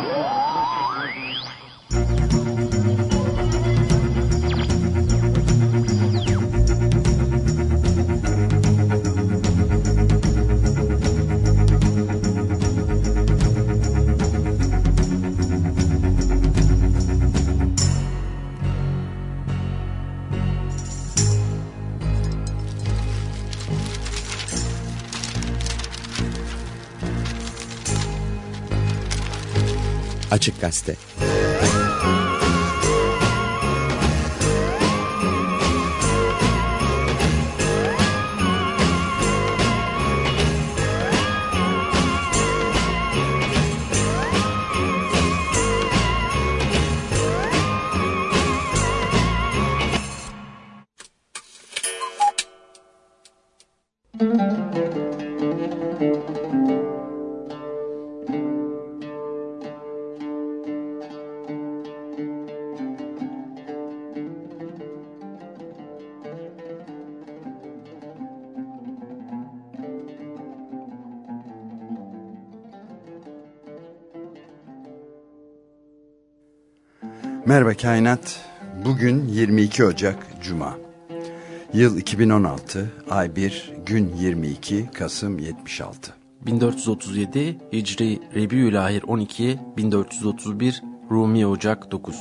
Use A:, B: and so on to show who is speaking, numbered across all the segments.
A: Oh. Açık Gazete Merhaba Kainat. Bugün 22 Ocak Cuma. Yıl 2016, ay 1, gün 22, Kasım 76.
B: 1437 Hicri Rebiülahir 12, 1431 Rumi Ocak 9.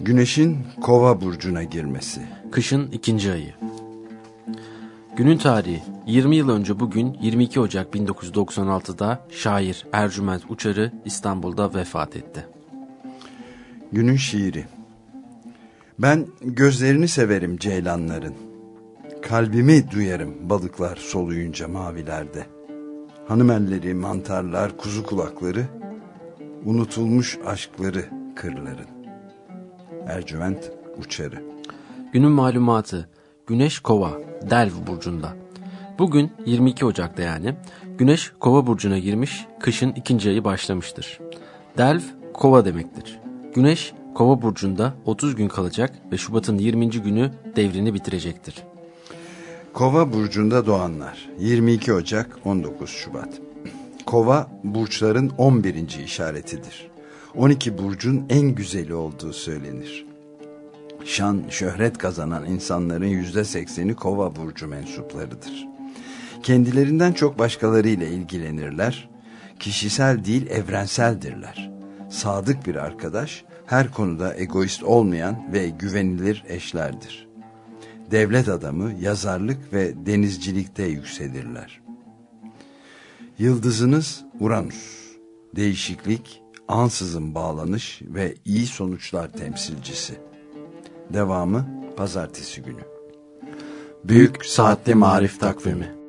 A: Güneşin Kova burcuna girmesi.
B: Kışın ikinci ayı. Günün tarihi 20 yıl önce bugün 22 Ocak 1996'da şair Ercüment Uçarı İstanbul'da vefat etti.
A: Günün şiiri. Ben gözlerini severim ceylanların. Kalbimi duyarım balıklar soluyunca mavilerde. Hanımelleri, mantarlar, kuzu kulakları, unutulmuş aşkları kırların. Ercüment Uçarı.
B: Günün malumatı. Güneş Kova, Delv burcunda. Bugün 22 Ocak'ta yani Güneş Kova burcuna girmiş, kışın ikinci ayı başlamıştır. Delv Kova demektir. Güneş Kova burcunda 30 gün kalacak ve Şubat'ın 20. günü devrini bitirecektir.
A: Kova burcunda doğanlar 22 Ocak 19 Şubat. Kova burçların 11. işaretidir. 12 burcun en güzeli olduğu söylenir. Şan, şöhret kazanan insanların %80'i Kova burcu mensuplarıdır. Kendilerinden çok başkalarıyla ilgilenirler. Kişisel değil evrenseldirler. Sadık bir arkadaş, her konuda egoist olmayan ve güvenilir eşlerdir. Devlet adamı, yazarlık ve denizcilikte yükselirler. Yıldızınız Uranüs. Değişiklik, ansızın bağlanış ve iyi sonuçlar temsilcisi. Devamı pazartesi günü.
B: Büyük Saatli Marif Takvimi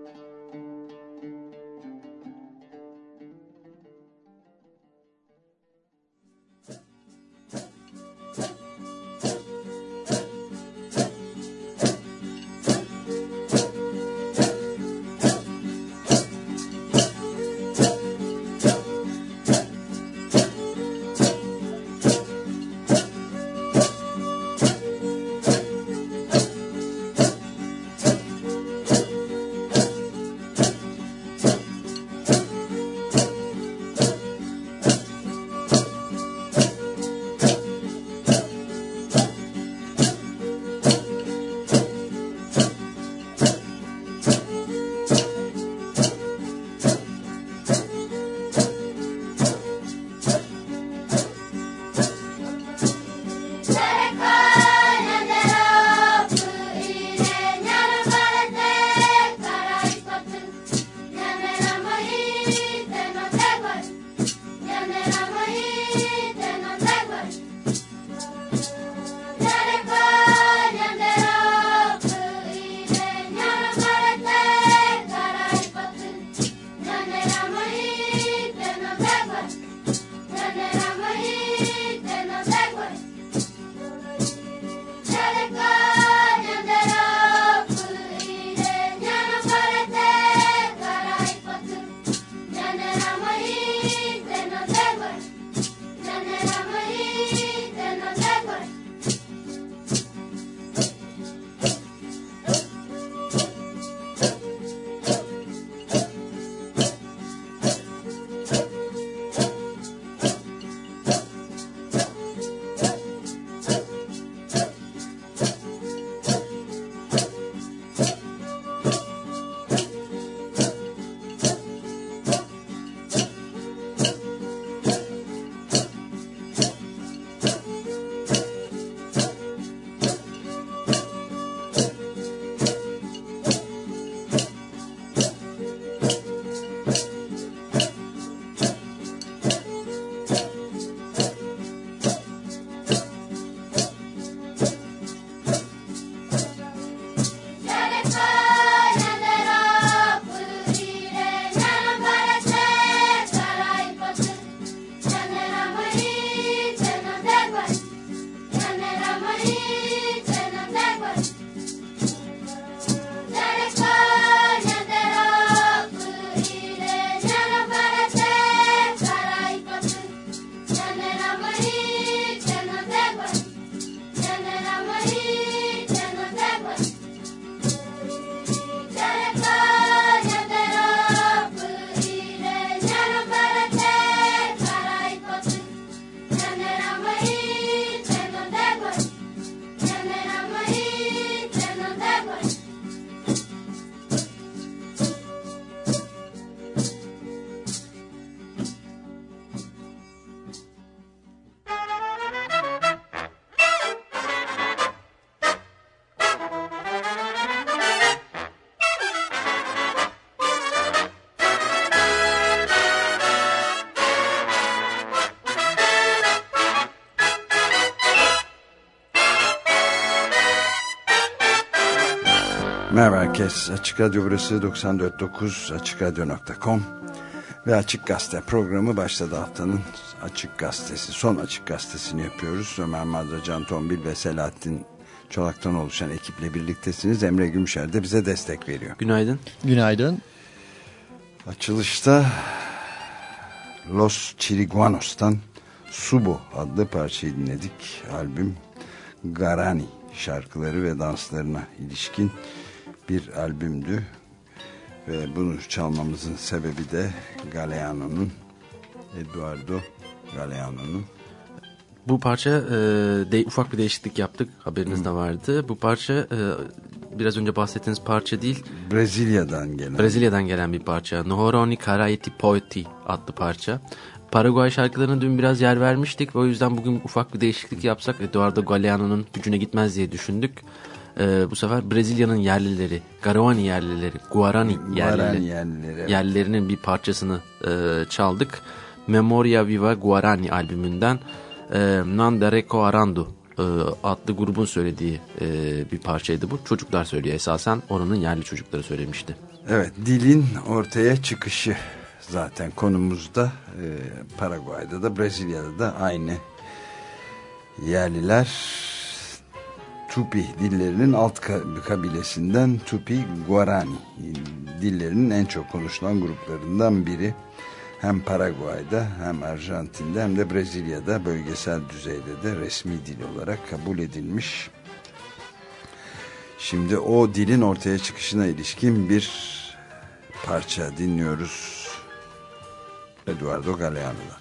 A: herkes. Açık Radyo burası 94.9 AçıkRadyo.com ve Açık Gazete programı başladı haftanın Açık Gazetesi. Son Açık Gazetesini yapıyoruz. Ömer Madra, Can Tombil ve Selahattin Çolak'tan oluşan ekiple birliktesiniz. Emre Gümşer de bize destek veriyor.
B: Günaydın.
C: Günaydın.
A: Açılışta Los Chiriguanos'tan Subo adlı parçayı dinledik. Albüm Garani şarkıları ve danslarına ilişkin bir albümdü. Ve bunu çalmamızın sebebi de Galeano'nun, Eduardo Galeano'nun
B: Bu parça e, de, ufak bir değişiklik yaptık. Haberiniz de vardı. Bu parça e, biraz önce bahsettiğiniz parça değil.
A: Brezilya'dan gelen.
B: Brezilya'dan gelen bir parça. Nohoroni Karaiti Poeti adlı parça. Paraguay şarkılarına dün biraz yer vermiştik. O yüzden bugün ufak bir değişiklik yapsak Eduardo Galeano'nun gücüne gitmez diye düşündük. Ee, bu sefer Brezilya'nın yerlileri, Garoani yerlileri, Guarani, yerlileri,
A: yerlileri, evet.
B: yerlilerinin bir parçasını e, çaldık. Memoria Viva Guarani albümünden e, Nandareco Arando e, adlı grubun söylediği e, bir parçaydı bu. Çocuklar söylüyor esasen. Oranın yerli çocukları söylemişti.
A: Evet dilin ortaya çıkışı zaten konumuzda e, Paraguay'da da Brezilya'da da aynı yerliler Tupi dillerinin alt kabilesinden Tupi Guarani dillerinin en çok konuşulan gruplarından biri hem Paraguay'da hem Arjantin'de hem de Brezilya'da bölgesel düzeyde de resmi dil olarak kabul edilmiş. Şimdi o dilin ortaya çıkışına ilişkin bir parça dinliyoruz Eduardo Galeano'dan.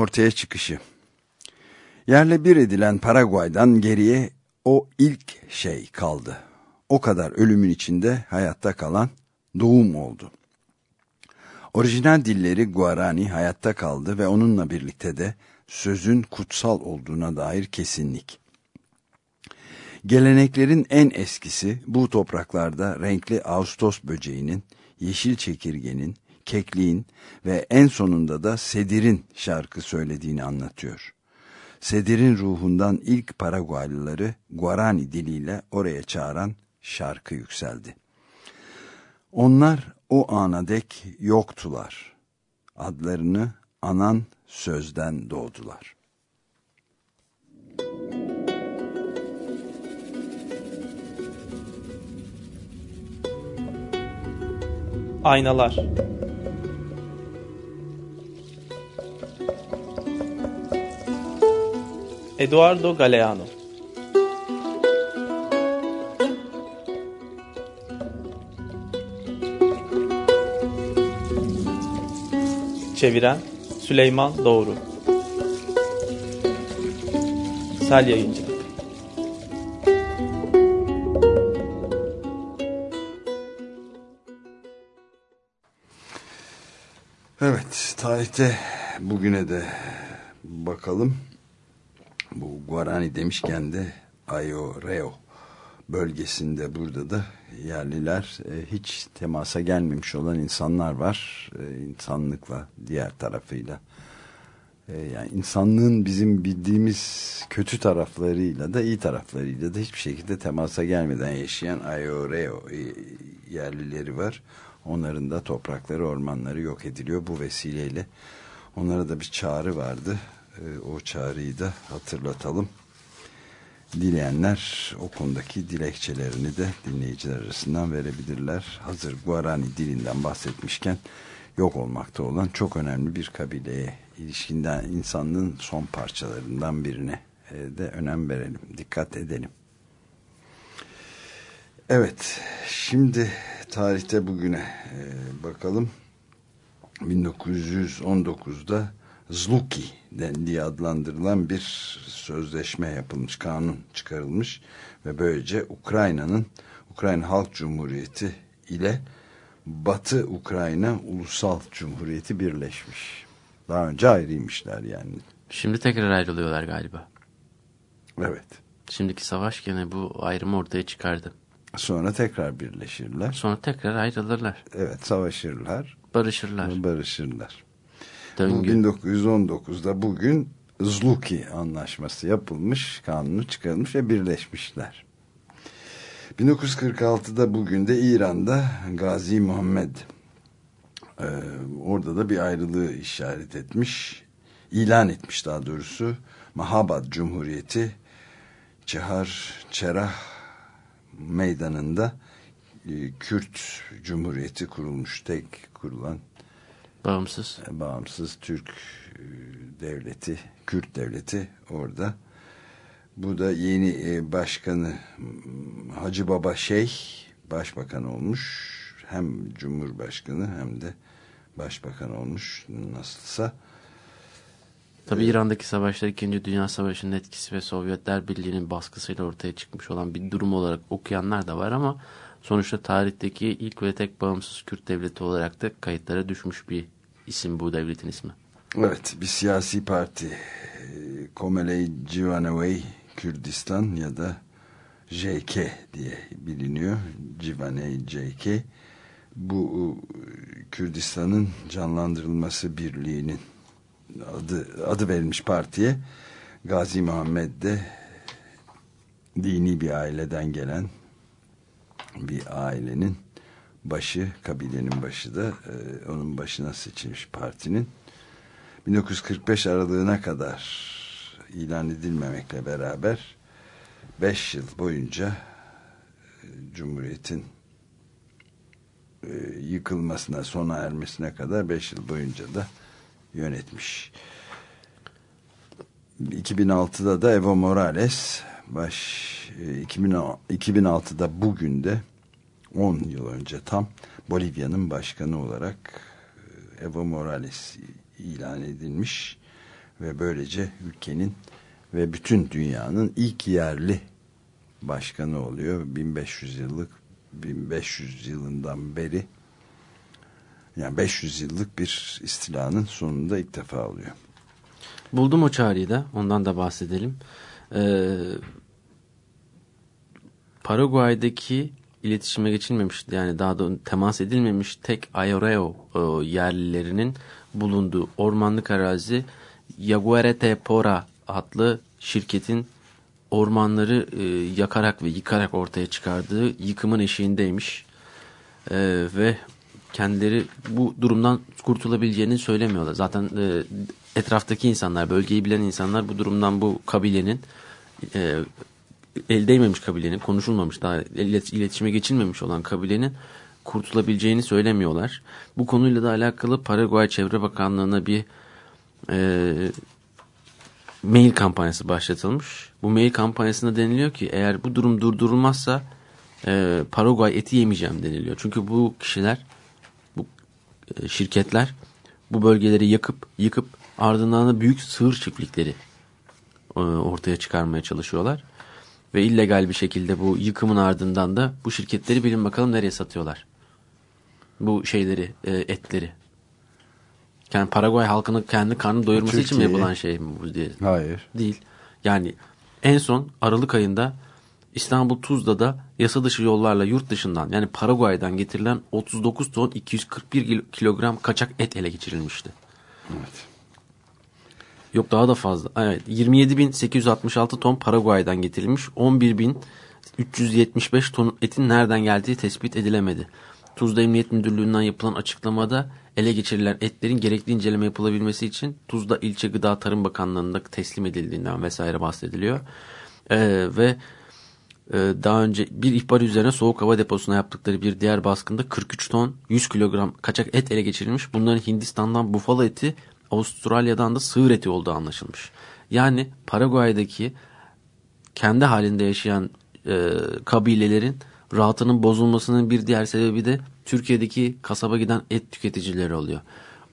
A: ortaya çıkışı Yerle bir edilen Paraguay'dan geriye o ilk şey kaldı. O kadar ölümün içinde hayatta kalan doğum oldu. Orijinal dilleri Guarani hayatta kaldı ve onunla birlikte de sözün kutsal olduğuna dair kesinlik. Geleneklerin en eskisi bu topraklarda renkli Ağustos böceğinin, yeşil çekirgenin, kekliğin ve en sonunda da sedirin şarkı söylediğini anlatıyor. Sedirin ruhundan ilk Paraguaylıları Guarani diliyle oraya çağıran şarkı yükseldi. Onlar o ana dek yoktular. Adlarını anan sözden doğdular.
D: Aynalar Eduardo Galeano. Çeviren Süleyman Doğru. Sel Yayıncılık
A: Evet, tarihte bugüne de bakalım. Bu Guarani demişken de Ayo Reo bölgesinde burada da yerliler e, hiç temasa gelmemiş olan insanlar var. E, insanlıkla diğer tarafıyla. E, yani insanlığın bizim bildiğimiz kötü taraflarıyla da iyi taraflarıyla da hiçbir şekilde temasa gelmeden yaşayan Ayo Reo e, yerlileri var. Onların da toprakları, ormanları yok ediliyor. Bu vesileyle onlara da bir çağrı vardı. E, o çağrıyı da hatırlatalım. Dileyenler o konudaki dilekçelerini de dinleyiciler arasından verebilirler. Hazır Guarani dilinden bahsetmişken yok olmakta olan çok önemli bir kabileye ilişkinden insanlığın son parçalarından birine e, de önem verelim, dikkat edelim. Evet, şimdi tarihte bugüne e, bakalım. 1919'da Zluki diye adlandırılan bir sözleşme yapılmış, kanun çıkarılmış ve böylece Ukrayna'nın Ukrayna Halk Cumhuriyeti ile Batı Ukrayna Ulusal Cumhuriyeti birleşmiş. Daha önce ayrıymışlar yani.
B: Şimdi tekrar ayrılıyorlar galiba.
A: Evet.
B: Şimdiki savaş gene bu ayrımı ortaya çıkardı.
A: Sonra tekrar birleşirler.
B: Sonra tekrar ayrılırlar.
A: Evet savaşırlar.
B: Barışırlar.
A: Barışırlar.
B: Döngü.
A: 1919'da bugün Zluki anlaşması yapılmış, kanunu çıkarılmış ve birleşmişler. 1946'da bugün de İran'da Gazi Muhammed e, orada da bir ayrılığı işaret etmiş, ilan etmiş daha doğrusu. Mahabad Cumhuriyeti Çehar Çerah meydanında e, Kürt Cumhuriyeti kurulmuş tek kurulan
B: Bağımsız.
A: e, bağımsız Türk e, devleti, Kürt devleti orada. Bu da yeni e, başkanı Hacı Baba Şeyh başbakan olmuş. Hem cumhurbaşkanı hem de başbakan olmuş nasılsa.
B: Tabii İran'daki savaşlar 2. Dünya Savaşı'nın etkisi ve Sovyetler Birliği'nin baskısıyla ortaya çıkmış olan bir durum olarak okuyanlar da var ama sonuçta tarihteki ilk ve tek bağımsız Kürt devleti olarak da kayıtlara düşmüş bir isim bu devletin ismi.
A: Evet bir siyasi parti Komeley Civanevey Kürdistan ya da JK diye biliniyor. Civaney JK bu Kürdistan'ın canlandırılması birliğinin adı, adı verilmiş partiye Gazi Muhammed de dini bir aileden gelen bir ailenin başı, kabilenin başı da e, onun başına seçilmiş partinin 1945 aralığına kadar ilan edilmemekle beraber 5 yıl boyunca e, Cumhuriyet'in e, yıkılmasına, sona ermesine kadar 5 yıl boyunca da yönetmiş. 2006'da da Evo Morales baş 2006'da bugün de 10 yıl önce tam Bolivya'nın başkanı olarak e, Evo Morales ilan edilmiş ve böylece ülkenin ve bütün dünyanın ilk yerli başkanı oluyor. 1500 yıllık 1500 yılından beri yani 500 yıllık bir istilanın sonunda ilk defa oluyor.
B: Buldum o çağrıyı da ondan da bahsedelim. Ee, Paraguay'daki iletişime geçilmemiş yani daha da temas edilmemiş tek Ayoreo e, yerlilerinin bulunduğu ormanlık arazi Yaguarete Pora adlı şirketin ormanları e, yakarak ve yıkarak ortaya çıkardığı yıkımın eşiğindeymiş. E, ve kendileri bu durumdan kurtulabileceğini söylemiyorlar. Zaten e, etraftaki insanlar, bölgeyi bilen insanlar bu durumdan bu kabilenin e, el değmemiş kabilenin, konuşulmamış daha iletişime geçilmemiş olan kabilenin kurtulabileceğini söylemiyorlar. Bu konuyla da alakalı Paraguay Çevre Bakanlığı'na bir e, mail kampanyası başlatılmış. Bu mail kampanyasında deniliyor ki eğer bu durum durdurulmazsa e, Paraguay eti yemeyeceğim deniliyor. Çünkü bu kişiler, bu e, şirketler bu bölgeleri yakıp yıkıp ardından da büyük sığır çiftlikleri e, ortaya çıkarmaya çalışıyorlar. Ve illegal bir şekilde bu yıkımın ardından da bu şirketleri bilin bakalım nereye satıyorlar. Bu şeyleri, e, etleri. Yani Paraguay halkının kendi karnını doyurması için mi yapılan şey mi bu diye?
A: Hayır.
B: Değil. Yani en son Aralık ayında İstanbul Tuzla'da yasa dışı yollarla yurt dışından yani Paraguay'dan getirilen 39 ton 241 kilogram kaçak et ele geçirilmişti.
A: Evet.
B: Yok daha da fazla. Evet, 27.866 ton Paraguay'dan getirilmiş. 11.375 ton etin nereden geldiği tespit edilemedi. Tuzla Emniyet Müdürlüğü'nden yapılan açıklamada ele geçirilen etlerin gerekli inceleme yapılabilmesi için Tuzla İlçe Gıda Tarım Bakanlığı'nda teslim edildiğinden vesaire bahsediliyor. Ee, ve e, daha önce bir ihbar üzerine soğuk hava deposuna yaptıkları bir diğer baskında 43 ton 100 kilogram kaçak et ele geçirilmiş. Bunların Hindistan'dan bufalo eti Avustralya'dan da sığır eti olduğu anlaşılmış. Yani Paraguay'daki kendi halinde yaşayan e, kabilelerin rahatının bozulmasının bir diğer sebebi de Türkiye'deki kasaba giden et tüketicileri oluyor.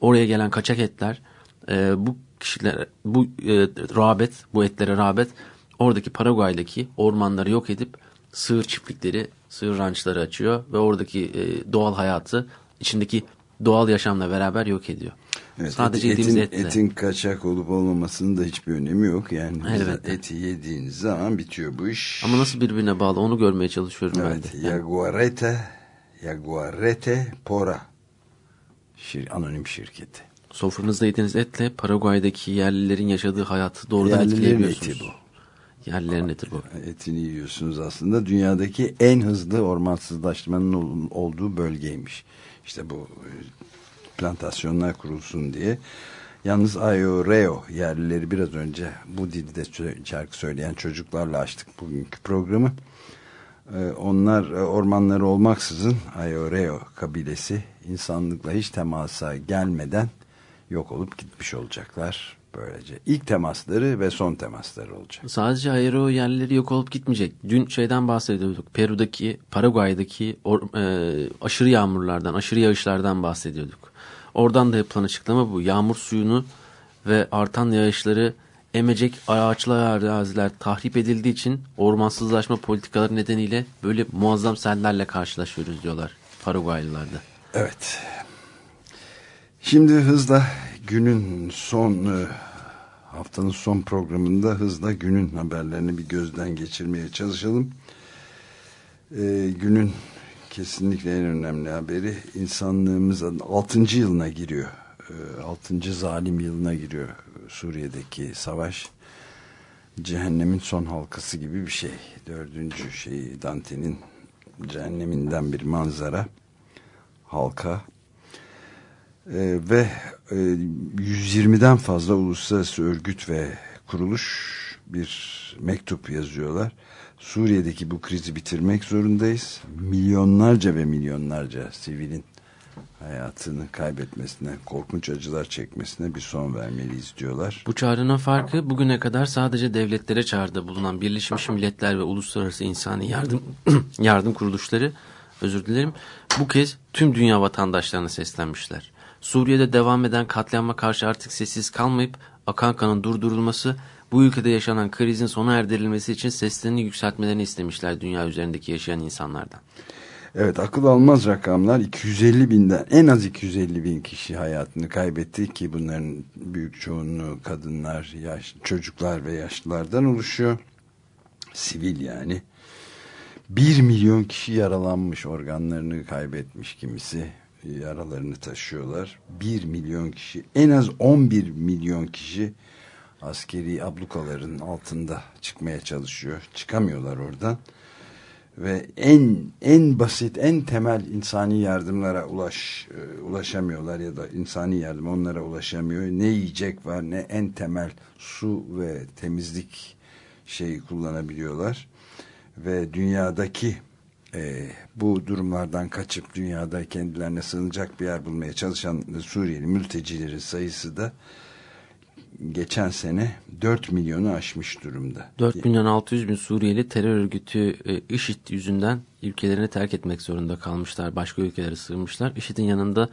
B: Oraya gelen kaçak etler e, bu kişiler bu e, rağbet bu etlere rağbet oradaki Paraguay'daki ormanları yok edip sığır çiftlikleri, sığır rançları açıyor ve oradaki e, doğal hayatı içindeki doğal yaşamla beraber yok ediyor.
A: Evet,
B: Sadece
A: etin,
B: yediğimiz etle.
A: etin kaçak olup olmamasının da hiçbir önemi yok. Yani
B: Elbette.
A: eti yediğiniz zaman bitiyor bu iş.
B: Ama nasıl birbirine bağlı onu görmeye çalışıyorum
A: Evet,
B: ben de.
A: Yaguarete, Yaguarete Pora. Şir, anonim şirketi.
B: sofranızda yediğiniz etle Paraguay'daki yerlilerin yaşadığı hayatı doğrudan
A: Yerlilerin
B: etkileyebiliyorsunuz.
A: eti bu.
B: Yerlilerin eti bu.
A: Etini yiyorsunuz aslında. Dünyadaki en hızlı ormansızlaşmanın ol- olduğu bölgeymiş. İşte bu e, plantasyonlar kurulsun diye. Yalnız Ayoreo yerlileri biraz önce bu dilde şarkı söyleyen çocuklarla açtık bugünkü programı. Ee, Onlar e, ormanları olmaksızın Ayoreo kabilesi insanlıkla hiç temasa gelmeden yok olup gitmiş olacaklar. Böylece ilk temasları ve son temasları olacak.
B: Sadece aero yerlileri yok olup gitmeyecek. Dün şeyden bahsediyorduk. Peru'daki, Paraguay'daki or- e, aşırı yağmurlardan, aşırı yağışlardan bahsediyorduk. Oradan da yapılan açıklama bu. Yağmur suyunu ve artan yağışları emecek ağaçlar araziler tahrip edildiği için ormansızlaşma politikaları nedeniyle böyle muazzam sellerle karşılaşıyoruz diyorlar Paraguaylılar da.
A: Evet. Şimdi hızla günün son e, haftanın son programında hızla günün haberlerini bir gözden geçirmeye çalışalım. E, günün kesinlikle en önemli haberi insanlığımızın 6. yılına giriyor. 6. zalim yılına giriyor Suriye'deki savaş. Cehennemin son halkası gibi bir şey. Dördüncü şey Dante'nin cehenneminden bir manzara. Halka ee, ve e, 120'den fazla uluslararası örgüt ve kuruluş bir mektup yazıyorlar. Suriye'deki bu krizi bitirmek zorundayız. Milyonlarca ve milyonlarca sivilin hayatını kaybetmesine, korkunç acılar çekmesine bir son vermeliyiz diyorlar.
B: Bu çağrının farkı bugüne kadar sadece devletlere çağrıda bulunan Birleşmiş Milletler ve Uluslararası İnsani Yardım Yardım Kuruluşları özür dilerim. Bu kez tüm dünya vatandaşlarına seslenmişler. Suriye'de devam eden katliama karşı artık sessiz kalmayıp akan kanın durdurulması, bu ülkede yaşanan krizin sona erdirilmesi için seslerini yükseltmelerini istemişler dünya üzerindeki yaşayan insanlardan.
A: Evet akıl almaz rakamlar 250 binden en az 250 bin kişi hayatını kaybetti ki bunların büyük çoğunluğu kadınlar, yaş, çocuklar ve yaşlılardan oluşuyor. Sivil yani. 1 milyon kişi yaralanmış organlarını kaybetmiş kimisi yaralarını taşıyorlar. 1 milyon kişi en az 11 milyon kişi askeri ablukaların altında çıkmaya çalışıyor. Çıkamıyorlar oradan ve en en basit en temel insani yardımlara ulaş e, ulaşamıyorlar ya da insani yardım onlara ulaşamıyor. Ne yiyecek var ne en temel su ve temizlik şeyi kullanabiliyorlar ve dünyadaki e, bu durumlardan kaçıp dünyada kendilerine sığınacak bir yer bulmaya çalışan Suriyeli mültecilerin sayısı da geçen sene 4 milyonu aşmış durumda.
B: 4 milyon 600 bin Suriyeli terör örgütü e, IŞİD yüzünden ülkelerini terk etmek zorunda kalmışlar. Başka ülkelere sığınmışlar. IŞİD'in yanında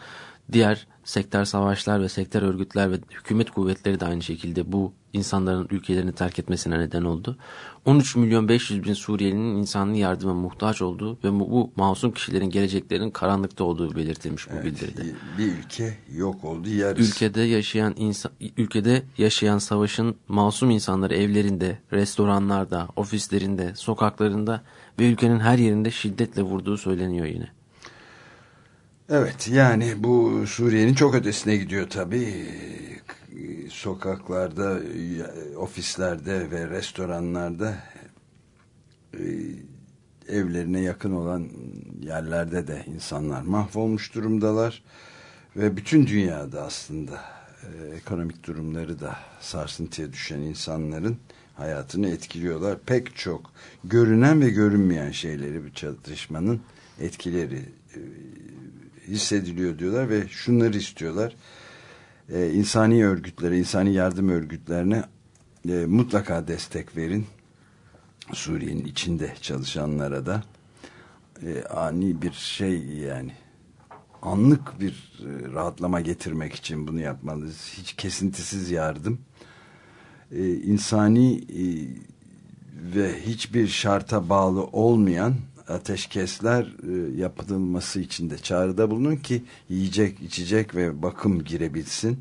B: diğer sektör savaşlar ve sektör örgütler ve hükümet kuvvetleri de aynı şekilde bu insanların ülkelerini terk etmesine neden oldu. 13 milyon 500 bin Suriyelinin insanlık yardıma muhtaç olduğu ve bu, bu masum kişilerin geleceklerinin karanlıkta olduğu belirtilmiş bu
A: Evet,
B: bildiride.
A: Bir ülke yok oldu. Yarısı.
B: Ülkede yaşayan insan ülkede yaşayan savaşın masum insanları evlerinde, restoranlarda, ofislerinde, sokaklarında ve ülkenin her yerinde şiddetle vurduğu söyleniyor yine.
A: Evet yani bu Suriye'nin çok ötesine gidiyor tabii. Sokaklarda, ofislerde ve restoranlarda e, evlerine yakın olan yerlerde de insanlar mahvolmuş durumdalar. Ve bütün dünyada aslında e, ekonomik durumları da sarsıntıya düşen insanların hayatını etkiliyorlar. Pek çok görünen ve görünmeyen şeyleri bu çatışmanın etkileri e, hissediliyor diyorlar ve şunları istiyorlar. E, insani örgütlere, insani yardım örgütlerine e, mutlaka destek verin. Suriye'nin içinde çalışanlara da e, ani bir şey yani anlık bir e, rahatlama getirmek için bunu yapmalıyız. Hiç kesintisiz yardım. E, insani e, ve hiçbir şarta bağlı olmayan ateşkesler e, yapılması için de çağrıda bulunun ki yiyecek, içecek ve bakım girebilsin.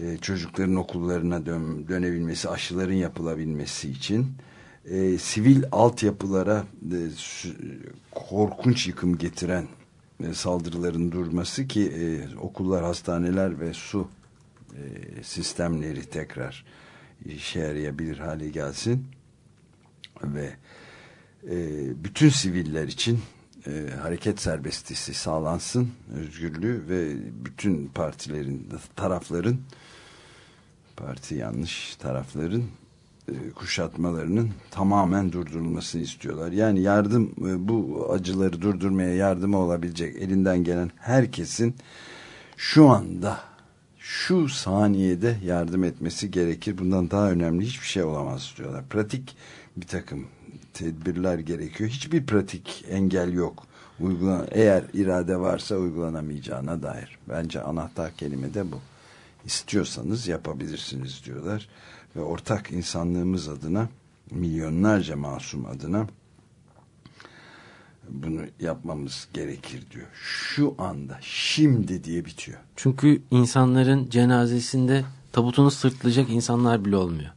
A: E, çocukların okullarına dön, dönebilmesi, aşıların yapılabilmesi için e, sivil altyapılara e, korkunç yıkım getiren e, saldırıların durması ki okullar, hastaneler ve su sistemleri tekrar işe yarayabilir hale gelsin ve e, bütün siviller için e, hareket serbestisi sağlansın, özgürlüğü ve bütün partilerin, tarafların parti yanlış tarafların e, kuşatmalarının tamamen durdurulmasını istiyorlar. Yani yardım e, bu acıları durdurmaya yardımı olabilecek elinden gelen herkesin şu anda şu saniyede yardım etmesi gerekir. Bundan daha önemli hiçbir şey olamaz diyorlar. Pratik bir takım tedbirler gerekiyor. Hiçbir pratik engel yok. Uygulan, eğer irade varsa uygulanamayacağına dair. Bence anahtar kelime de bu. İstiyorsanız yapabilirsiniz diyorlar. Ve ortak insanlığımız adına milyonlarca masum adına bunu yapmamız gerekir diyor. Şu anda, şimdi diye bitiyor.
B: Çünkü insanların cenazesinde tabutunu sırtlayacak insanlar bile olmuyor.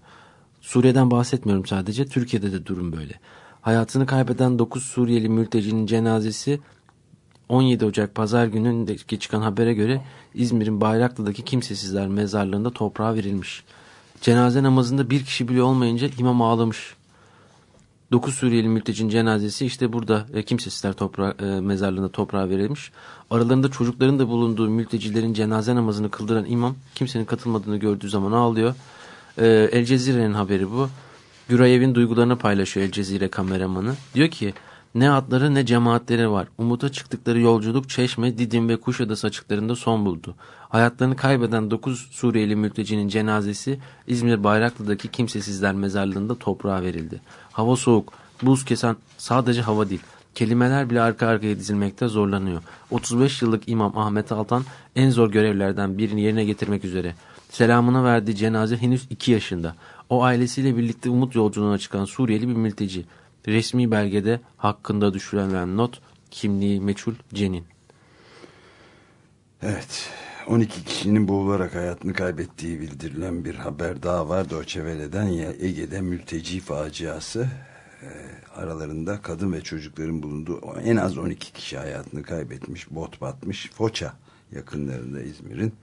B: Suriye'den bahsetmiyorum sadece. Türkiye'de de durum böyle. Hayatını kaybeden 9 Suriyeli mültecinin cenazesi 17 Ocak pazar günündeki çıkan habere göre İzmir'in Bayraklı'daki kimsesizler mezarlığında toprağa verilmiş. Cenaze namazında bir kişi bile olmayınca imam ağlamış. 9 Suriyeli mültecinin cenazesi işte burada e, kimsesizler toprağı, e, mezarlığında toprağa verilmiş. Aralarında çocukların da bulunduğu mültecilerin cenaze namazını kıldıran imam kimsenin katılmadığını gördüğü zaman ağlıyor. E, El Cezire'nin haberi bu. Gürayev'in duygularını paylaşıyor El Cezire kameramanı. Diyor ki ne atları ne cemaatleri var. Umut'a çıktıkları yolculuk Çeşme, Didim ve Kuşadası açıklarında son buldu. Hayatlarını kaybeden 9 Suriyeli mültecinin cenazesi İzmir Bayraklı'daki kimsesizler mezarlığında toprağa verildi. Hava soğuk, buz kesen sadece hava değil. Kelimeler bile arka arkaya dizilmekte zorlanıyor. 35 yıllık İmam Ahmet Altan en zor görevlerden birini yerine getirmek üzere. Selamına verdiği cenaze henüz 2 yaşında. O ailesiyle birlikte umut yolculuğuna çıkan Suriyeli bir mülteci. Resmi belgede hakkında düşürülen not kimliği meçhul Cenin.
A: Evet. 12 kişinin boğularak hayatını kaybettiği bildirilen bir haber daha var. Doçevele'den Ege'de mülteci faciası e, aralarında kadın ve çocukların bulunduğu en az 12 kişi hayatını kaybetmiş. Bot batmış. Foça yakınlarında İzmir'in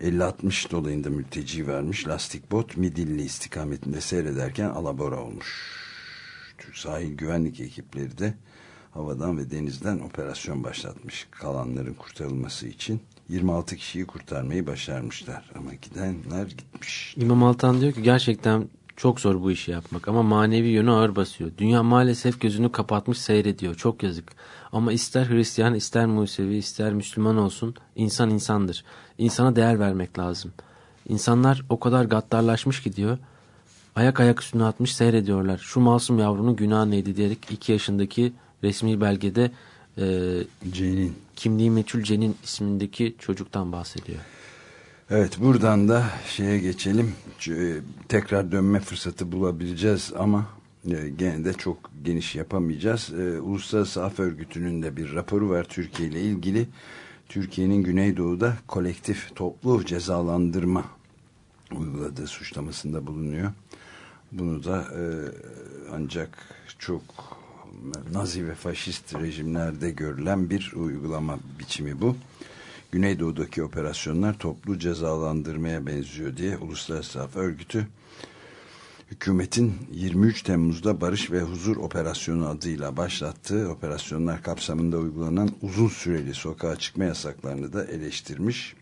A: 50-60 dolayında mülteci vermiş lastik bot Midilli istikametinde seyrederken alabora olmuş. Türk sahil güvenlik ekipleri de havadan ve denizden operasyon başlatmış kalanların kurtarılması için 26 kişiyi kurtarmayı başarmışlar ama gidenler gitmiş.
B: İmam Altan diyor ki gerçekten çok zor bu işi yapmak ama manevi yönü ağır basıyor. Dünya maalesef gözünü kapatmış seyrediyor. Çok yazık. Ama ister Hristiyan, ister Musevi, ister Müslüman olsun insan insandır. İnsana değer vermek lazım. İnsanlar o kadar gaddarlaşmış ki diyor. Ayak ayak üstüne atmış seyrediyorlar. Şu masum yavrunun günah neydi diyerek iki yaşındaki resmi belgede e,
A: Cenin.
B: kimliği meçhul Cenin ismindeki çocuktan bahsediyor.
A: Evet buradan da şeye geçelim. Tekrar dönme fırsatı bulabileceğiz ama e, gene de çok geniş yapamayacağız. E, Uluslararası Af Örgütü'nün de bir raporu var Türkiye ile ilgili. Türkiye'nin Güneydoğu'da kolektif toplu cezalandırma uyguladığı suçlamasında bulunuyor. Bunu da e, ancak çok nazi ve faşist rejimlerde görülen bir uygulama biçimi bu. Güneydoğu'daki operasyonlar toplu cezalandırmaya benziyor diye Uluslararası Af Örgütü hükümetin 23 Temmuz'da Barış ve Huzur Operasyonu adıyla başlattığı operasyonlar kapsamında uygulanan uzun süreli sokağa çıkma yasaklarını da eleştirmiş.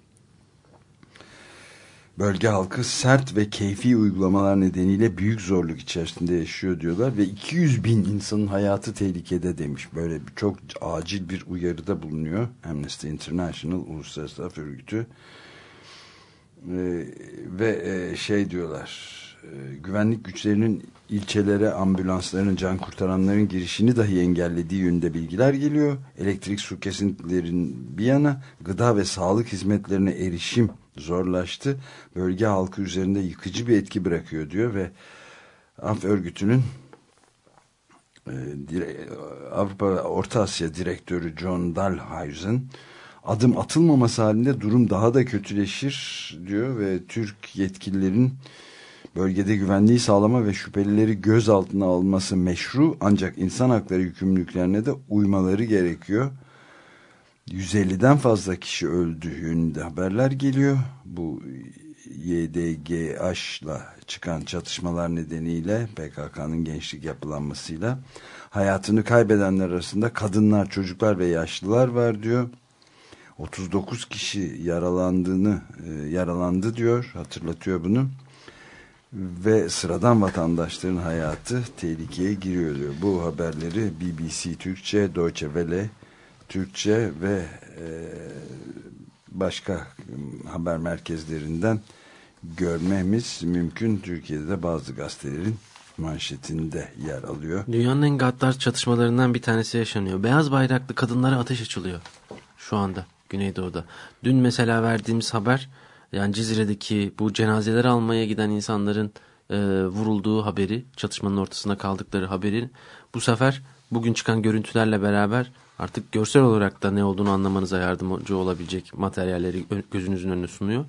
A: Bölge halkı sert ve keyfi uygulamalar nedeniyle büyük zorluk içerisinde yaşıyor diyorlar ve 200 bin insanın hayatı tehlikede demiş. Böyle çok acil bir uyarıda bulunuyor Amnesty International Uluslararası Af Örgütü ee, ve e, şey diyorlar e, güvenlik güçlerinin ilçelere ambulansların can kurtaranların girişini dahi engellediği yönünde bilgiler geliyor. Elektrik su kesintilerin bir yana gıda ve sağlık hizmetlerine erişim zorlaştı. Bölge halkı üzerinde yıkıcı bir etki bırakıyor diyor ve Af örgütünün e, Avrupa Orta Asya direktörü John Dalhuisen adım atılmaması halinde durum daha da kötüleşir diyor ve Türk yetkililerin bölgede güvenliği sağlama ve şüphelileri gözaltına alması meşru ancak insan hakları yükümlülüklerine de uymaları gerekiyor. 150'den fazla kişi öldü yönünde haberler geliyor. Bu YDGH'la çıkan çatışmalar nedeniyle PKK'nın gençlik yapılanmasıyla hayatını kaybedenler arasında kadınlar, çocuklar ve yaşlılar var diyor. 39 kişi yaralandığını e, yaralandı diyor. Hatırlatıyor bunu. Ve sıradan vatandaşların hayatı tehlikeye giriyor diyor. Bu haberleri BBC Türkçe, Deutsche Welle Türkçe ve e, başka haber merkezlerinden görmemiz mümkün. Türkiye'de de bazı gazetelerin manşetinde yer alıyor.
B: Dünyanın en gaddar çatışmalarından bir tanesi yaşanıyor. Beyaz bayraklı kadınlara ateş açılıyor şu anda Güneydoğu'da. Dün mesela verdiğimiz haber yani Cizire'deki bu cenazeleri almaya giden insanların e, vurulduğu haberi, çatışmanın ortasında kaldıkları haberi bu sefer bugün çıkan görüntülerle beraber artık görsel olarak da ne olduğunu anlamanıza yardımcı olabilecek materyalleri gözünüzün önüne sunuyor.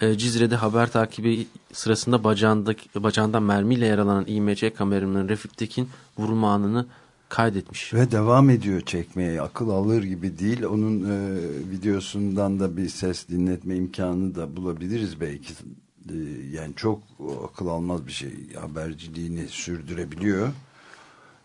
B: E, Cizre'de haber takibi sırasında bacağındaki, bacağından mermiyle yaralanan İMC kameramanın Refik Tekin vurulma anını kaydetmiş.
A: Ve devam ediyor çekmeye. Akıl alır gibi değil. Onun e, videosundan da bir ses dinletme imkanı da bulabiliriz belki. E, yani çok akıl almaz bir şey. Haberciliğini sürdürebiliyor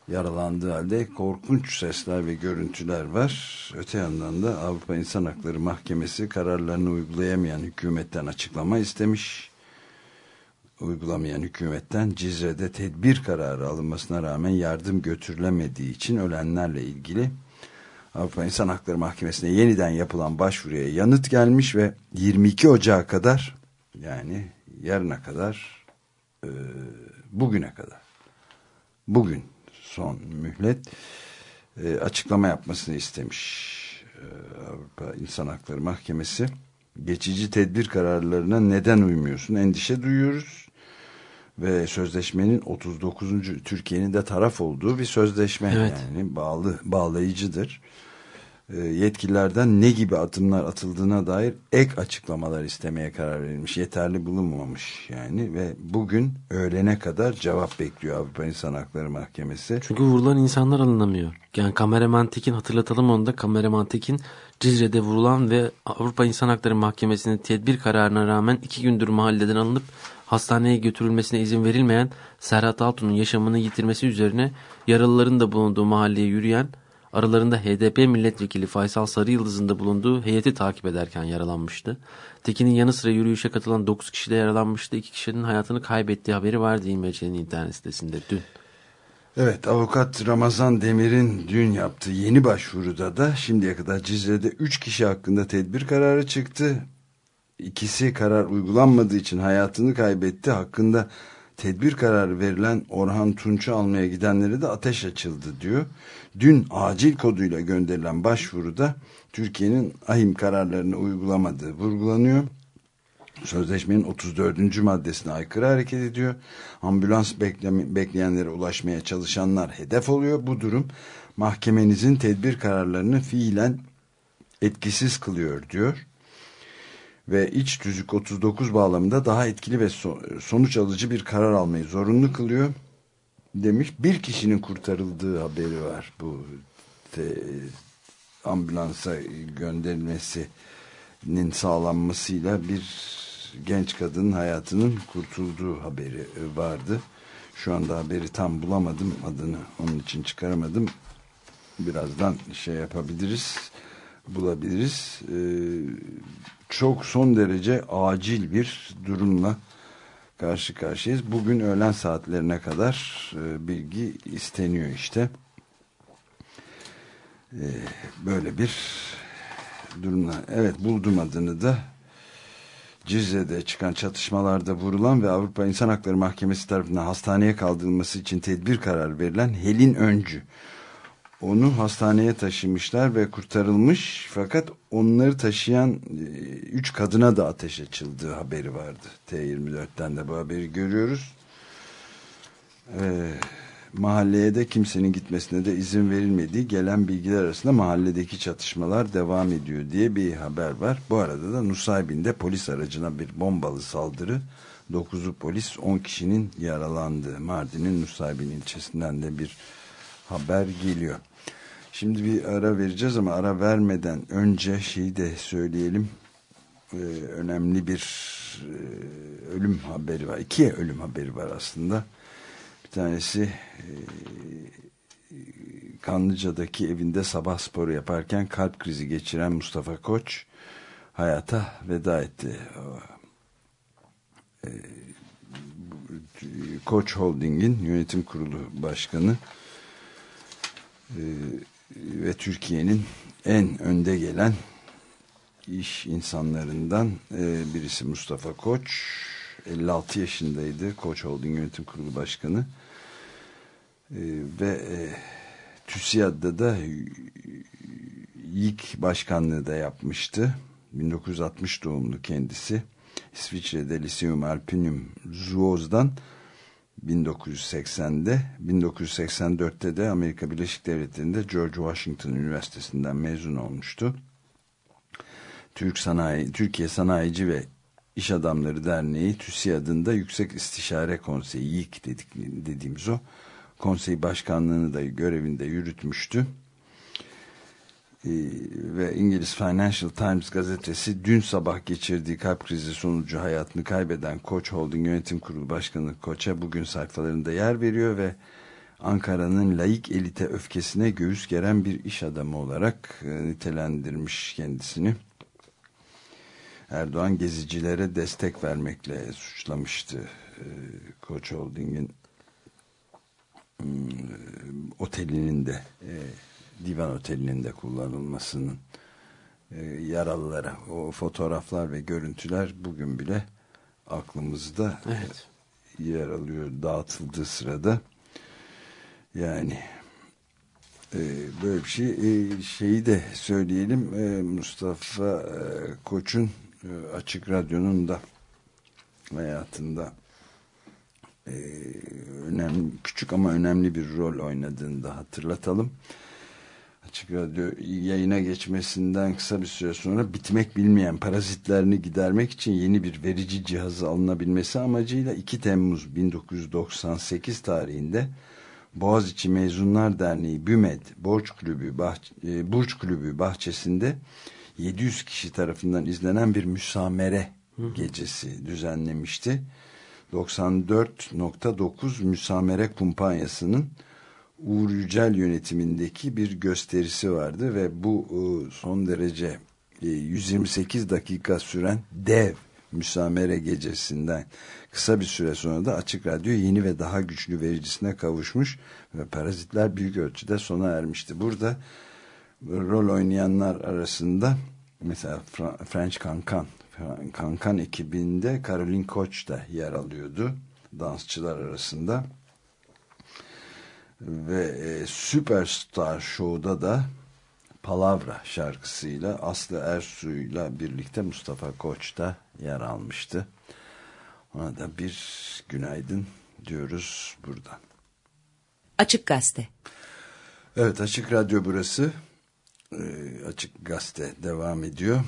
A: yaralandığı halde korkunç sesler ve görüntüler var. Öte yandan da Avrupa İnsan Hakları Mahkemesi kararlarını uygulayamayan hükümetten açıklama istemiş. Uygulamayan hükümetten Cizre'de tedbir kararı alınmasına rağmen yardım götürülemediği için ölenlerle ilgili Avrupa İnsan Hakları Mahkemesi'ne yeniden yapılan başvuruya yanıt gelmiş ve 22 Ocağı kadar yani yarına kadar e, bugüne kadar bugün son mühlet e, açıklama yapmasını istemiş e, Avrupa İnsan Hakları Mahkemesi. Geçici tedbir kararlarına neden uymuyorsun? Endişe duyuyoruz ve sözleşmenin 39. Türkiye'nin de taraf olduğu bir sözleşme evet. yani bağlı bağlayıcıdır. E, yetkililerden ne gibi adımlar atıldığına dair ek açıklamalar istemeye karar verilmiş. Yeterli bulunmamış yani ve bugün öğlene kadar cevap bekliyor Avrupa İnsan Hakları Mahkemesi.
B: Çünkü vurulan insanlar alınamıyor. Yani kameraman Tekin hatırlatalım onu da kameraman Tekin Cizre'de vurulan ve Avrupa İnsan Hakları Mahkemesi'nin tedbir kararına rağmen iki gündür mahalleden alınıp hastaneye götürülmesine izin verilmeyen Serhat Altun'un yaşamını yitirmesi üzerine yaralıların da bulunduğu mahalleye yürüyen Aralarında HDP milletvekili Faysal Sarıyıldız'ın da bulunduğu heyeti takip ederken yaralanmıştı. Tekin'in yanı sıra yürüyüşe katılan 9 kişi de yaralanmıştı. 2 kişinin hayatını kaybettiği haberi vardı İMC'nin internet sitesinde dün.
A: Evet avukat Ramazan Demir'in dün yaptığı yeni başvuruda da şimdiye kadar Cizre'de 3 kişi hakkında tedbir kararı çıktı. İkisi karar uygulanmadığı için hayatını kaybetti. Hakkında tedbir kararı verilen Orhan Tunç'u almaya gidenlere de ateş açıldı diyor. Dün acil koduyla gönderilen başvuruda Türkiye'nin ahim kararlarını uygulamadığı vurgulanıyor. Sözleşmenin 34. maddesine aykırı hareket ediyor. Ambulans bekleyenlere ulaşmaya çalışanlar hedef oluyor. Bu durum mahkemenizin tedbir kararlarını fiilen etkisiz kılıyor diyor ve iç tüzük 39 bağlamında daha etkili ve sonuç alıcı bir karar almayı zorunlu kılıyor demiş. Bir kişinin kurtarıldığı haberi var bu te, ambulansa gönderilmesinin sağlanmasıyla bir genç kadının hayatının kurtulduğu haberi vardı. Şu anda haberi tam bulamadım adını onun için çıkaramadım. Birazdan şey yapabiliriz bulabiliriz. Ee, çok son derece acil bir durumla karşı karşıyayız. Bugün öğlen saatlerine kadar e, bilgi isteniyor işte. böyle bir durumla. Evet buldum adını da. Cizre'de çıkan çatışmalarda vurulan ve Avrupa İnsan Hakları Mahkemesi tarafından hastaneye kaldırılması için tedbir kararı verilen Helin Öncü. Onu hastaneye taşımışlar ve kurtarılmış fakat onları taşıyan e, üç kadına da ateş açıldığı haberi vardı. T24'ten de bu haberi görüyoruz. Ee, mahalleye de kimsenin gitmesine de izin verilmediği gelen bilgiler arasında mahalledeki çatışmalar devam ediyor diye bir haber var. Bu arada da Nusaybin'de polis aracına bir bombalı saldırı 9'u polis 10 kişinin yaralandığı Mardin'in Nusaybin ilçesinden de bir haber geliyor. Şimdi bir ara vereceğiz ama ara vermeden önce şeyi de söyleyelim. Ee, önemli bir e, ölüm haberi var. İki ölüm haberi var aslında. Bir tanesi e, Kanlıca'daki evinde sabah sporu yaparken kalp krizi geçiren Mustafa Koç hayata veda etti. E, Koç Holding'in yönetim kurulu başkanı e, ve Türkiye'nin en önde gelen iş insanlarından birisi Mustafa Koç. 56 yaşındaydı. Koç Holding Yönetim Kurulu Başkanı. E, ve e, TÜSİAD'da da ilk başkanlığı da yapmıştı. 1960 doğumlu kendisi. İsviçre'de Lyceum Alpinium Zuoz'dan 1980'de 1984'te de Amerika Birleşik Devletleri'nde George Washington Üniversitesi'nden mezun olmuştu. Türk Sanayi, Türkiye Sanayici ve İş Adamları Derneği TÜSİAD'ın Yüksek İstişare Konseyi YİK dedik, dediğimiz o konsey başkanlığını da görevinde yürütmüştü. Ee, ve İngiliz Financial Times gazetesi dün sabah geçirdiği kalp krizi sonucu hayatını kaybeden Koç Holding Yönetim Kurulu Başkanı Koç'a bugün sayfalarında yer veriyor ve Ankara'nın laik elite öfkesine göğüs geren bir iş adamı olarak e, nitelendirmiş kendisini. Erdoğan gezicilere destek vermekle suçlamıştı e, Koç Holding'in e, otelinin de e, divan otelinin de kullanılmasının e, yaralılara o fotoğraflar ve görüntüler bugün bile aklımızda evet. yer alıyor dağıtıldığı sırada yani e, böyle bir şey e, şeyi de söyleyelim e, Mustafa e, Koç'un e, Açık Radyo'nun da hayatında e, önemli küçük ama önemli bir rol oynadığını da hatırlatalım. Açık Radyo yayına geçmesinden kısa bir süre sonra bitmek bilmeyen parazitlerini gidermek için yeni bir verici cihazı alınabilmesi amacıyla 2 Temmuz 1998 tarihinde Boğaziçi Mezunlar Derneği BÜMED Borç Kulübü, bahç e, Burç Kulübü bahçesinde 700 kişi tarafından izlenen bir müsamere gecesi düzenlemişti. 94.9 müsamere kumpanyasının Uğur Yücel yönetimindeki bir gösterisi vardı ve bu e, son derece 128 e, dakika süren dev müsamere gecesinden kısa bir süre sonra da Açık Radyo yeni ve daha güçlü vericisine kavuşmuş ve parazitler büyük ölçüde sona ermişti. Burada rol oynayanlar arasında mesela French Cancan Kankan ekibinde Caroline Koç da yer alıyordu dansçılar arasında ve e, Superstar Show'da da Palavra şarkısıyla Aslı Ersu'yla birlikte Mustafa Koç da yer almıştı. Ona da bir günaydın diyoruz buradan.
C: Açık Gazete.
A: Evet Açık Radyo burası. E, Açık Gazete devam ediyor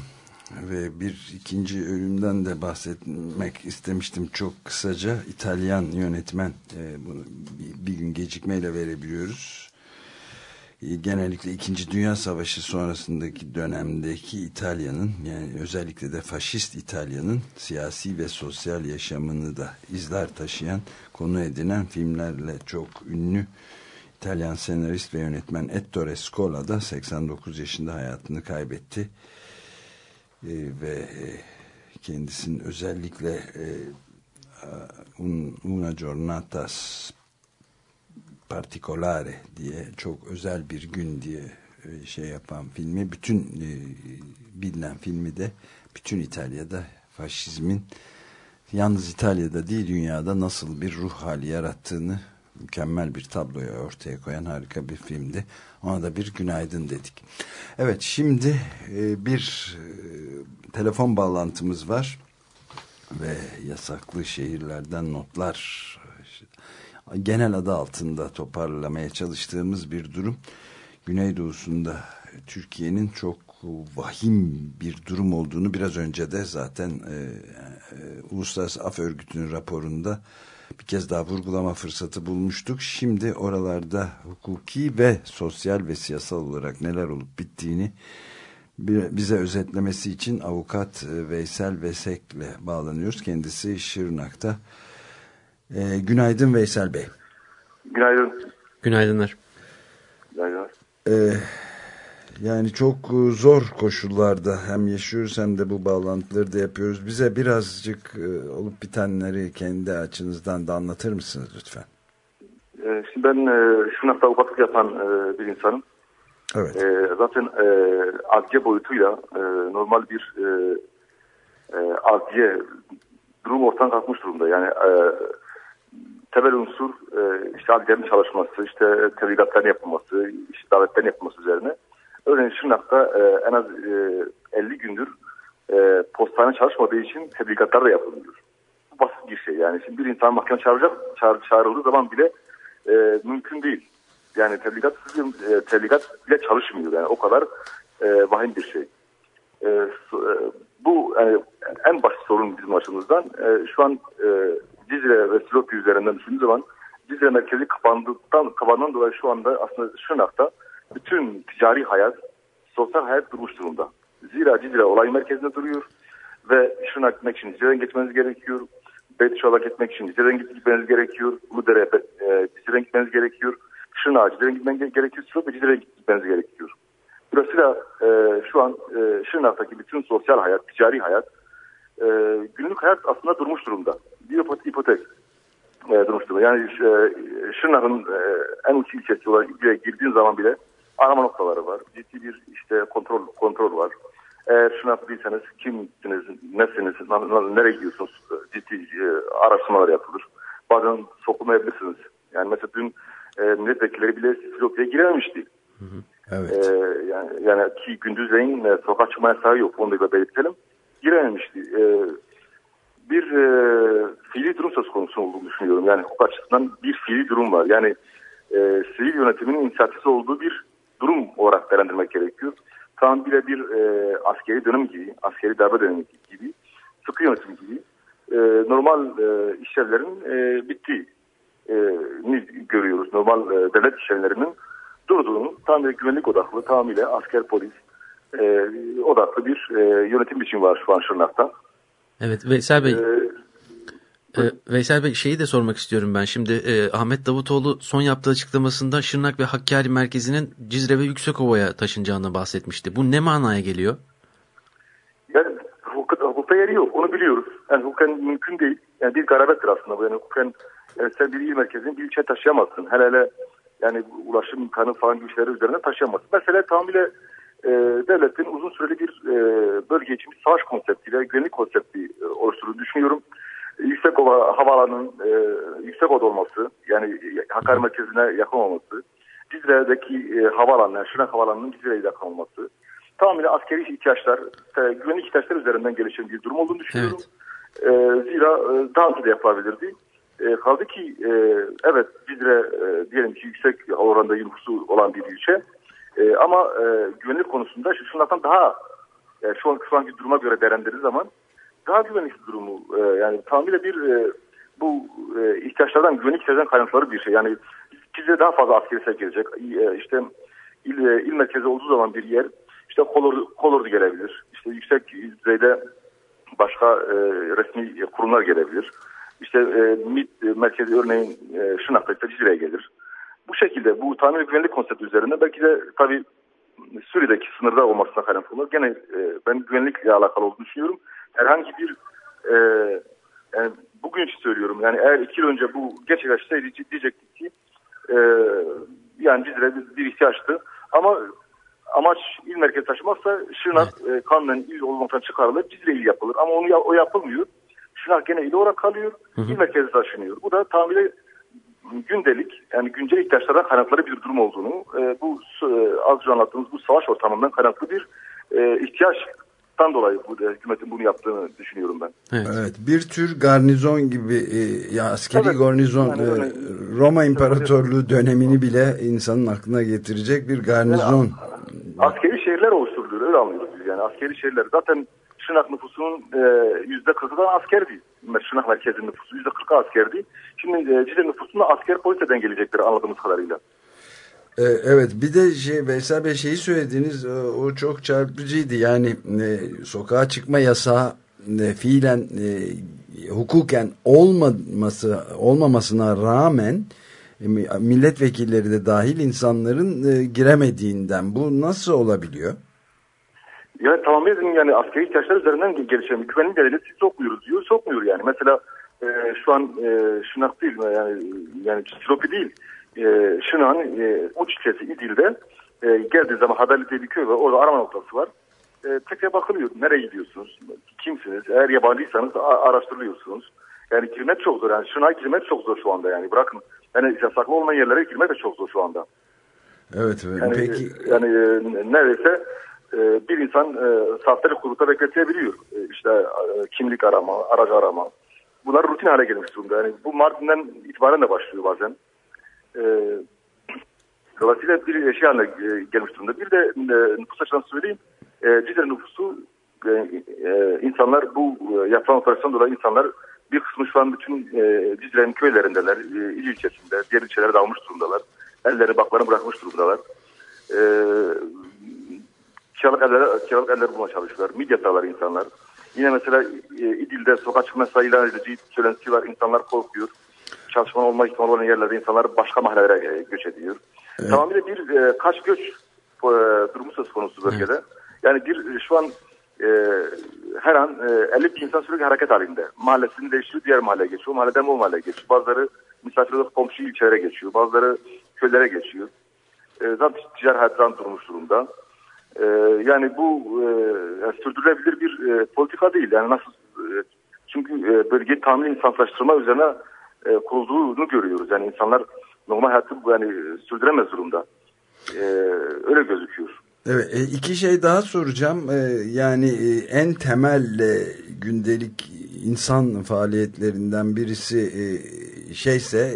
A: ve bir ikinci ölümden de bahsetmek istemiştim çok kısaca. İtalyan yönetmen e, bunu bir, gün gecikmeyle verebiliyoruz. E, genellikle İkinci Dünya Savaşı sonrasındaki dönemdeki İtalya'nın yani özellikle de faşist İtalya'nın siyasi ve sosyal yaşamını da izler taşıyan konu edinen filmlerle çok ünlü İtalyan senarist ve yönetmen Ettore Scola da 89 yaşında hayatını kaybetti ve e, kendisinin özellikle e, Una Giornata Particolare diye çok özel bir gün diye şey yapan filmi bütün bilinen filmi de bütün İtalya'da faşizmin yalnız İtalya'da değil dünyada nasıl bir ruh hali yarattığını mükemmel bir tabloya ortaya koyan harika bir filmdi. Ona da bir günaydın dedik. Evet şimdi e, bir e, telefon bağlantımız var ve yasaklı şehirlerden notlar genel adı altında toparlamaya çalıştığımız bir durum. Güneydoğusunda Türkiye'nin çok vahim bir durum olduğunu biraz önce de zaten e, e, Uluslararası Af Örgütü'nün raporunda bir kez daha vurgulama fırsatı bulmuştuk. Şimdi oralarda hukuki ve sosyal ve siyasal olarak neler olup bittiğini bize özetlemesi için avukat e, Veysel Vesek'le bağlanıyoruz. Kendisi Şırnak'ta. E, günaydın Veysel Bey.
E: Günaydın.
B: Günaydınlar.
E: Günaydın.
A: E, yani çok e, zor koşullarda hem yaşıyoruz hem de bu bağlantıları da yapıyoruz. Bize birazcık e, olup bitenleri kendi açınızdan da anlatır mısınız lütfen?
E: E, şimdi ben Şırnak'ta avukatlık yapan bir insanım.
A: Evet.
E: Zaten adliye boyutuyla normal bir adliye durum ortadan kalkmış durumda. Yani temel unsur işte adliyenin çalışması, işte tebligatların yapılması, işte davetlerin yapılması üzerine. Örneğin Şırnak'ta e, en az e, 50 gündür e, postane çalışmadığı için tebligatlar da yapılmıyor. Bu basit bir şey yani. Şimdi bir insan mahkeme çağıracak, çağır, çağrıldığı zaman bile e, mümkün değil. Yani tebligat, e, tebligat bile çalışmıyor. Yani o kadar e, vahim bir şey. E, e, bu yani, en basit sorun bizim açımızdan. E, şu an e, Cizre ve Silopi üzerinden düşündüğü zaman Cizre merkezi kapandıktan, kapandığından dolayı şu anda aslında Şırnak'ta bütün ticari hayat, sosyal hayat durmuş durumda. Zira Cizre olay merkezinde duruyor ve Şırnak gitmek için Cizre'den geçmeniz gerekiyor. Beytuşal'a gitmek için Cizre'den gitmeniz gerekiyor. Uludere e, Cizre'den gitmeniz gerekiyor. Şırnak'a Cizre'den gitmeniz gerekiyor. Silopi Cizre'den gitmeniz gerekiyor. Dolayısıyla e, şu an e, Şırnak'taki bütün sosyal hayat, ticari hayat, e, günlük hayat aslında durmuş durumda. Bir ipotek e, durmuş durumda. Yani e, Şırnak'ın e, en uç ilçesi olan girdiğin zaman bile arama noktaları var. Ciddi bir işte kontrol kontrol var. Eğer Şırnak değilseniz kimsiniz, nesiniz, nereye gidiyorsunuz ciddi e, araştırmalar yapılır. Bazen sokulmayabilirsiniz. Yani mesela dün e, milletvekilleri bile Silopi'ye girememişti. Hı hı. Evet. Ee, yani, yani ki gündüzleyin e, sokağa çıkma yasağı yok. Onu da belirtelim. Girememişti. Ee, bir e, fiili durum söz konusu olduğunu düşünüyorum. Yani hukuk açısından bir fiili durum var. Yani e, sivil yönetimin inisiyatifi olduğu bir durum olarak değerlendirmek gerekiyor. Tam bile bir e, askeri dönem gibi, askeri darbe dönemi gibi, sıkı yönetim gibi e, normal e, işlevlerin e, bittiği e, görüyoruz. Normal e, devlet işlevlerinin durduğunu tamamıyla güvenlik odaklı, tamamıyla asker polis e, odaklı bir e, yönetim biçimi var şu an Şırnak'ta.
B: Evet Veysel Bey. Ee, ee, Veysel Bey şeyi de sormak istiyorum ben. Şimdi e, Ahmet Davutoğlu son yaptığı açıklamasında Şırnak ve Hakkari merkezinin Cizre ve Yüksekova'ya taşınacağını bahsetmişti. Bu ne manaya geliyor?
E: Yani hukuk, hukukta yeri yok. Onu biliyoruz. Yani hukuken mümkün değil. Yani bir garabettir aslında bu. Yani hukuken yani sen bir il merkezini bir ilçe taşıyamazsın. Hele hele yani ulaşım imkanı falan gibi şeyler üzerine taşıyamazsın. Mesela tamamıyla e, devletin uzun süreli bir e, bölge için bir savaş konseptiyle güvenlik konsepti e, oluşturduğunu düşünüyorum. Yüksekova havaalanının e, Yüksekova'da olması yani Hakkari merkezine yakın olması, Cizre'deki e, havaalanı, yani Şırnak havaalanının Cizre'ye yakın olması tamamıyla askeri ihtiyaçlar, e, güvenlik ihtiyaçlar üzerinden gelişen bir durum olduğunu düşünüyorum. Evet. E, zira e, daha önce de yapılabilirdi. E, kaldı ki e, evet Cizre e, diyelim ki yüksek oranda nüfusu olan bir ilçe e, ama e, güvenlik konusunda şunlardan daha e, şu, an, şu anki duruma göre değerlendirdiği zaman daha güvenlik durumu e, yani tamamıyla bir e, bu e, ihtiyaçlardan güvenlik ihtiyaçlardan kaynakları bir şey. Yani bize daha fazla askeri sevk gelecek. E, işte il, e, il merkezi olduğu zaman bir yer işte kolor, kolordu gelebilir. İşte yüksek düzeyde başka e, resmi kurumlar gelebilir. İşte e, MİT merkezi örneğin e, Şırnak'ta Cizre'ye gelir. Bu şekilde bu tahmin güvenlik konsepti üzerinde belki de tabii Suriye'deki sınırda olmasına kaynaklı olur. Gene e, ben güvenlikle alakalı olduğunu düşünüyorum. Herhangi bir e, yani bugün söylüyorum yani eğer iki yıl önce bu gerçekleşseydi diyecektik ki e, yani Cizre bir, bir ihtiyaçtı. Ama amaç il merkezi taşımaksa Şırnak e, kanunen il olmaktan çıkarılır. Cizre il yapılır. Ama onu o yapılmıyor. Şırnak gene il olarak kalıyor. il merkezi taşınıyor. Bu da tamamıyla gündelik yani güncel ihtiyaçlardan kaynakları bir durum olduğunu e, bu e, az önce anlattığımız bu savaş ortamından kaynaklı bir e, ihtiyaçtan dolayı bu hükümetin bunu yaptığını düşünüyorum ben.
B: Evet.
A: Evet, bir tür garnizon gibi e, ya askeri
E: Evet,
A: garnizon
E: yani
A: e. Roma İmparatorluğu dönemini bile insanın aklına getirecek bir garnizon.
E: Askeri şehirler oluşturuluyor öyle anlıyoruz biz yani askeri şehirler. Zaten Şırnak nüfusunun e, yüzde kırkı askerdi. Şırnak merkezinin nüfusu yüzde kırkı askerdi. Şimdi e, Cizre nüfusunda asker poliseden gelecekler anladığımız kadarıyla.
A: E, evet bir de şey Veysel Bey şeyi söylediğiniz e, o çok çarpıcıydı. Yani e, sokağa çıkma yasağı fiilen e, hukuken olmaması olmamasına rağmen milletvekilleri de dahil insanların giremediğinden bu nasıl olabiliyor?
E: Yani tamamen yani askeri ihtiyaçlar üzerinden gelişen güvenlik devleti sokmuyoruz diyor. Sokmuyor yani. Mesela e, şu an e, Şırnak değil yani yani Silopi değil. E, Şırnak'ın e, uç ilçesi İdil'de e, geldiği zaman Haberli diye bir köy var. Orada arama noktası var. E, tekrar bakılıyor. Nereye gidiyorsunuz? Kimsiniz? Eğer yabancıysanız araştırılıyorsunuz. Yani girmek çok zor. Yani Şırnak'a girmek çok zor şu anda yani. Bırakın. Yani yasaklı olmayan yerlere girmek de çok zor şu anda.
A: Evet, evet.
E: Yani,
A: peki
E: yani e, neredeyse e, bir insan e, saatleri kuyrukta bekletebiliyor. E, işte e, kimlik arama, aracı arama. Bunlar rutin hale gelmiş durumda. Yani bu Mardin'den itibaren de başlıyor bazen. E, dolayısıyla bir şey haline e, gelmiş durumda. Bir de e, nüfus açısından söyleyeyim. E, Cizre nüfusu e, e, insanlar bu e, yapılan operasyon dolayı insanlar bir kısmı şu an bütün e, Cizre'nin köylerindeler. E, il ilçesinde. Diğer ilçelere dağılmış durumdalar. Elleri baklarını bırakmış durumdalar. E, kiralık eller, kiralık eller bulmaya çalışıyorlar. Midyatalar insanlar. Yine mesela e, İdil'de sokak çıkma yasağı ilan edici söylentisi var. İnsanlar korkuyor. Çalışma olma ihtimali olan yerlerde insanlar başka mahallelere e, göç ediyor. Tamamıyla bir e, kaç göç e, durumu söz konusu bölgede. Yani bir e, şu an e, her an e, 50 bin insan sürekli hareket halinde. Mahallesini değiştiriyor, diğer mahalleye geçiyor. Mahalleden o mahalleye geçiyor. Bazıları misafir olup komşu ilçelere geçiyor. Bazıları köylere geçiyor. E, zaten ticari hayattan durmuş durumda. E, yani bu e, yani sürdürülebilir bir e, politika değil. Yani nasıl e, çünkü e, bölgeyi tamamen insansızlaştırma üzerine e, kurulduğunu görüyoruz. Yani insanlar normal hayatı yani sürdüremez durumda. E, öyle gözüküyor.
A: Evet, e, iki şey daha soracağım. E, Yani e, en temel gündelik insan faaliyetlerinden birisi şeyse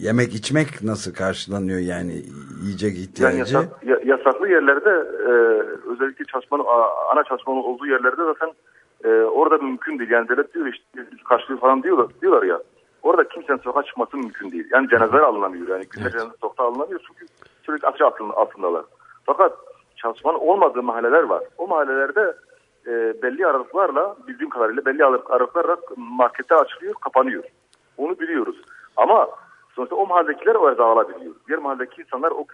A: yemek içmek nasıl karşılanıyor yani yiyecek
E: Yani
A: ihtiyacı?
E: yasak, ya- yasaklı yerlerde özellikle çalışmanın ana çalışmanın olduğu yerlerde zaten orada mümkün değil. Yani devlet diyor işte karşılığı falan diyorlar, diyorlar ya. Orada kimsenin sokağa çıkması mümkün değil. Yani cenazeler alınamıyor. Yani günler cenaze sokağa alınamıyor çünkü sürekli atış altında, altındalar. Fakat çalışmanın olmadığı mahalleler var. O mahallelerde e, belli aralıklarla bildiğim kadarıyla belli aralık- aralıklarla marketler açılıyor, kapanıyor. Onu biliyoruz. Ama sonuçta o mahalledekiler o dağılabiliyor. Diğer mahalledeki insanlar o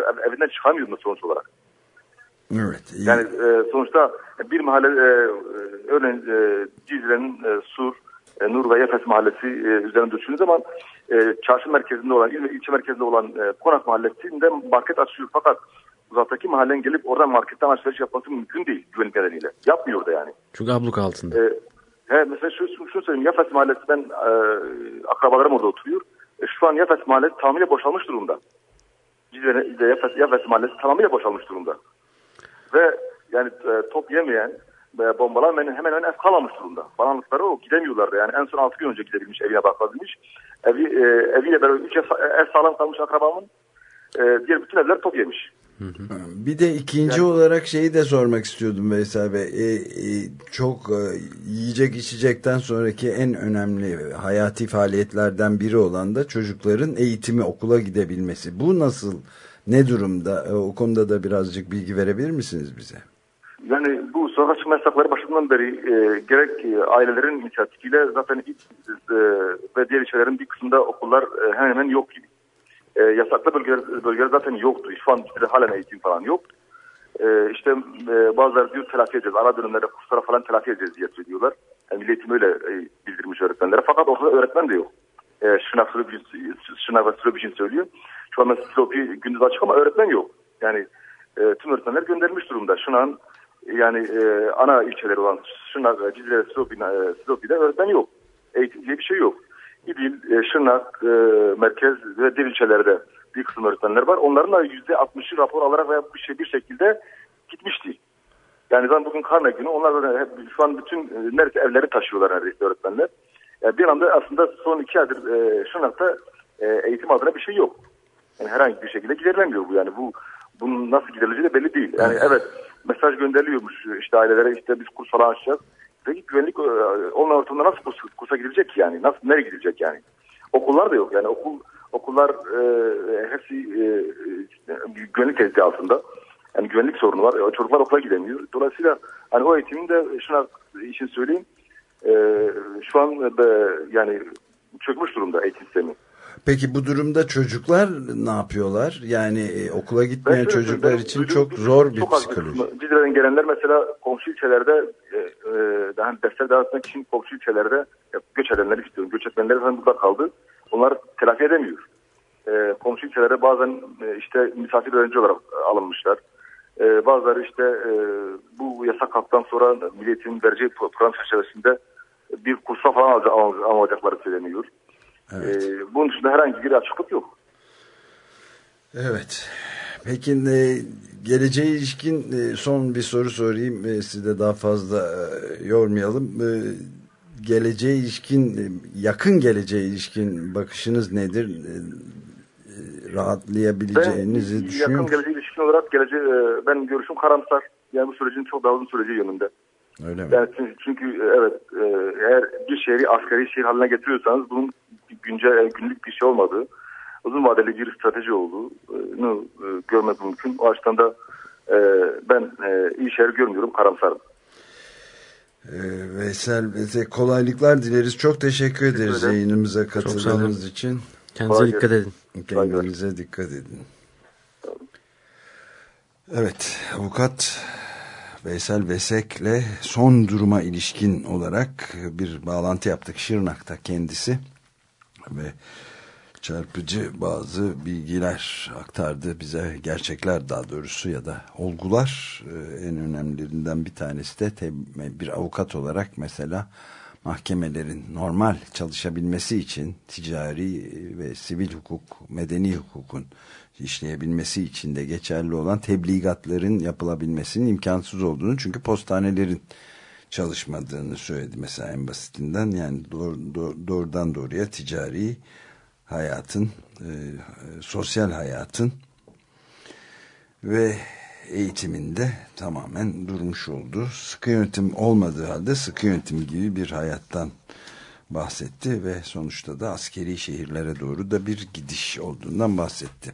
E: ev- evinden çıkamıyor mu sonuç olarak?
A: Evet. iyi.
E: Yani e, sonuçta bir mahalle e, e, örneğin e, Cizre'nin e, Sur, e, Nur ve Yefes mahallesi e, üzerinde düşündüğünüz zaman e, çarşı merkezinde olan, il ve ilçe merkezinde olan e, Konak mahallesinde market açıyor fakat uzaktaki mahallenin gelip oradan marketten alışveriş yapması mümkün değil güvenlik nedeniyle. Yapmıyor da yani.
B: Çünkü abluk altında.
E: E, he, mesela şu, şu, şunu söyleyeyim. Yefes mahallesi ben e, akrabalarım orada oturuyor. E, şu an Yefes mahallesi tamamıyla boşalmış durumda. Cizre, Yefes, Yefes mahallesi tamamıyla boşalmış durumda. Ve yani e, top yemeyen ve bombalanmayan hemen hemen ev kalmamış durumda. Balanlıkları o gidemiyorlardı. Yani en son 6 gün önce gidebilmiş evine bakabilmiş. Evi, e, eviyle beraber 3 ev, ev sağlam kalmış akrabamın. E, diğer bütün evler top yemiş.
A: Bir de ikinci olarak şeyi de sormak istiyordum Veysel Bey. E, e, çok e, yiyecek içecekten sonraki en önemli hayati faaliyetlerden biri olan da çocukların eğitimi okula gidebilmesi. Bu nasıl ne durumda? E, o konuda da birazcık bilgi verebilir misiniz bize?
E: Yani bu sokağa çıkma yasakları başından beri e, gerek e, ailelerin inisiyatifiyle zaten ilk, e, ve diğer ilçelerin bir kısmında okullar e, hemen hemen yok gibi. E, yasaklı bölgeler, bölgeler zaten yoktu. Şu an işte halen eğitim falan yok. E, işte e, bazıları diyor telafi edeceğiz. Ara dönemlerde kurslara falan telafi edeceğiz diye söylüyorlar. Yani Milli Eğitim öyle e, bildirmiş öğretmenlere. Fakat ortada öğretmen de yok. E, Şınav Şınav ve Sıra söylüyor. Şu an mesela Silopi gündüz açık ama öğretmen yok. Yani e, tüm öğretmenler gönderilmiş durumda. Şunak'ın yani e, ana ilçeleri olan Şırnak, Cizre, Silopi, Silopi'de öğretmen yok. Eğitim diye bir şey yok. İdil, e, Şırnak, e, merkez ve diğer ilçelerde bir kısım öğretmenler var. Onların da %60'ı rapor alarak veya bir, şey, bir şekilde gitmişti. Yani zaten bugün karne günü onlar böyle hep, şu an bütün e, neredeyse evleri taşıyorlar neredeyse öğretmenler. Yani bir anda aslında son iki aydır e, Şırnak'ta e, eğitim adına bir şey yok. Yani herhangi bir şekilde giderilemiyor bu yani bu bunun nasıl giderileceği de belli değil. Yani evet mesaj gönderiliyormuş işte ailelere işte biz kurs falan açacağız. Peki güvenlik e, onun ortamında nasıl kurs, kursa gidilecek yani? Nasıl nereye gidilecek yani? Okullar da yok yani okul okullar e, hepsi e, e güvenlik tehdidi altında. Yani güvenlik sorunu var. E, çocuklar okula gidemiyor. Dolayısıyla hani o eğitimin de şuna için söyleyeyim. E, şu an e, yani çökmüş durumda eğitim sistemi.
A: Peki bu durumda çocuklar ne yapıyorlar? Yani e, okula gitmeyen çocuklar için duydum, çok zor bir çok psikoloji.
E: Cizre'den gelenler mesela komşu ilçelerde e, e, daha dersler devam etmek için komşu ilçelerde e, göç edenler istiyorum. Göç etmenler zaten burada kaldı. Onlar telafi edemiyor. E, komşu ilçelerde bazen e, işte misafir öğrenci olarak alınmışlar. E, bazıları işte e, bu yasak kalktan sonra milletin vereceği program çerçevesinde bir kursa falan alacakları söyleniyor. Evet. E, bunun dışında herhangi bir açıklık yok.
A: Evet. Peki e, geleceğe ilişkin e, son bir soru sorayım. E, size daha fazla e, yormayalım. E, geleceğe ilişkin, e, yakın geleceğe ilişkin bakışınız nedir? E, e rahatlayabileceğinizi ben, düşünüyor
E: Yakın geleceğe ilişkin olarak geleceğe, e, ben görüşüm karamsar. Yani bu sürecin çok daha uzun süreci yönünde.
A: Öyle mi?
E: Yani çünkü, çünkü evet e, eğer bir şehri askeri şehir haline getiriyorsanız bunun güncel günlük bir şey olmadığı, uzun vadeli bir strateji olduğunu e, görmek mümkün. O açıdan da e, ben e, iyi şeyler görmüyorum, karamsarım.
A: Veysel bize kolaylıklar dileriz. Çok teşekkür ederiz teşekkür yayınımıza katıldığınız için.
B: Kendinize dikkat edin.
A: Kendinize dikkat edin. Evet, avukat Veysel Vesek'le son duruma ilişkin olarak bir bağlantı yaptık. Şırnak'ta kendisi ve çarpıcı bazı bilgiler aktardı bize. Gerçekler daha doğrusu ya da olgular ee, en önemlilerinden bir tanesi de bir avukat olarak mesela mahkemelerin normal çalışabilmesi için ticari ve sivil hukuk, medeni hukukun işleyebilmesi için de geçerli olan tebligatların yapılabilmesinin imkansız olduğunu çünkü postanelerin çalışmadığını söyledi mesela en basitinden yani doğru, doğrudan doğruya ticari hayatın e, sosyal hayatın ve eğitiminde tamamen durmuş oldu. Sıkı yönetim olmadığı halde sıkı yönetim gibi bir hayattan bahsetti ve sonuçta da askeri şehirlere doğru da bir gidiş olduğundan bahsetti.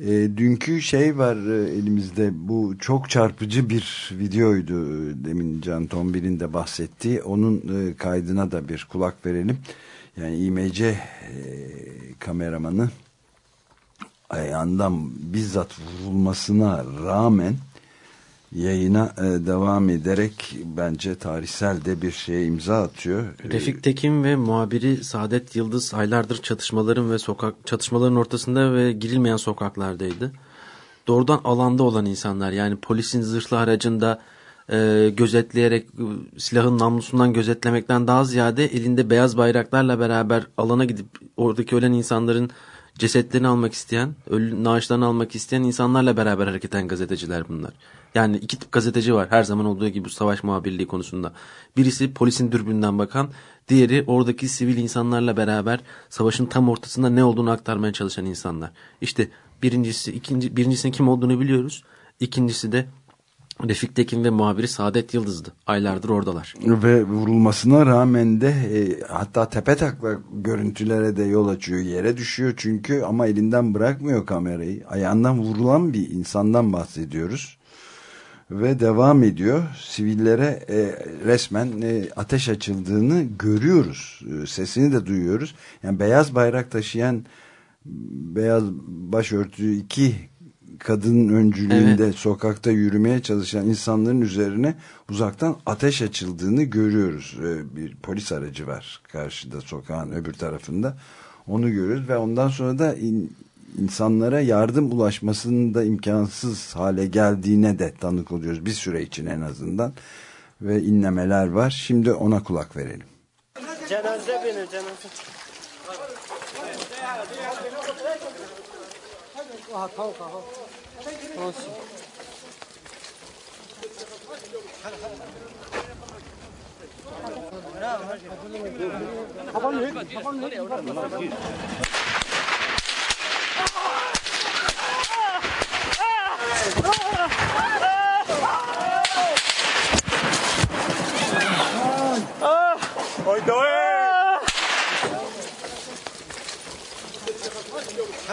A: E, dünkü şey var e, elimizde bu çok çarpıcı bir videoydu demin Can Tombil'in de bahsettiği onun e, kaydına da bir kulak verelim. Yani İMC e, kameramanı ayağından bizzat vurulmasına rağmen yayına e, devam ederek bence tarihsel de bir şeye imza atıyor.
B: Refik Tekin ve muhabiri Saadet Yıldız aylardır çatışmaların ve sokak çatışmaların ortasında ve girilmeyen sokaklardaydı. Doğrudan alanda olan insanlar yani polisin zırhlı aracında e, gözetleyerek silahın namlusundan gözetlemekten daha ziyade elinde beyaz bayraklarla beraber alana gidip oradaki ölen insanların cesetlerini almak isteyen, ölü naaşlarını almak isteyen insanlarla beraber hareket eden gazeteciler bunlar. Yani iki tip gazeteci var her zaman olduğu gibi bu savaş muhabirliği konusunda. Birisi polisin dürbünden bakan, diğeri oradaki sivil insanlarla beraber savaşın tam ortasında ne olduğunu aktarmaya çalışan insanlar. İşte birincisi, ikinci, birincisinin kim olduğunu biliyoruz. İkincisi de Refik Tekin ve muhabiri Saadet Yıldız'dı. Aylardır oradalar.
A: Ve vurulmasına rağmen de e, hatta tepe takla görüntülere de yol açıyor. Yere düşüyor çünkü ama elinden bırakmıyor kamerayı. Ayağından vurulan bir insandan bahsediyoruz. Ve devam ediyor. Sivillere e, resmen e, ateş açıldığını görüyoruz. E, sesini de duyuyoruz. Yani beyaz bayrak taşıyan beyaz başörtü iki kadının öncülüğünde evet. sokakta yürümeye çalışan insanların üzerine uzaktan ateş açıldığını görüyoruz. Ee, bir polis aracı var karşıda sokağın öbür tarafında. Onu görüyoruz ve ondan sonra da in, insanlara yardım ulaşmasının da imkansız hale geldiğine de tanık oluyoruz bir süre için en azından ve inlemeler var. Şimdi ona kulak verelim.
F: Cenaze benim cenaze. 와, 타오 가. 그렇지. 가방 왜? Olsun.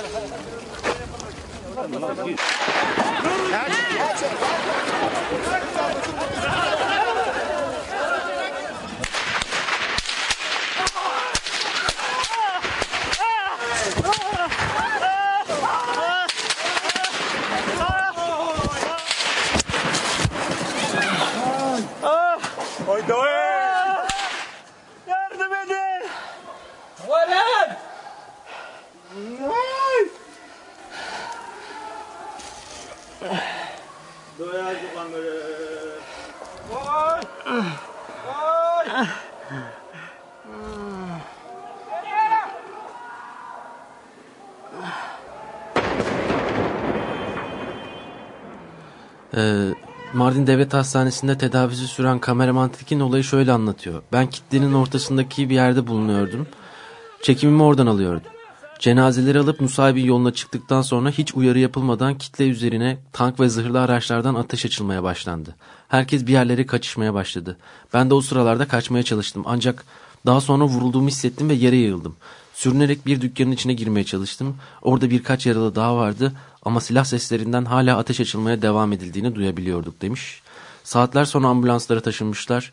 F: Yardım edin. Varın.
B: Ee, Mardin Devlet Hastanesi'nde tedavisi süren kameraman Tekin olayı şöyle anlatıyor. Ben kitlenin ortasındaki bir yerde bulunuyordum. Çekimimi oradan alıyordum. Cenazeleri alıp Nusaybin yoluna çıktıktan sonra hiç uyarı yapılmadan kitle üzerine tank ve zırhlı araçlardan ateş açılmaya başlandı. Herkes bir yerlere kaçışmaya başladı. Ben de o sıralarda kaçmaya çalıştım ancak daha sonra vurulduğumu hissettim ve yere yığıldım. Sürünerek bir dükkanın içine girmeye çalıştım. Orada birkaç yaralı daha vardı ama silah seslerinden hala ateş açılmaya devam edildiğini duyabiliyorduk demiş. Saatler sonra ambulanslara taşınmışlar.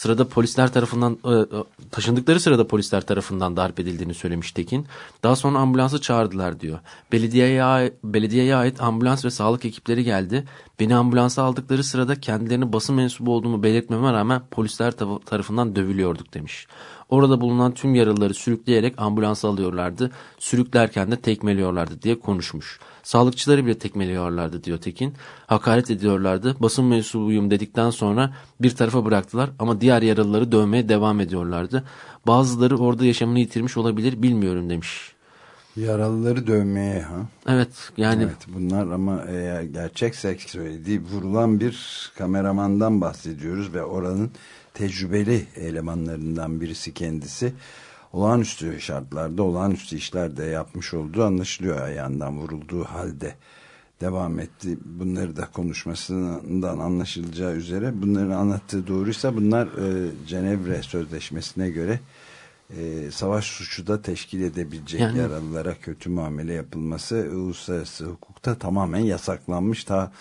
B: Sırada polisler tarafından e, e, taşındıkları sırada polisler tarafından darp edildiğini söylemiş Tekin. Daha sonra ambulansı çağırdılar diyor. Belediyeye, belediyeye ait ambulans ve sağlık ekipleri geldi. Beni ambulansa aldıkları sırada kendilerini basın mensubu olduğumu belirtmeme rağmen polisler ta- tarafından dövülüyorduk demiş. Orada bulunan tüm yaralıları sürükleyerek ambulansa alıyorlardı. Sürüklerken de tekmeliyorlardı diye konuşmuş. Sağlıkçıları bile tekmeliyorlardı diyor Tekin. Hakaret ediyorlardı. Basın mensubuyum dedikten sonra bir tarafa bıraktılar ama diğer yaralıları dövmeye devam ediyorlardı. Bazıları orada yaşamını yitirmiş olabilir bilmiyorum demiş.
A: Yaralıları dövmeye ha.
B: Evet yani
A: Evet bunlar ama eğer gerçekse söylediği vurulan bir kameramandan bahsediyoruz ve oranın tecrübeli elemanlarından birisi kendisi. Olağanüstü şartlarda olağanüstü işler de yapmış olduğu anlaşılıyor ayağından vurulduğu halde devam etti. Bunları da konuşmasından anlaşılacağı üzere bunların anlattığı doğruysa bunlar e, Cenevre Sözleşmesi'ne göre e, savaş suçu da teşkil edebilecek
B: Yani-
A: yaralılara kötü muamele yapılması uluslararası hukukta tamamen yasaklanmış ta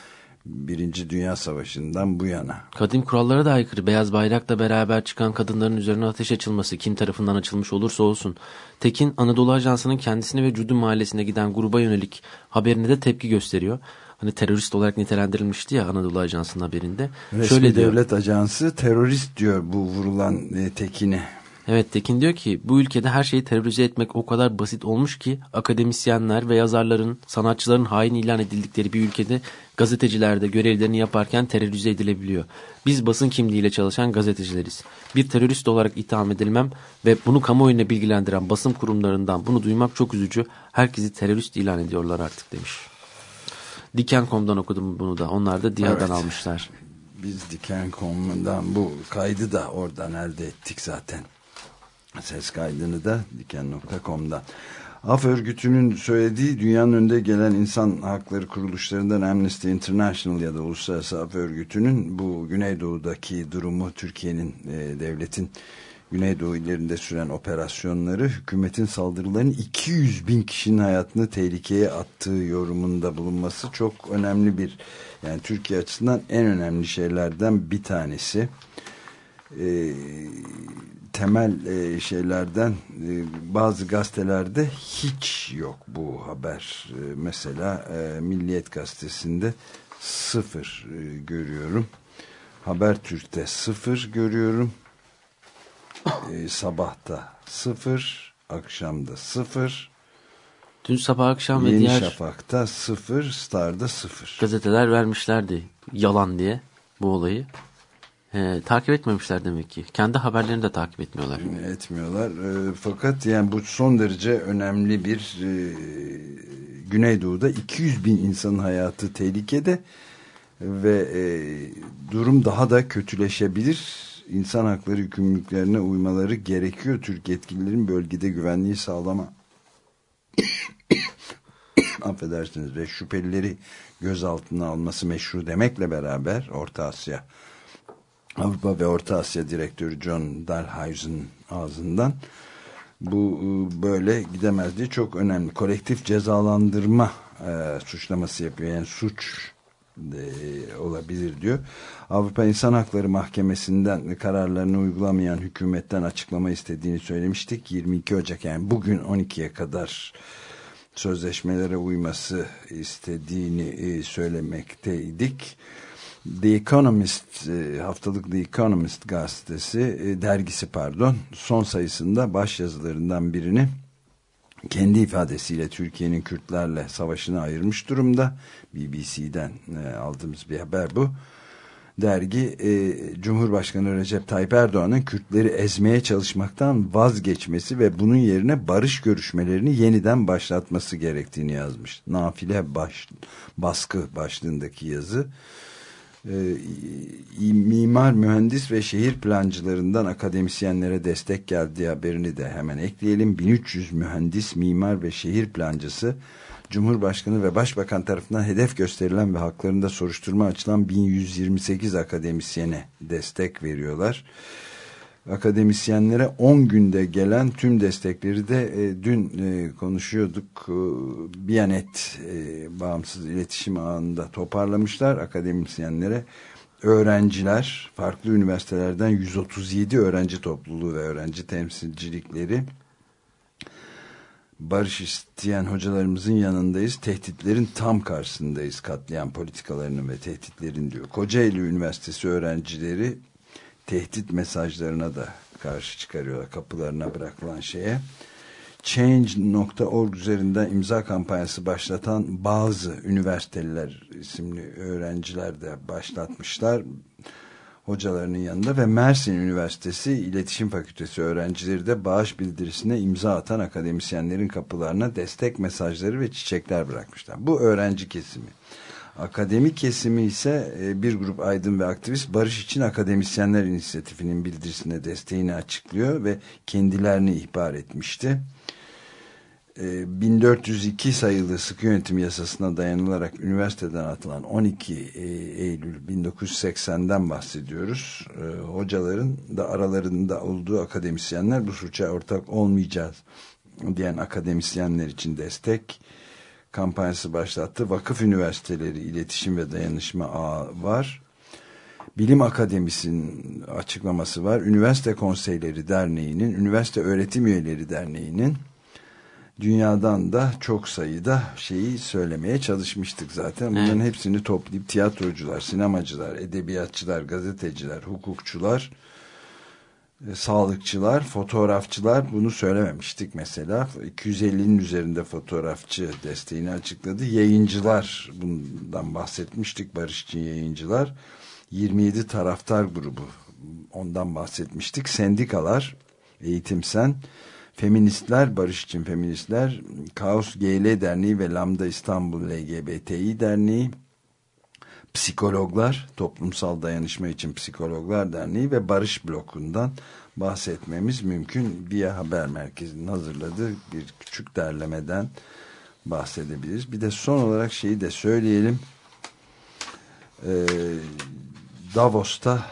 A: Birinci Dünya Savaşı'ndan bu yana.
B: Kadim kurallara da aykırı beyaz bayrakla beraber çıkan kadınların üzerine ateş açılması kim tarafından açılmış olursa olsun. Tekin Anadolu Ajansı'nın kendisine ve Cudun Mahallesi'ne giden gruba yönelik haberine de tepki gösteriyor. Hani terörist olarak nitelendirilmişti ya Anadolu Ajansı'nın haberinde.
A: Resmi
B: Şöyle diyor.
A: devlet ajansı terörist diyor bu vurulan e, tekini.
B: Evet Tekin diyor ki bu ülkede her şeyi terörize etmek o kadar basit olmuş ki akademisyenler ve yazarların, sanatçıların hain ilan edildikleri bir ülkede gazeteciler de görevlerini yaparken terörize edilebiliyor. Biz basın kimliğiyle çalışan gazetecileriz. Bir terörist olarak itham edilmem ve bunu kamuoyuna bilgilendiren basın kurumlarından bunu duymak çok üzücü. Herkesi terörist ilan ediyorlar artık demiş. Diken.com'dan okudum bunu da. Onlar da DİHA'dan
A: Evet.
B: almışlar.
A: Biz Diken.com'dan bu kaydı da oradan elde ettik zaten. Ses kaydını da Diken.com'dan. Af örgütünün söylediği dünyanın önde gelen insan hakları kuruluşlarından Amnesty International ya da Uluslararası Af Örgütü'nün bu Güneydoğu'daki durumu Türkiye'nin e, devletin Güneydoğu illerinde süren operasyonları hükümetin saldırılarının 200 bin kişinin hayatını tehlikeye attığı yorumunda bulunması çok önemli bir yani Türkiye açısından en önemli şeylerden bir tanesi. Ee, temel e, şeylerden e, bazı gazetelerde hiç yok bu haber. E, mesela e, Milliyet gazetesinde sıfır e, görüyorum. Habertürk'te sıfır görüyorum. E, sabahta sıfır, akşamda sıfır.
B: Dün sabah akşam ve diğer
A: Şafak'ta sıfır, Star'da sıfır.
B: gazeteler vermişlerdi yalan diye bu olayı. Ee, takip etmemişler demek ki. Kendi haberlerini de takip etmiyorlar.
A: etmiyorlar. E, fakat yani bu son derece önemli bir e, Güneydoğu'da 200 bin insanın hayatı tehlikede ve e, durum daha da kötüleşebilir. İnsan hakları yükümlülüklerine uymaları gerekiyor. Türk yetkililerin bölgede güvenliği sağlama affedersiniz ve şüphelileri gözaltına alması meşru demekle beraber Orta Asya Avrupa ve Orta Asya Direktörü John Dalhouse'un ağzından bu e, böyle gidemez diye çok önemli. Kolektif cezalandırma e, suçlaması yapıyor. Yani suç e, olabilir diyor. Avrupa İnsan Hakları Mahkemesi'nden kararlarını uygulamayan hükümetten açıklama istediğini söylemiştik. 22 Ocak yani bugün 12'ye kadar sözleşmelere uyması istediğini e, söylemekteydik. The Economist e, haftalık The Economist gazetesi e, dergisi pardon son sayısında baş yazılarından birini kendi ifadesiyle Türkiye'nin Kürtlerle savaşını ayırmış durumda. BBC'den e, aldığımız bir haber bu. Dergi Cumhurbaşkanı Recep Tayyip Erdoğan'ın Kürtleri ezmeye çalışmaktan vazgeçmesi ve bunun yerine barış görüşmelerini yeniden başlatması gerektiğini yazmış. Nafile baş, baskı başlığındaki yazı e, mimar, mühendis ve şehir plancılarından akademisyenlere destek geldiği haberini de hemen ekleyelim. 1300 mühendis, mimar ve şehir plancısı Cumhurbaşkanı ve Başbakan tarafından hedef gösterilen ve haklarında soruşturma açılan 1128 akademisyene destek veriyorlar akademisyenlere 10 günde gelen tüm destekleri de e, dün e, konuşuyorduk. E, Biyanet e, bağımsız iletişim ağında toparlamışlar akademisyenlere. Öğrenciler, farklı üniversitelerden 137 öğrenci topluluğu ve öğrenci temsilcilikleri barış isteyen hocalarımızın yanındayız. Tehditlerin tam karşısındayız. Katliam politikalarının ve tehditlerin diyor. Kocaeli Üniversitesi öğrencileri tehdit mesajlarına da karşı çıkarıyorlar kapılarına bırakılan şeye. Change.org üzerinden imza kampanyası başlatan bazı üniversiteliler isimli öğrenciler de başlatmışlar hocalarının yanında ve Mersin Üniversitesi İletişim Fakültesi öğrencileri de bağış bildirisine imza atan akademisyenlerin kapılarına destek mesajları ve çiçekler bırakmışlar. Bu öğrenci kesimi. Akademik kesimi ise e, bir grup aydın ve aktivist Barış için Akademisyenler İnisiyatifi'nin bildirisine desteğini açıklıyor ve kendilerini ihbar etmişti. 1402 e, sayılı sıkı yönetim yasasına dayanılarak üniversiteden atılan 12 e, Eylül 1980'den bahsediyoruz. Hocaların da aralarında olduğu akademisyenler bu suça ortak olmayacağız diyen akademisyenler için destek kampanyası başlattı. Vakıf Üniversiteleri İletişim ve Dayanışma Ağı var. Bilim Akademisi'nin açıklaması var. Üniversite Konseyleri Derneği'nin, Üniversite Öğretim Üyeleri Derneği'nin dünyadan da çok sayıda şeyi söylemeye çalışmıştık zaten. Bunların evet. hepsini toplayıp tiyatrocular, sinemacılar, edebiyatçılar, gazeteciler, hukukçular, sağlıkçılar, fotoğrafçılar bunu söylememiştik mesela. 250'nin üzerinde fotoğrafçı desteğini açıkladı. Yayıncılar bundan bahsetmiştik barışçı yayıncılar. 27 taraftar grubu ondan bahsetmiştik. Sendikalar, Eğitimsen, Feministler, Barış için Feministler, Kaos GL Derneği ve Lambda İstanbul LGBTİ Derneği, Psikologlar, Toplumsal Dayanışma için Psikologlar Derneği ve Barış Bloku'ndan bahsetmemiz mümkün. Via Haber Merkezi'nin hazırladığı bir küçük derlemeden bahsedebiliriz. Bir de son olarak şeyi de söyleyelim. Ee, Davos'ta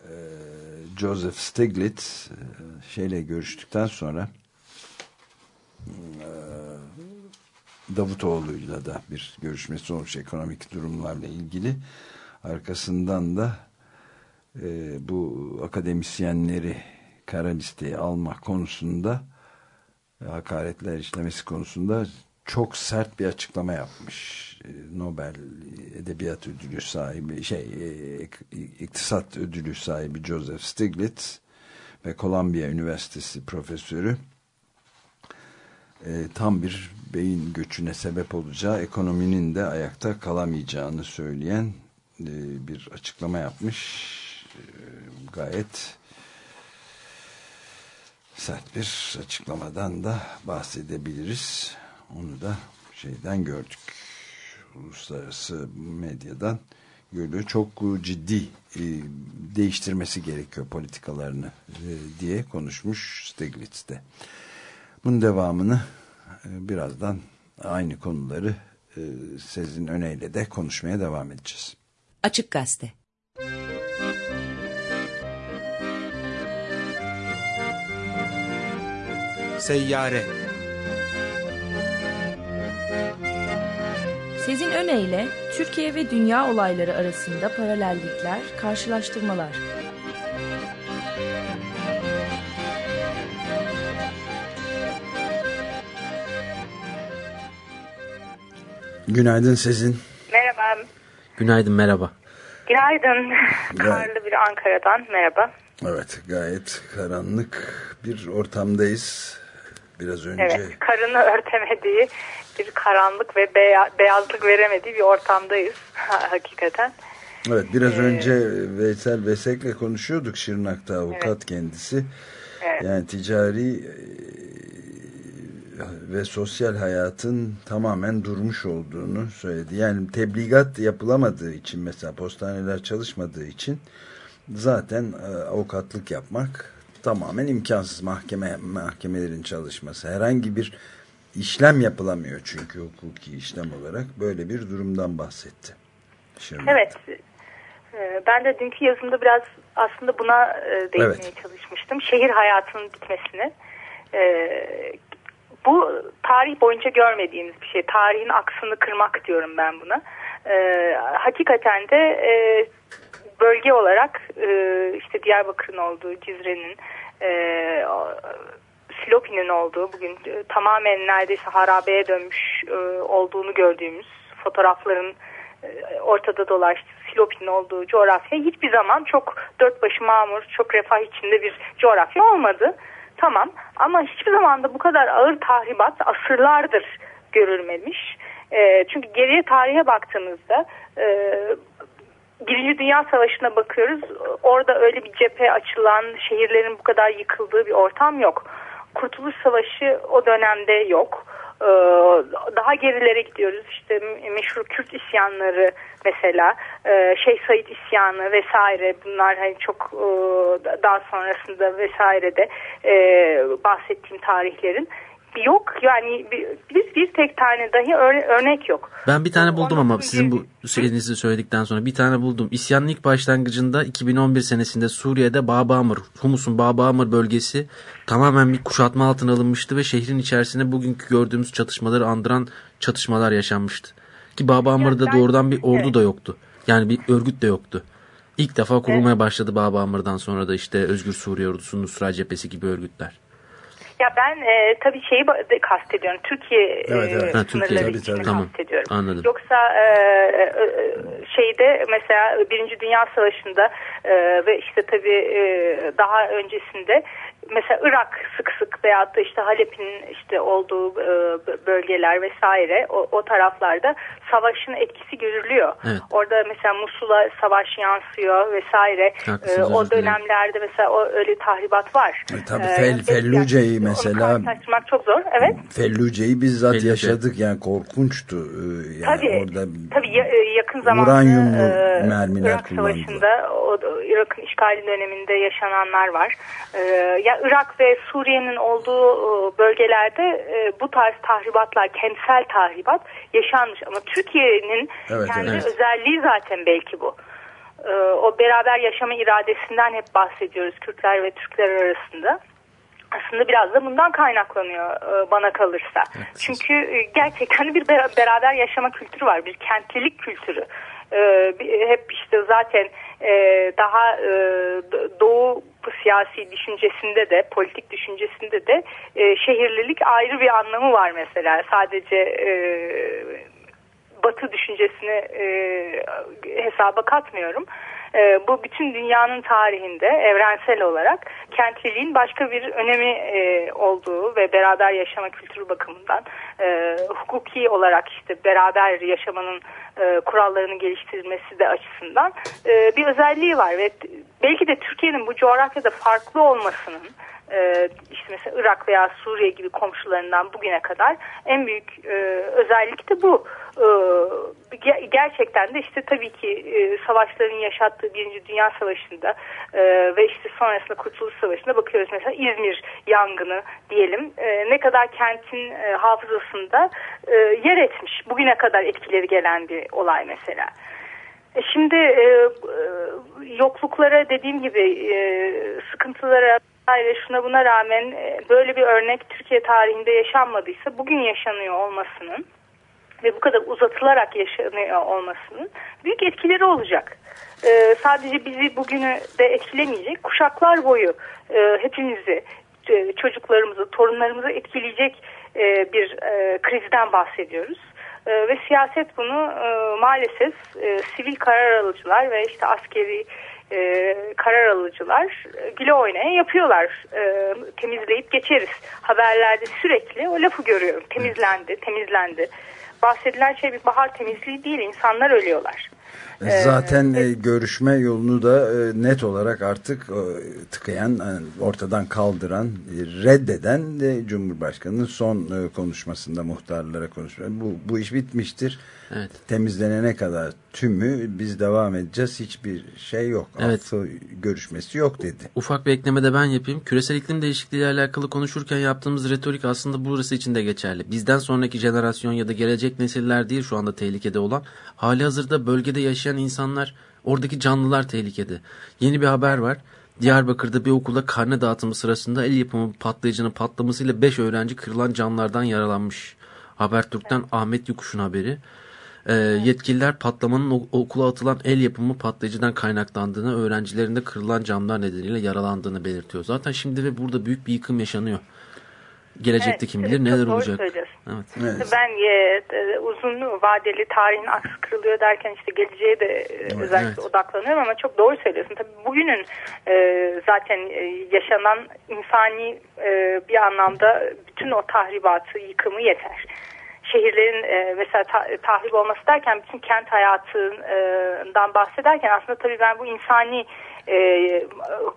A: e, Joseph Stiglitz e, şeyle görüştükten sonra e, Davutoğlu'yla da bir görüşmesi olmuş ekonomik durumlarla ilgili. Arkasından da e, bu akademisyenleri kara listeye alma konusunda e, hakaretler işlemesi konusunda çok sert bir açıklama yapmış. E, Nobel Edebiyat Ödülü sahibi şey e, iktisat ödülü sahibi Joseph Stiglitz ve Columbia Üniversitesi profesörü e, tam bir beyin göçüne sebep olacağı ekonominin de ayakta kalamayacağını söyleyen e, bir açıklama yapmış. E, gayet sert bir açıklamadan da bahsedebiliriz. Onu da şeyden gördük. Uluslararası medyadan görülüyor. Çok ciddi e, değiştirmesi gerekiyor politikalarını e, diye konuşmuş Stiglitz'te. Bunun devamını e, birazdan aynı konuları e, Sezin Öneyle de konuşmaya devam edeceğiz.
C: Açık Gazete
G: Seyyare
H: Sezin Öne Türkiye ve dünya olayları arasında paralellikler, karşılaştırmalar.
A: Günaydın Sezin.
I: Merhaba.
B: Günaydın merhaba.
I: Günaydın. Karlı bir Ankara'dan merhaba.
A: Evet gayet karanlık bir ortamdayız. Biraz önce...
I: Evet karını örtemediği bir karanlık ve beyazlık veremediği bir ortamdayız hakikaten.
A: Evet biraz ee, önce Veysel Vesek'le konuşuyorduk Şırnak'ta avukat evet. kendisi. Evet. Yani ticari ve sosyal hayatın tamamen durmuş olduğunu söyledi. Yani tebligat yapılamadığı için mesela postaneler çalışmadığı için zaten e, avukatlık yapmak tamamen imkansız mahkeme mahkemelerin çalışması. Herhangi bir işlem yapılamıyor çünkü hukuki işlem olarak böyle bir durumdan bahsetti.
I: Şimdi. Evet. E, ben de dünkü yazımda biraz aslında buna e, değinmeye evet. çalışmıştım. Şehir hayatının bitmesini. E, bu tarih boyunca görmediğimiz bir şey. Tarihin aksını kırmak diyorum ben buna. Hakikaten de bölge olarak işte Diyarbakır'ın olduğu, Cizre'nin Silopi'nin olduğu bugün e, tamamen neredeyse harabeye dönmüş e, olduğunu gördüğümüz fotoğrafların e, ortada dolaştı. Silopi'nin olduğu coğrafya hiçbir zaman çok dört başı mamur, çok refah içinde bir coğrafya olmadı. Tamam ama hiçbir zaman da bu kadar ağır tahribat asırlardır görülmemiş. E, çünkü geriye tarihe baktığımızda e, Birinci Dünya Savaşı'na bakıyoruz. Orada öyle bir cephe açılan, şehirlerin bu kadar yıkıldığı bir ortam yok. Kurtuluş Savaşı o dönemde yok. Ee, daha gerilere gidiyoruz. İşte meşhur Kürt isyanları mesela, e, Şeyh Said isyanı vesaire bunlar hani çok e, daha sonrasında vesairede e, bahsettiğim tarihlerin yok yani bir, bir tek tane dahi örnek yok.
B: Ben bir tane buldum ama sizin bu şeyinizi söyledikten sonra bir tane buldum. İsyanın ilk başlangıcında 2011 senesinde Suriye'de Babamır, Humus'un Babamır bölgesi tamamen bir kuşatma altına alınmıştı ve şehrin içerisinde bugünkü gördüğümüz çatışmaları andıran çatışmalar yaşanmıştı. Ki Babamır'da doğrudan bir ordu evet. da yoktu. Yani bir örgüt de yoktu. İlk defa kurulmaya evet. başladı Babamır'dan sonra da işte Özgür Suriye Ordusu, Nusra Cephesi gibi örgütler.
I: Ya ben e, tabii şeyi kastediyorum. Türkiye evet, evet. E, ha, Türkiye, tabii, tabii. Tamam. kastediyorum.
B: Anladım.
I: Yoksa e, e, e, şeyde mesela Birinci Dünya Savaşı'nda e, ve işte tabii e, daha öncesinde mesela Irak sık sık veyahut da işte Halep'in işte olduğu e, bölgeler vesaire o, o taraflarda savaşın etkisi görülüyor. Evet. Orada mesela Musul'a savaş yansıyor vesaire. E, o dönemlerde mesela o öyle tahribat var.
A: E, tabii e, Fel, Felluce'yi mesela
I: onu çok zor. Evet.
A: Felluce'yi bizzat Felluce. yaşadık yani korkunçtu. E, yani
I: tabii,
A: orada
I: tabii yakın zamanda
A: uranyumlu e, mermiler
I: Irak Savaşı'nda o Irak'ın işgali döneminde yaşananlar var. E, ya Irak ve Suriye'nin olduğu e, bölgelerde e, bu tarz tahribatlar, kentsel tahribat yaşanmış. Ama Türkiye'nin evet, kendi evet. özelliği zaten belki bu. E, o beraber yaşama iradesinden hep bahsediyoruz Kürtler ve Türkler arasında. Aslında biraz da bundan kaynaklanıyor bana kalırsa. Evet. Çünkü gerçekten bir beraber yaşama kültürü var, bir kentlilik kültürü. Hep işte zaten daha doğu siyasi düşüncesinde de politik düşüncesinde de e, şehirlilik ayrı bir anlamı var mesela sadece e, batı düşüncesini e, hesaba katmıyorum. E, bu bütün dünyanın tarihinde evrensel olarak kentliliğin başka bir önemi e, olduğu ve beraber yaşama kültürü bakımından e, hukuki olarak işte beraber yaşamanın e, kurallarını geliştirilmesi de açısından e, bir özelliği var ve belki de Türkiye'nin bu coğrafyada farklı olmasının e, işte mesela Irak veya Suriye gibi komşularından bugüne kadar en büyük e, özellik de bu. E, gerçekten de işte tabii ki e, savaşların yaşattığı Birinci Dünya Savaşı'nda e, ve işte sonrasında Kurtuluş Savaşı'nda bakıyoruz mesela İzmir yangını diyelim ne kadar kentin hafızasında yer etmiş. Bugüne kadar etkileri gelen bir olay mesela. Şimdi yokluklara dediğim gibi sıkıntılara vesaire şuna buna rağmen böyle bir örnek Türkiye tarihinde yaşanmadıysa bugün yaşanıyor olmasının ve bu kadar uzatılarak yaşanıyor olmasının büyük etkileri olacak. Ee, sadece bizi bugünü de etkilemeyecek, kuşaklar boyu e, hepimizi, e, çocuklarımızı, torunlarımızı etkileyecek e, bir e, krizden bahsediyoruz. E, ve siyaset bunu e, maalesef e, sivil karar alıcılar ve işte askeri e, karar alıcılar e, güle oynaya yapıyorlar. E, temizleyip geçeriz. Haberlerde sürekli o lafı görüyorum. Temizlendi, temizlendi. Bahsedilen şey bir bahar temizliği değil. İnsanlar ölüyorlar.
A: E, zaten ee, görüşme yolunu da e, net olarak artık tıkayan, ortadan kaldıran, reddeden de Cumhurbaşkanı'nın son konuşmasında muhtarlara konuşma. Bu, bu iş bitmiştir. Evet. Temizlenene kadar tümü biz devam edeceğiz. Hiçbir şey yok. Evet. Affı görüşmesi yok dedi.
B: Ufak bir ekleme de ben yapayım. Küresel iklim değişikliği ile alakalı konuşurken yaptığımız retorik aslında burası için de geçerli. Bizden sonraki jenerasyon ya da gelecek nesiller değil şu anda tehlikede olan. Hali hazırda bölgede yaşayan insanlar, oradaki canlılar tehlikede. Yeni bir haber var. Diyarbakır'da bir okulda karne dağıtımı sırasında el yapımı patlayıcının patlamasıyla 5 öğrenci kırılan camlardan yaralanmış. Habertürk'ten Ahmet Yukuş'un haberi. E, yetkililer patlamanın okula atılan el yapımı patlayıcıdan kaynaklandığını, öğrencilerin de kırılan camlar nedeniyle yaralandığını belirtiyor. Zaten şimdi ve burada büyük bir yıkım yaşanıyor. Gelecekte evet, kim bilir neler olacak. Evet.
I: evet. Ben e, e, uzun vadeli tarihin aks kırılıyor derken işte geleceğe de e, evet, özellikle evet. odaklanıyorum ama çok doğru söylüyorsun. Tabii bugünün e, zaten e, yaşanan insani e, bir anlamda bütün o tahribatı, yıkımı yeter şehirlerin e, mesela ta, tahrip olması derken bütün kent hayatından bahsederken aslında tabii ben bu insani e,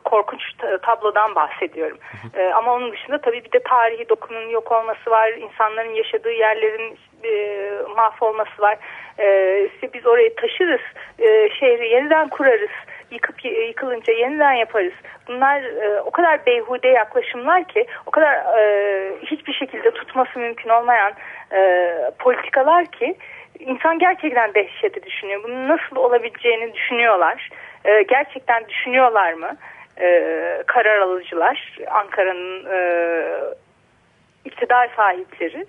I: korkunç tablodan bahsediyorum. E, ama onun dışında tabii bir de tarihi dokunun yok olması var, insanların yaşadığı yerlerin e, mahvolması var. E, işte biz orayı taşırız, e, şehri yeniden kurarız yıkıp yıkılınca yeniden yaparız. Bunlar e, o kadar beyhude yaklaşımlar ki o kadar e, hiçbir şekilde tutması mümkün olmayan e, politikalar ki insan gerçekten dehşeti düşünüyor. Bunun nasıl olabileceğini düşünüyorlar. E, gerçekten düşünüyorlar mı? E, karar alıcılar, Ankara'nın e, iktidar sahipleri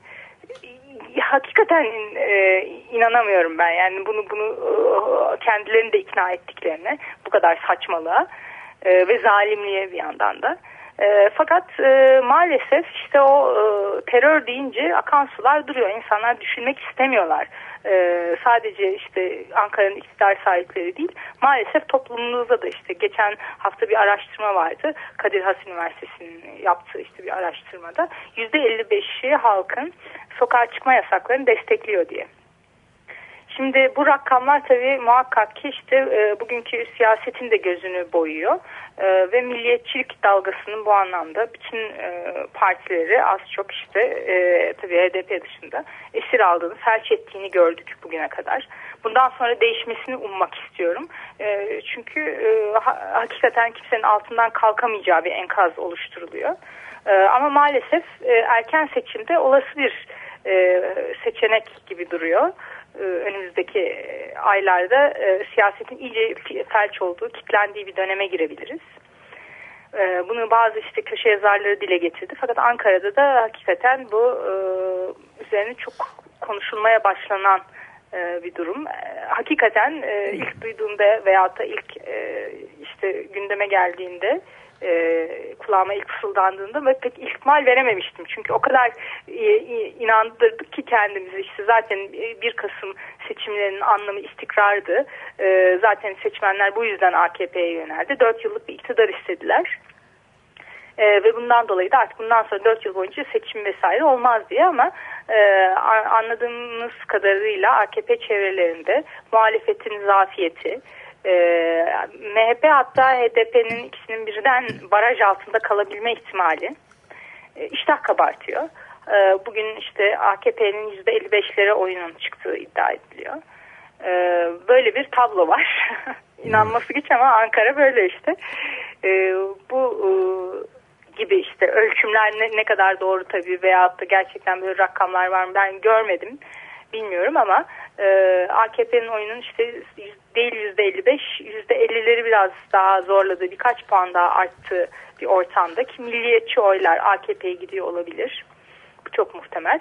I: hakikaten e, inanamıyorum ben yani bunu bunu e, kendilerini de ikna ettiklerine bu kadar saçmalığa e, ve zalimliğe bir yandan da. E, fakat e, maalesef işte o e, terör deyince akan sular duruyor. İnsanlar düşünmek istemiyorlar. E, sadece işte Ankara'nın iktidar sahipleri değil. Maalesef toplumumuzda da işte geçen hafta bir araştırma vardı. Kadir Has Üniversitesi'nin yaptığı işte bir araştırmada %55'i halkın sokağa çıkma yasaklarını destekliyor diye. Şimdi bu rakamlar tabii muhakkak ki işte e, bugünkü siyasetin de gözünü boyuyor e, ve milliyetçilik dalgasının bu anlamda bütün e, partileri az çok işte e, tabii HDP dışında esir aldığını, felç ettiğini gördük bugüne kadar. Bundan sonra değişmesini ummak istiyorum. E, çünkü e, ha, hakikaten kimsenin altından kalkamayacağı bir enkaz oluşturuluyor. E, ama maalesef e, erken seçimde olası bir e, seçenek gibi duruyor. E, önümüzdeki e, aylarda e, siyasetin iyice felç olduğu, kitlendiği bir döneme girebiliriz. Bunu bazı işte köşe yazarları dile getirdi. Fakat Ankara'da da hakikaten bu üzerine çok konuşulmaya başlanan bir durum. Hakikaten ilk duyduğumda veyahut da ilk işte gündeme geldiğinde e, kulağıma ilk fısıldandığında ve pek ihtimal verememiştim. Çünkü o kadar e, inandırdık ki kendimizi işte zaten 1 Kasım seçimlerinin anlamı istikrardı. E, zaten seçmenler bu yüzden AKP'ye yöneldi. 4 yıllık bir iktidar istediler. E, ve bundan dolayı da artık bundan sonra 4 yıl boyunca seçim vesaire olmaz diye ama e, anladığımız kadarıyla AKP çevrelerinde muhalefetin zafiyeti, e, MHP hatta HDP'nin ikisinin birden baraj altında kalabilme ihtimali e, iştah kabartıyor. E, bugün işte AKP'nin %55'lere oyunun çıktığı iddia ediliyor. E, böyle bir tablo var. İnanması güç ama Ankara böyle işte. E, bu e, gibi işte ölçümler ne, ne kadar doğru tabii veyahut da gerçekten böyle rakamlar var mı ben görmedim bilmiyorum ama e, AKP'nin oyunun işte değil yüzde 55 yüzde 50'leri biraz daha zorladı birkaç puan daha arttı bir ortamda ki milliyetçi oylar AKP'ye gidiyor olabilir. Bu çok muhtemel.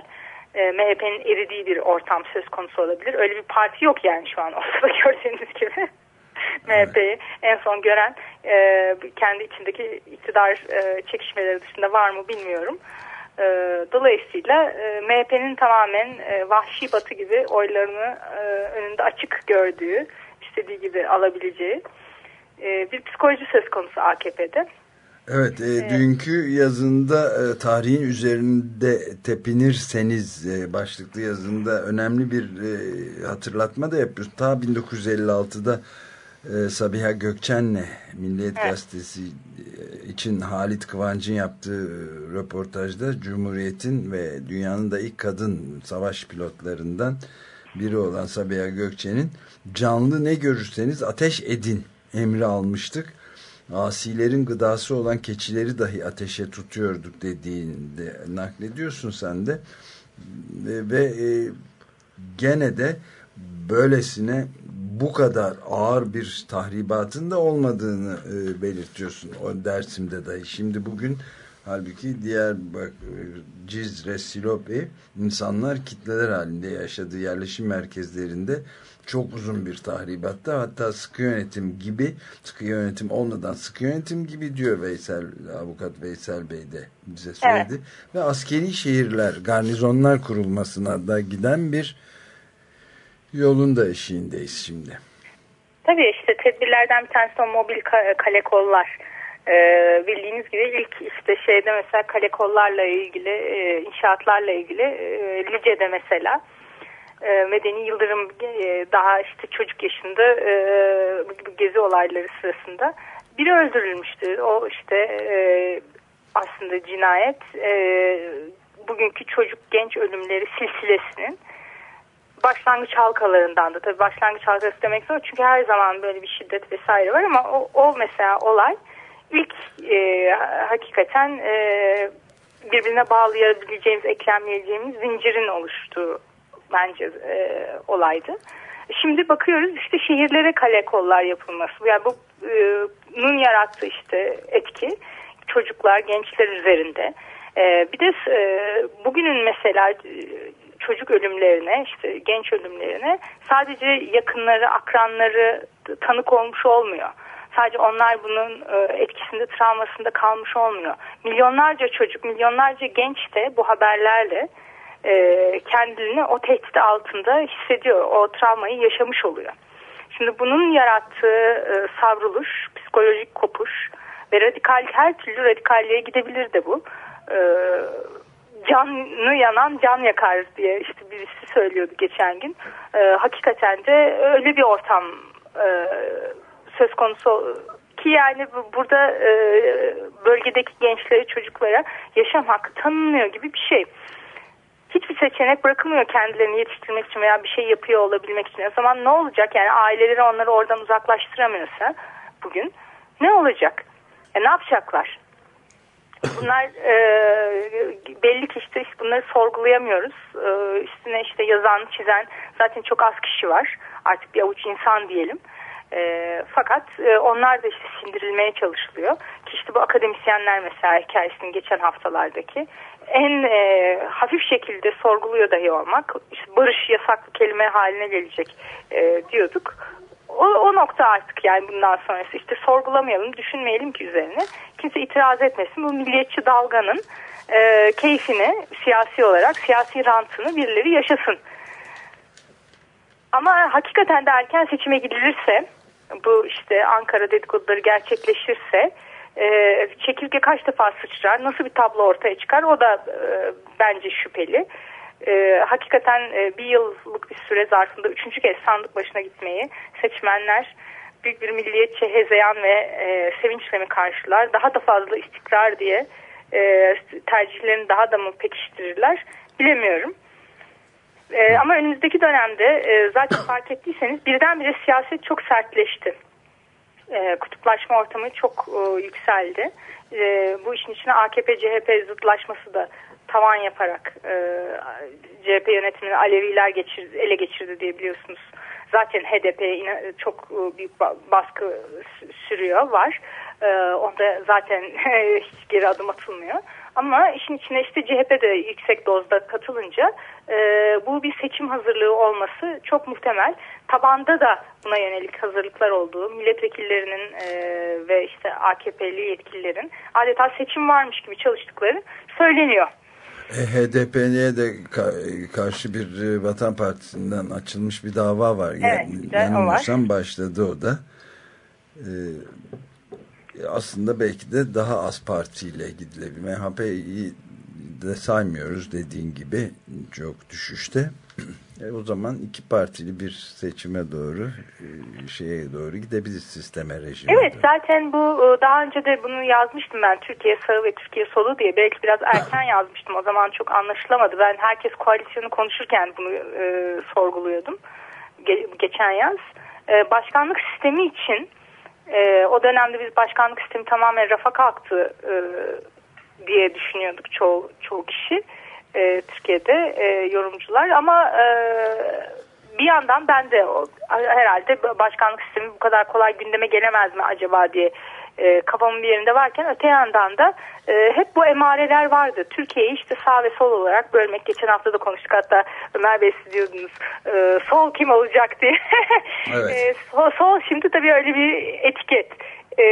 I: E, MHP'nin eridiği bir ortam söz konusu olabilir. Öyle bir parti yok yani şu an ortada gördüğünüz gibi. MHP'yi en son gören e, kendi içindeki iktidar e, çekişmeleri dışında var mı bilmiyorum. E, dolayısıyla e, MHP'nin tamamen e, vahşi batı gibi oylarını e, önünde açık gördüğü, istediği gibi alabileceği e, bir psikoloji söz konusu AKP'de.
A: Evet, e, dünkü yazında e, tarihin üzerinde tepinirseniz e, başlıklı yazında önemli bir e, hatırlatma da yapıyoruz. Ta 1956'da e, Sabiha Gökçen'le Milliyet evet. Gazetesi e, için Halit Kıvanç'ın yaptığı röportajda Cumhuriyet'in ve dünyanın da ilk kadın savaş pilotlarından biri olan Sabiha Gökçen'in canlı ne görürseniz ateş edin emri almıştık. Asilerin gıdası olan keçileri dahi ateşe tutuyorduk dediğinde naklediyorsun sen de ve, ve e, gene de böylesine bu kadar ağır bir tahribatın da olmadığını e, belirtiyorsun o Dersim'de dahi. Şimdi bugün halbuki diğer bak, Cizre, Silopi insanlar kitleler halinde yaşadığı yerleşim merkezlerinde çok uzun bir tahribatta hatta sıkı yönetim gibi sıkı yönetim olmadan sıkı yönetim gibi diyor Veysel avukat Veysel Bey de bize söyledi evet. ve askeri şehirler garnizonlar kurulmasına da giden bir yolun da eşiğindeyiz şimdi.
I: Tabii işte tedbirlerden bir tanesi o mobil kale kollar. Ee, bildiğiniz gibi ilk işte şeyde mesela kale kollarla ilgili e, inşaatlarla ilgili e, Lice'de mesela e, Medeni Yıldırım daha işte çocuk yaşında gezi olayları sırasında biri öldürülmüştü. O işte aslında cinayet bugünkü çocuk genç ölümleri silsilesinin başlangıç halkalarından da tabii başlangıç halkası demek zor çünkü her zaman böyle bir şiddet vesaire var ama o, o mesela olay ilk e, hakikaten e, birbirine bağlayabileceğimiz, eklemleyeceğimiz zincirin oluştuğu bence e, olaydı. Şimdi bakıyoruz işte şehirlere kale kollar yapılması. Yani bu e, bunun yarattığı işte etki çocuklar, gençler üzerinde. E, bir de e, bugünün mesela çocuk ölümlerine, işte genç ölümlerine sadece yakınları, akranları tanık olmuş olmuyor. Sadece onlar bunun e, etkisinde, travmasında kalmış olmuyor. Milyonlarca çocuk, milyonlarca genç de bu haberlerle e, kendini o tehdit altında hissediyor. O travmayı yaşamış oluyor. Şimdi bunun yarattığı e, savruluş, psikolojik kopuş ve radikal her türlü radikalliğe gidebilir de bu canı yanan can yakar diye işte birisi söylüyordu geçen gün. E, hakikaten de öyle bir ortam e, söz konusu ki yani burada e, bölgedeki gençlere çocuklara yaşam hakkı tanınıyor gibi bir şey. Hiçbir seçenek bırakılmıyor kendilerini yetiştirmek için veya bir şey yapıyor olabilmek için. O zaman ne olacak yani aileleri onları oradan uzaklaştıramıyorsa bugün ne olacak? E, ne yapacaklar? Bunlar e, belli ki işte, bunları sorgulayamıyoruz. E, üstüne işte yazan, çizen zaten çok az kişi var. Artık bir avuç insan diyelim. E, fakat e, onlar da işte sindirilmeye çalışılıyor. Ki işte bu akademisyenler mesela hikayesinin geçen haftalardaki en e, hafif şekilde sorguluyor dahi olmak. İşte barış yasaklı kelime haline gelecek e, diyorduk o, o nokta artık yani bundan sonrası işte sorgulamayalım, düşünmeyelim ki üzerine. Kimse itiraz etmesin. Bu milliyetçi dalganın e, keyfini siyasi olarak, siyasi rantını birileri yaşasın. Ama hakikaten de erken seçime gidilirse, bu işte Ankara dedikoduları gerçekleşirse, e, çekirge kaç defa sıçrar, nasıl bir tablo ortaya çıkar o da e, bence şüpheli. E, hakikaten e, bir yıllık bir süre zarfında üçüncü kez sandık başına gitmeyi seçmenler büyük bir milliyetçi hezeyan ve e, sevinçle mi karşılar, daha da fazla istikrar diye e, tercihlerini daha da mı pekiştirirler bilemiyorum. E, ama önümüzdeki dönemde e, zaten fark ettiyseniz birdenbire siyaset çok sertleşti. E, kutuplaşma ortamı çok e, yükseldi. E, bu işin içine AKP-CHP zıtlaşması da tavan yaparak e, CHP yönetimini Aleviler geçirdi, ele geçirdi diye biliyorsunuz. Zaten HDP çok e, büyük baskı sürüyor var. E, onda zaten hiç geri adım atılmıyor. Ama işin içine işte CHP de yüksek dozda katılınca e, bu bir seçim hazırlığı olması çok muhtemel. Tabanda da buna yönelik hazırlıklar olduğu, milletvekillerinin e, ve işte AKP'li yetkililerin adeta seçim varmış gibi çalıştıkları söyleniyor.
A: E, HDP'ye de ka karşı bir e, Vatan Partisi'nden açılmış bir dava var.
I: Evet, yani,
A: yanılmıyorsam başladı o da. E, aslında belki de daha az partiyle gidilebilir. MHP'yi de saymıyoruz dediğin gibi çok düşüşte. E, o zaman iki partili bir seçime doğru e, şeye doğru gidebilir sisteme rejime.
I: Evet doğru. zaten bu e, daha önce de bunu yazmıştım ben Türkiye sağı ve Türkiye solu diye. Belki biraz erken yazmıştım o zaman çok anlaşılamadı. Ben herkes koalisyonu konuşurken bunu e, sorguluyordum Ge geçen yaz. E, başkanlık sistemi için e, o dönemde biz başkanlık sistemi tamamen rafa kalktı e, diye düşünüyorduk çoğu, çoğu kişi e, Türkiye'de e, yorumcular ama e, bir yandan ben de herhalde başkanlık sistemi bu kadar kolay gündeme gelemez mi acaba diye e, kafamın bir yerinde varken öte yandan da e, hep bu emareler vardı. Türkiye'yi işte sağ ve sol olarak bölmek. Geçen hafta da konuştuk hatta Ömer Bey siz diyordunuz e, sol kim olacak diye.
A: evet.
I: e, sol, sol şimdi tabii öyle bir etiket. E,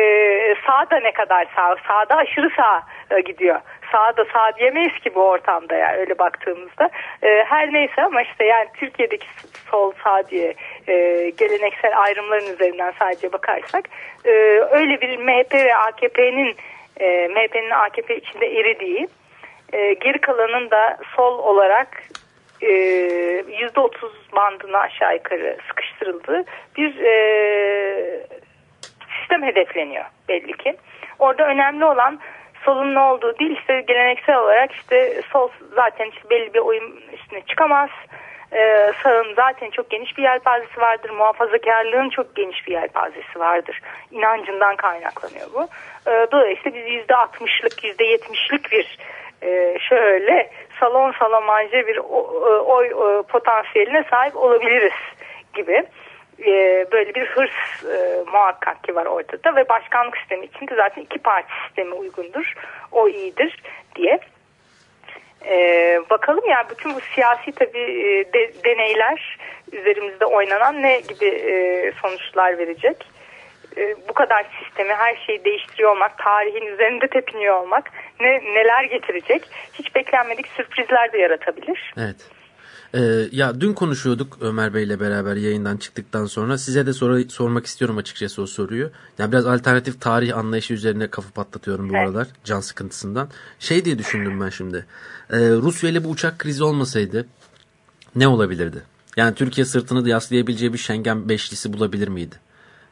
I: sağda ne kadar sağ? Sağda aşırı sağ e, gidiyor sağda sağ diyemeyiz ki bu ortamda yani öyle baktığımızda. E, her neyse ama işte yani Türkiye'deki sol sağ diye e, geleneksel ayrımların üzerinden sadece bakarsak e, öyle bir MHP ve AKP'nin e, MHP'nin AKP içinde eridiği e, geri kalanın da sol olarak e, yüzde otuz bandına aşağı yukarı sıkıştırıldığı bir e, sistem hedefleniyor belli ki. Orada önemli olan solun ne olduğu değil işte geleneksel olarak işte sol zaten işte belli bir oyun üstüne çıkamaz. Ee, sağın zaten çok geniş bir yelpazesi vardır. Muhafazakarlığın çok geniş bir yelpazesi vardır. İnancından kaynaklanıyor bu. Ee, dolayısıyla biz yüzde altmışlık, yüzde yetmişlik bir e, şöyle salon salamance bir oy, oy potansiyeline sahip olabiliriz gibi e, böyle bir hırs e, muhakkak ki var ortada ve başkanlık sistemi için de zaten iki parti sistemi uygundur. O iyidir diye. E, bakalım ya bütün bu siyasi tabi e, de, deneyler üzerimizde oynanan ne gibi e, sonuçlar verecek? E, bu kadar sistemi her şeyi değiştiriyor olmak, tarihin üzerinde tepiniyor olmak ne neler getirecek? Hiç beklenmedik sürprizler de yaratabilir.
B: Evet. Ee, ya dün konuşuyorduk Ömer Bey ile beraber yayından çıktıktan sonra. Size de sor sormak istiyorum açıkçası o soruyu. Yani biraz alternatif tarih anlayışı üzerine kafa patlatıyorum bu evet. aralar can sıkıntısından. Şey diye düşündüm ben şimdi. Ee, Rusya ile bu uçak krizi olmasaydı ne olabilirdi? Yani Türkiye sırtını da yaslayabileceği bir Schengen beşlisi bulabilir miydi?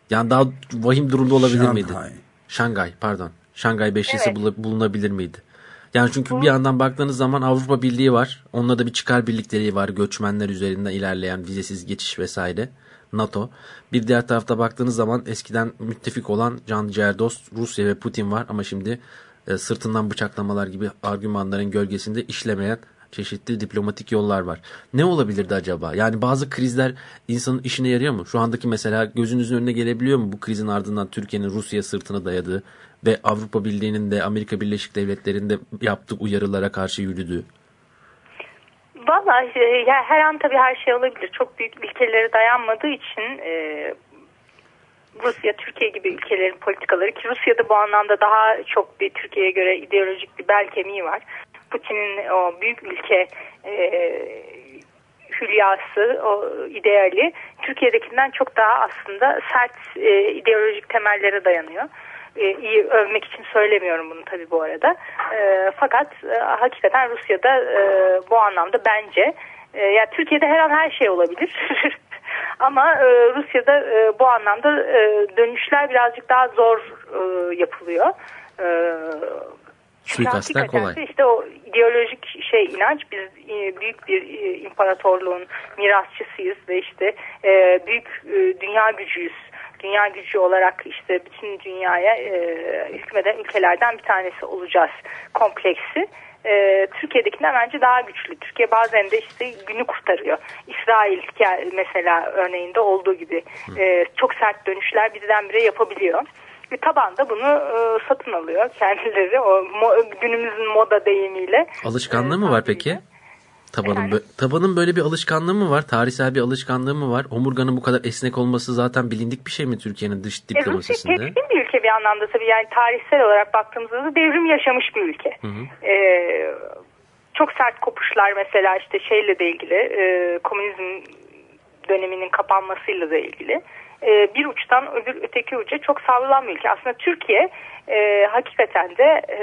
B: Yani daha vahim durumda olabilir Şanghay. miydi? Şangay pardon. Şangay beşlisi evet. bulunabilir miydi? Yani çünkü bir yandan baktığınız zaman Avrupa Birliği var. Onunla da bir çıkar birlikleri var. Göçmenler üzerinden ilerleyen vizesiz geçiş vesaire. NATO. Bir diğer tarafta baktığınız zaman eskiden müttefik olan can ciğer dost Rusya ve Putin var ama şimdi e, sırtından bıçaklamalar gibi argümanların gölgesinde işlemeyen çeşitli diplomatik yollar var. Ne olabilirdi acaba? Yani bazı krizler insanın işine yarıyor mu? Şu andaki mesela gözünüzün önüne gelebiliyor mu bu krizin ardından Türkiye'nin Rusya sırtını dayadığı ve Avrupa Birliği'nin de Amerika Birleşik Devletleri'nin de yaptığı uyarılara karşı yürüdüğü?
I: Valla e, her an tabii her şey olabilir. Çok büyük ilkelere dayanmadığı için e, Rusya, Türkiye gibi ülkelerin politikaları ki Rusya'da bu anlamda daha çok bir Türkiye'ye göre ideolojik bir bel kemiği var. Putin'in o büyük ülke e, hülyası, o ideali Türkiye'dekinden çok daha aslında sert e, ideolojik temellere dayanıyor. E, iyi övmek için söylemiyorum bunu tabii bu arada. E, fakat e, hakikaten Rusya'da e, bu anlamda bence e, ya Türkiye'de her an her şey olabilir. Ama e, Rusya'da e, bu anlamda e, dönüşler birazcık daha zor e, yapılıyor. E, hakikaten
B: kolay.
I: işte o ideolojik şey inanç biz e, büyük bir e, imparatorluğun mirasçısıyız ve işte e, büyük e, dünya gücüyüz. Dünya gücü olarak işte bütün dünyaya e, hükmeden ülkelerden bir tanesi olacağız kompleksi. E, Türkiye'dekinden bence daha güçlü. Türkiye bazen de işte günü kurtarıyor. İsrail mesela örneğinde olduğu gibi e, çok sert dönüşler birdenbire yapabiliyor. Ve tabanda bunu e, satın alıyor kendileri o mo- günümüzün moda deyimiyle.
B: Alışkanlığı mı var peki? Tabanın, bö- tabanın böyle bir alışkanlığı mı var? Tarihsel bir alışkanlığı mı var? Omurganın bu kadar esnek olması zaten bilindik bir şey mi Türkiye'nin dış
I: E, Rusya
B: diplomasisinde?
I: keskin bir ülke bir anlamda tabii yani tarihsel olarak baktığımızda da devrim yaşamış bir ülke. E, çok sert kopuşlar mesela işte şeyle de ilgili e, komünizm döneminin kapanmasıyla da ilgili. E, bir uçtan öbür öteki uca çok savrulan bir ülke. Aslında Türkiye e, hakikaten de e,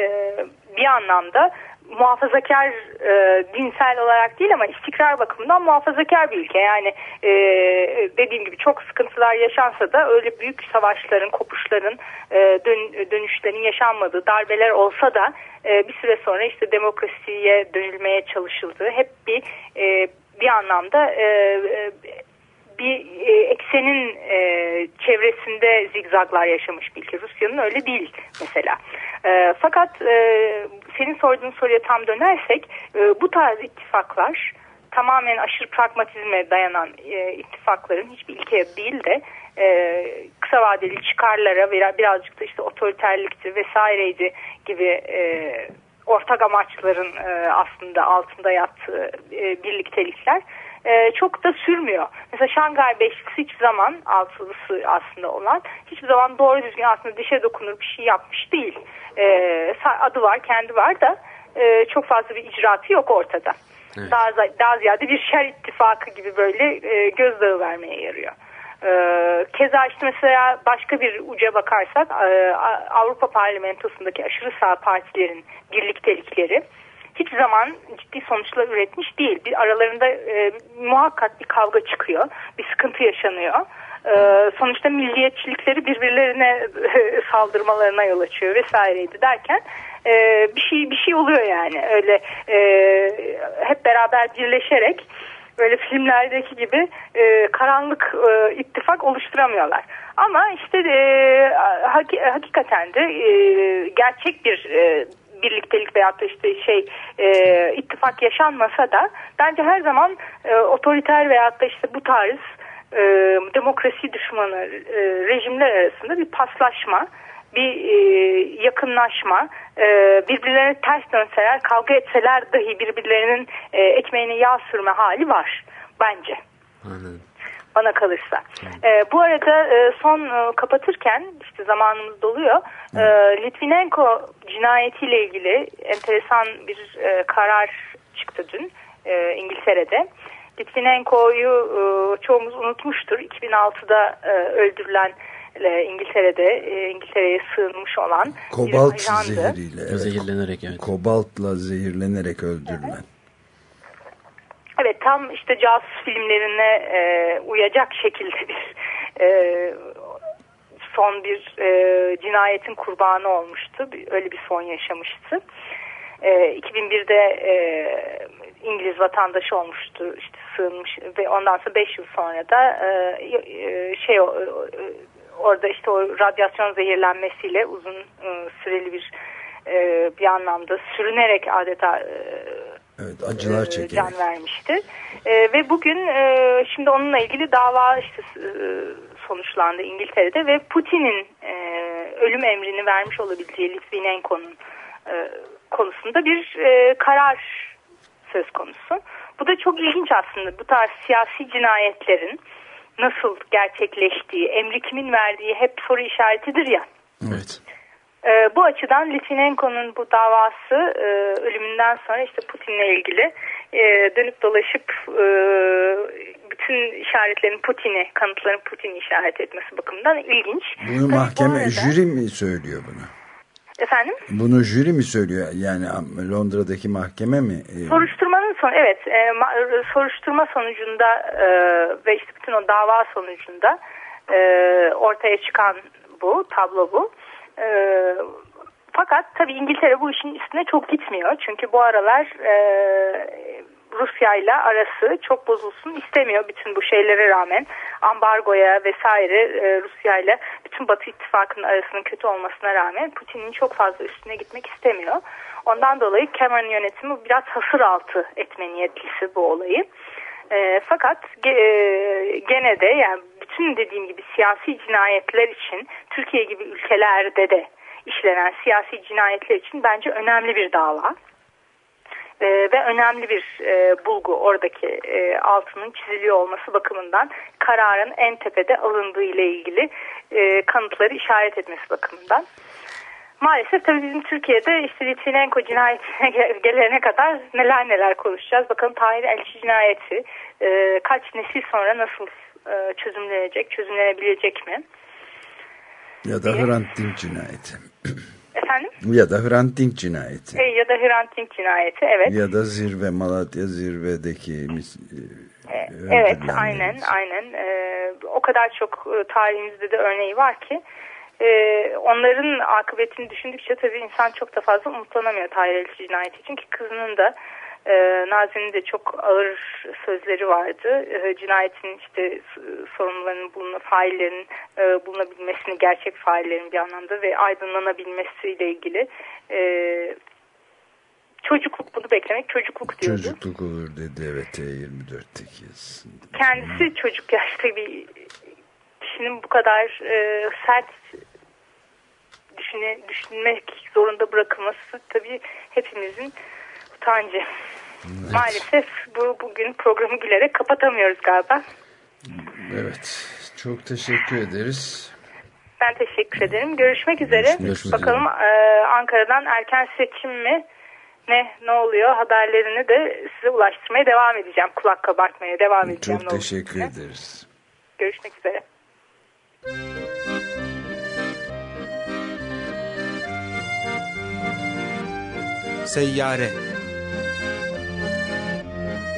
I: bir anlamda muhafazakar e, dinsel olarak değil ama istikrar bakımından muhafazakar bir ülke. Yani e, dediğim gibi çok sıkıntılar yaşansa da öyle büyük savaşların, kopuşların, e, dön, dönüşlerin yaşanmadığı, darbeler olsa da e, bir süre sonra işte demokrasiye dönülmeye çalışıldığı hep bir e, bir anlamda e, e, bir e, eksenin e, çevresinde zigzaglar yaşamış bir ülke. Rusya'nın öyle değil mesela. E, fakat e, senin sorduğun soruya tam dönersek e, bu tarz ittifaklar tamamen aşırı pragmatizme dayanan e, ittifakların hiçbir ilkeye değil de e, kısa vadeli çıkarlara veya birazcık da işte otoriterlikti vesaireydi gibi e, ortak amaçların e, aslında altında yattığı e, birliktelikler e, çok da sürmüyor. Mesela Şangay Beşlisi hiçbir zaman altılısı aslında olan hiçbir zaman doğru düzgün aslında dişe dokunur bir şey yapmış değil. E, adı var kendi var da e, çok fazla bir icraatı yok ortada.
B: Evet.
I: Daha, daha ziyade bir şer ittifakı gibi böyle e, gözdağı vermeye yarıyor. Ee, keza işte mesela başka bir uca bakarsak e, Avrupa Parlamentosu'ndaki aşırı sağ partilerin birliktelikleri hiçbir zaman ciddi sonuçlar üretmiş değil. Bir aralarında e, muhakkak bir kavga çıkıyor, bir sıkıntı yaşanıyor. E, sonuçta milliyetçilikleri birbirlerine e, saldırmalarına yol açıyor vesaireydi derken e, bir şey bir şey oluyor yani öyle e, hep beraber birleşerek böyle filmlerdeki gibi e, karanlık e, ittifak oluşturamıyorlar. Ama işte e, hak, hakikaten de e, gerçek bir e, birliktelik veyahut da işte şey e, ittifak yaşanmasa da bence her zaman e, otoriter veyahut da işte bu tarz e, demokrasi düşmanı e, rejimler arasında bir paslaşma bir e, yakınlaşma, e, birbirlerine ters dönseler, kavga etseler dahi birbirlerinin e, ekmeğine yağ sürme hali var bence.
B: Anladım.
I: Bana kalırsa. E, bu arada e, son e, kapatırken işte zamanımız doluyor. E, Litvinenko cinayetiyle ilgili enteresan bir e, karar çıktı dün e, İngiltere'de. Litvinenko'yu e, çoğumuz unutmuştur. 2006'da e, öldürülen e, İngiltere'de e, İngiltere'ye sığınmış olan
A: Kobalt
I: bir ajandı.
A: Evet.
B: Zehirlenerek evet.
A: Kobaltla zehirlenerek öldürülen.
I: Evet tam işte casus filmlerine e, uyacak şekilde bir e, son bir e, cinayetin kurbanı olmuştu. Öyle bir son yaşamıştı. E, 2001'de e, İngiliz vatandaşı olmuştu işte sığınmış ve ondan sonra 5 yıl sonra da e, e, şey o- e, orada işte o radyasyon zehirlenmesiyle uzun e, süreli bir e, bir anlamda sürünerek adeta e,
A: Evet acılar
I: e,
A: çekerek.
I: can vermişti. E, ve bugün e, şimdi onunla ilgili dava işte e, sonuçlandı İngiltere'de ve Putin'in e, ölüm emrini vermiş olabileceği Litvinenko'nun e, konusunda bir e, karar söz konusu. Bu da çok ilginç aslında. Bu tarz siyasi cinayetlerin nasıl gerçekleştiği, emri kimin verdiği hep soru işaretidir ya.
B: Evet.
I: E, bu açıdan Litvinenko'nun bu davası e, ölümünden sonra işte Putin'le ilgili e, dönüp dolaşıp e, bütün işaretlerin Putin'i, kanıtların Putin'i işaret etmesi bakımından ilginç.
A: Bunu
I: Tabii bu
A: mahkeme
I: arada-
A: jüri mi söylüyor bunu?
I: Efendim?
A: Bunu jüri mi söylüyor? Yani Londra'daki mahkeme mi? Ee,
I: Soruşturmanın son evet e, ma- soruşturma sonucunda e, ve işte bütün o dava sonucunda e, ortaya çıkan bu tablo bu. E, fakat tabii İngiltere bu işin üstüne çok gitmiyor. Çünkü bu aralar e, Rusya ile arası çok bozulsun istemiyor bütün bu şeylere rağmen. Ambargoya vesaire e, Rusya ile bütün Batı ittifakının arasının kötü olmasına rağmen Putin'in çok fazla üstüne gitmek istemiyor. Ondan dolayı Cameron yönetimi biraz hasır altı etme niyetlisi bu olayı. E, fakat e, gene de yani bütün dediğim gibi siyasi cinayetler için Türkiye gibi ülkelerde de işlenen siyasi cinayetler için bence önemli bir dava. Ee, ve önemli bir e, bulgu oradaki e, altının çiziliyor olması bakımından kararın en tepede alındığı ile ilgili e, kanıtları işaret etmesi bakımından. Maalesef tabii bizim Türkiye'de işte Litvinenko cinayetine gel- gelene kadar neler neler konuşacağız. Bakalım Tahir Elçi cinayeti e, kaç nesil sonra nasıl e, çözümlenecek, çözümlenebilecek mi?
A: ya da Hrant Dink cinayeti.
I: Efendim?
A: Ya da Hrant Dink cinayeti.
I: E, ya da Hrant Dink cinayeti evet.
A: Ya da zirve Malatya zirvedeki mis- e,
I: Evet aynen aynen Ee, o kadar çok e, tarihimizde de örneği var ki e, onların akıbetini düşündükçe tabii insan çok da fazla umutlanamıyor Tahir Elçi cinayeti için ki kızının da e, Nazi'nin de çok ağır sözleri vardı. E, cinayetin işte s- sorumlularının bulunma, faillerin e, bulunabilmesini, gerçek faillerin bir anlamda ve aydınlanabilmesiyle ilgili e, çocukluk bunu beklemek çocukluk diyordu.
A: Çocukluk olur dedi evet E24'teki yazısında.
I: kendisi çocuk yaşta bir kişinin bu kadar e, sert düşüne, düşünmek zorunda bırakılması tabii hepimizin utancı. Maalesef bu bugün programı gülerek kapatamıyoruz galiba.
A: Evet çok teşekkür ederiz.
I: Ben teşekkür ederim. Görüşmek üzere.
A: Görüşmek
I: Bakalım e, Ankara'dan erken seçim mi? Ne ne oluyor haberlerini de size ulaştırmaya devam edeceğim. Kulak kabartmaya devam edeceğim.
A: Çok teşekkür
I: olursa.
A: ederiz.
I: Görüşmek üzere.
G: Seyyare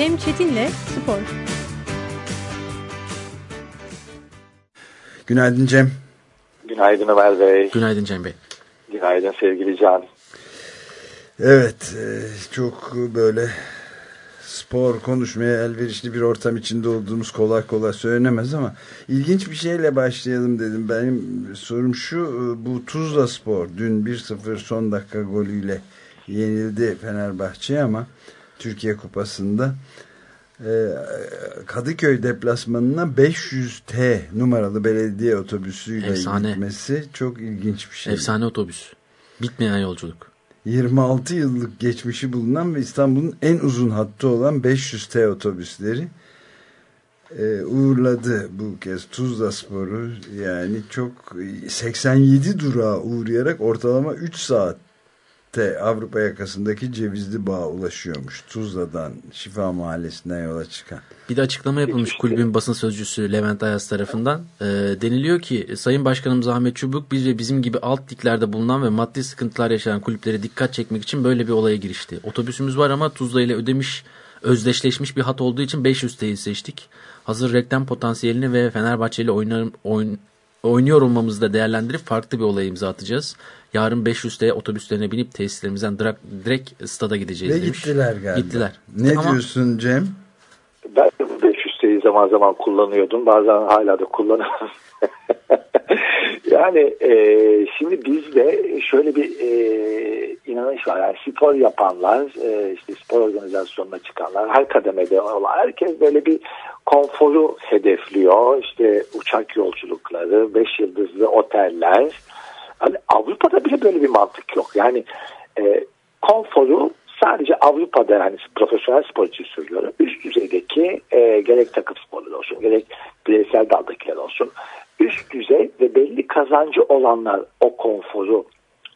J: Cem Çetin'le Spor.
A: Günaydın Cem.
K: Günaydın Ömer Bey.
B: Günaydın Cem Bey.
K: Günaydın sevgili Can.
A: Evet e, çok böyle spor konuşmaya elverişli bir ortam içinde olduğumuz kolay kolay söylenemez ama ilginç bir şeyle başlayalım dedim. Benim sorum şu e, bu Tuzla Spor dün 1-0 son dakika golüyle yenildi Fenerbahçe ama Türkiye Kupası'nda e, Kadıköy deplasmanına 500T numaralı belediye otobüsüyle
B: Efsane.
A: gitmesi çok ilginç bir şey.
B: Efsane otobüs. Bitmeyen yolculuk.
A: 26 yıllık geçmişi bulunan ve İstanbul'un en uzun hattı olan 500T otobüsleri e, uğurladı bu kez Tuzla Spor'u. Yani çok 87 durağa uğrayarak ortalama 3 saatte Avrupa yakasındaki Cevizli Bağ'a ulaşıyormuş. Tuzla'dan Şifa Mahallesi'nden yola çıkan.
B: Bir de açıklama yapılmış kulübün basın sözcüsü Levent Ayaz tarafından. E, deniliyor ki Sayın Başkanımız Ahmet Çubuk biz ve bizim gibi alt liglerde bulunan ve maddi sıkıntılar yaşayan kulüplere dikkat çekmek için böyle bir olaya girişti. Otobüsümüz var ama Tuzla ile ödemiş özdeşleşmiş bir hat olduğu için 500 TL seçtik. Hazır reklam potansiyelini ve Fenerbahçe ile oynar, oyn, oynuyor olmamızı da değerlendirip farklı bir olaya imza atacağız. Yarın 500 TL otobüslerine binip tesislerimizden direkt, direkt stada gideceğiz
A: Ve
B: demiş.
A: gittiler galiba.
B: Gittiler.
A: Ne
B: Ama-
A: diyorsun Cem?
K: Ben de bu 500 TL cümleyi zaman zaman kullanıyordum. Bazen hala da kullanıyorum. yani e, şimdi bizde şöyle bir e, inanış var. Yani spor yapanlar, e, işte spor organizasyonuna çıkanlar, her kademede olan herkes böyle bir konforu hedefliyor. İşte uçak yolculukları, beş yıldızlı oteller. Hani Avrupa'da bile böyle bir mantık yok. Yani e, konforu sadece Avrupa'da yani profesyonel spor için söylüyorum. Üst düzeydeki e, gerek takım sporları olsun gerek bireysel daldakiler olsun. Üst düzey ve belli kazancı olanlar o konforu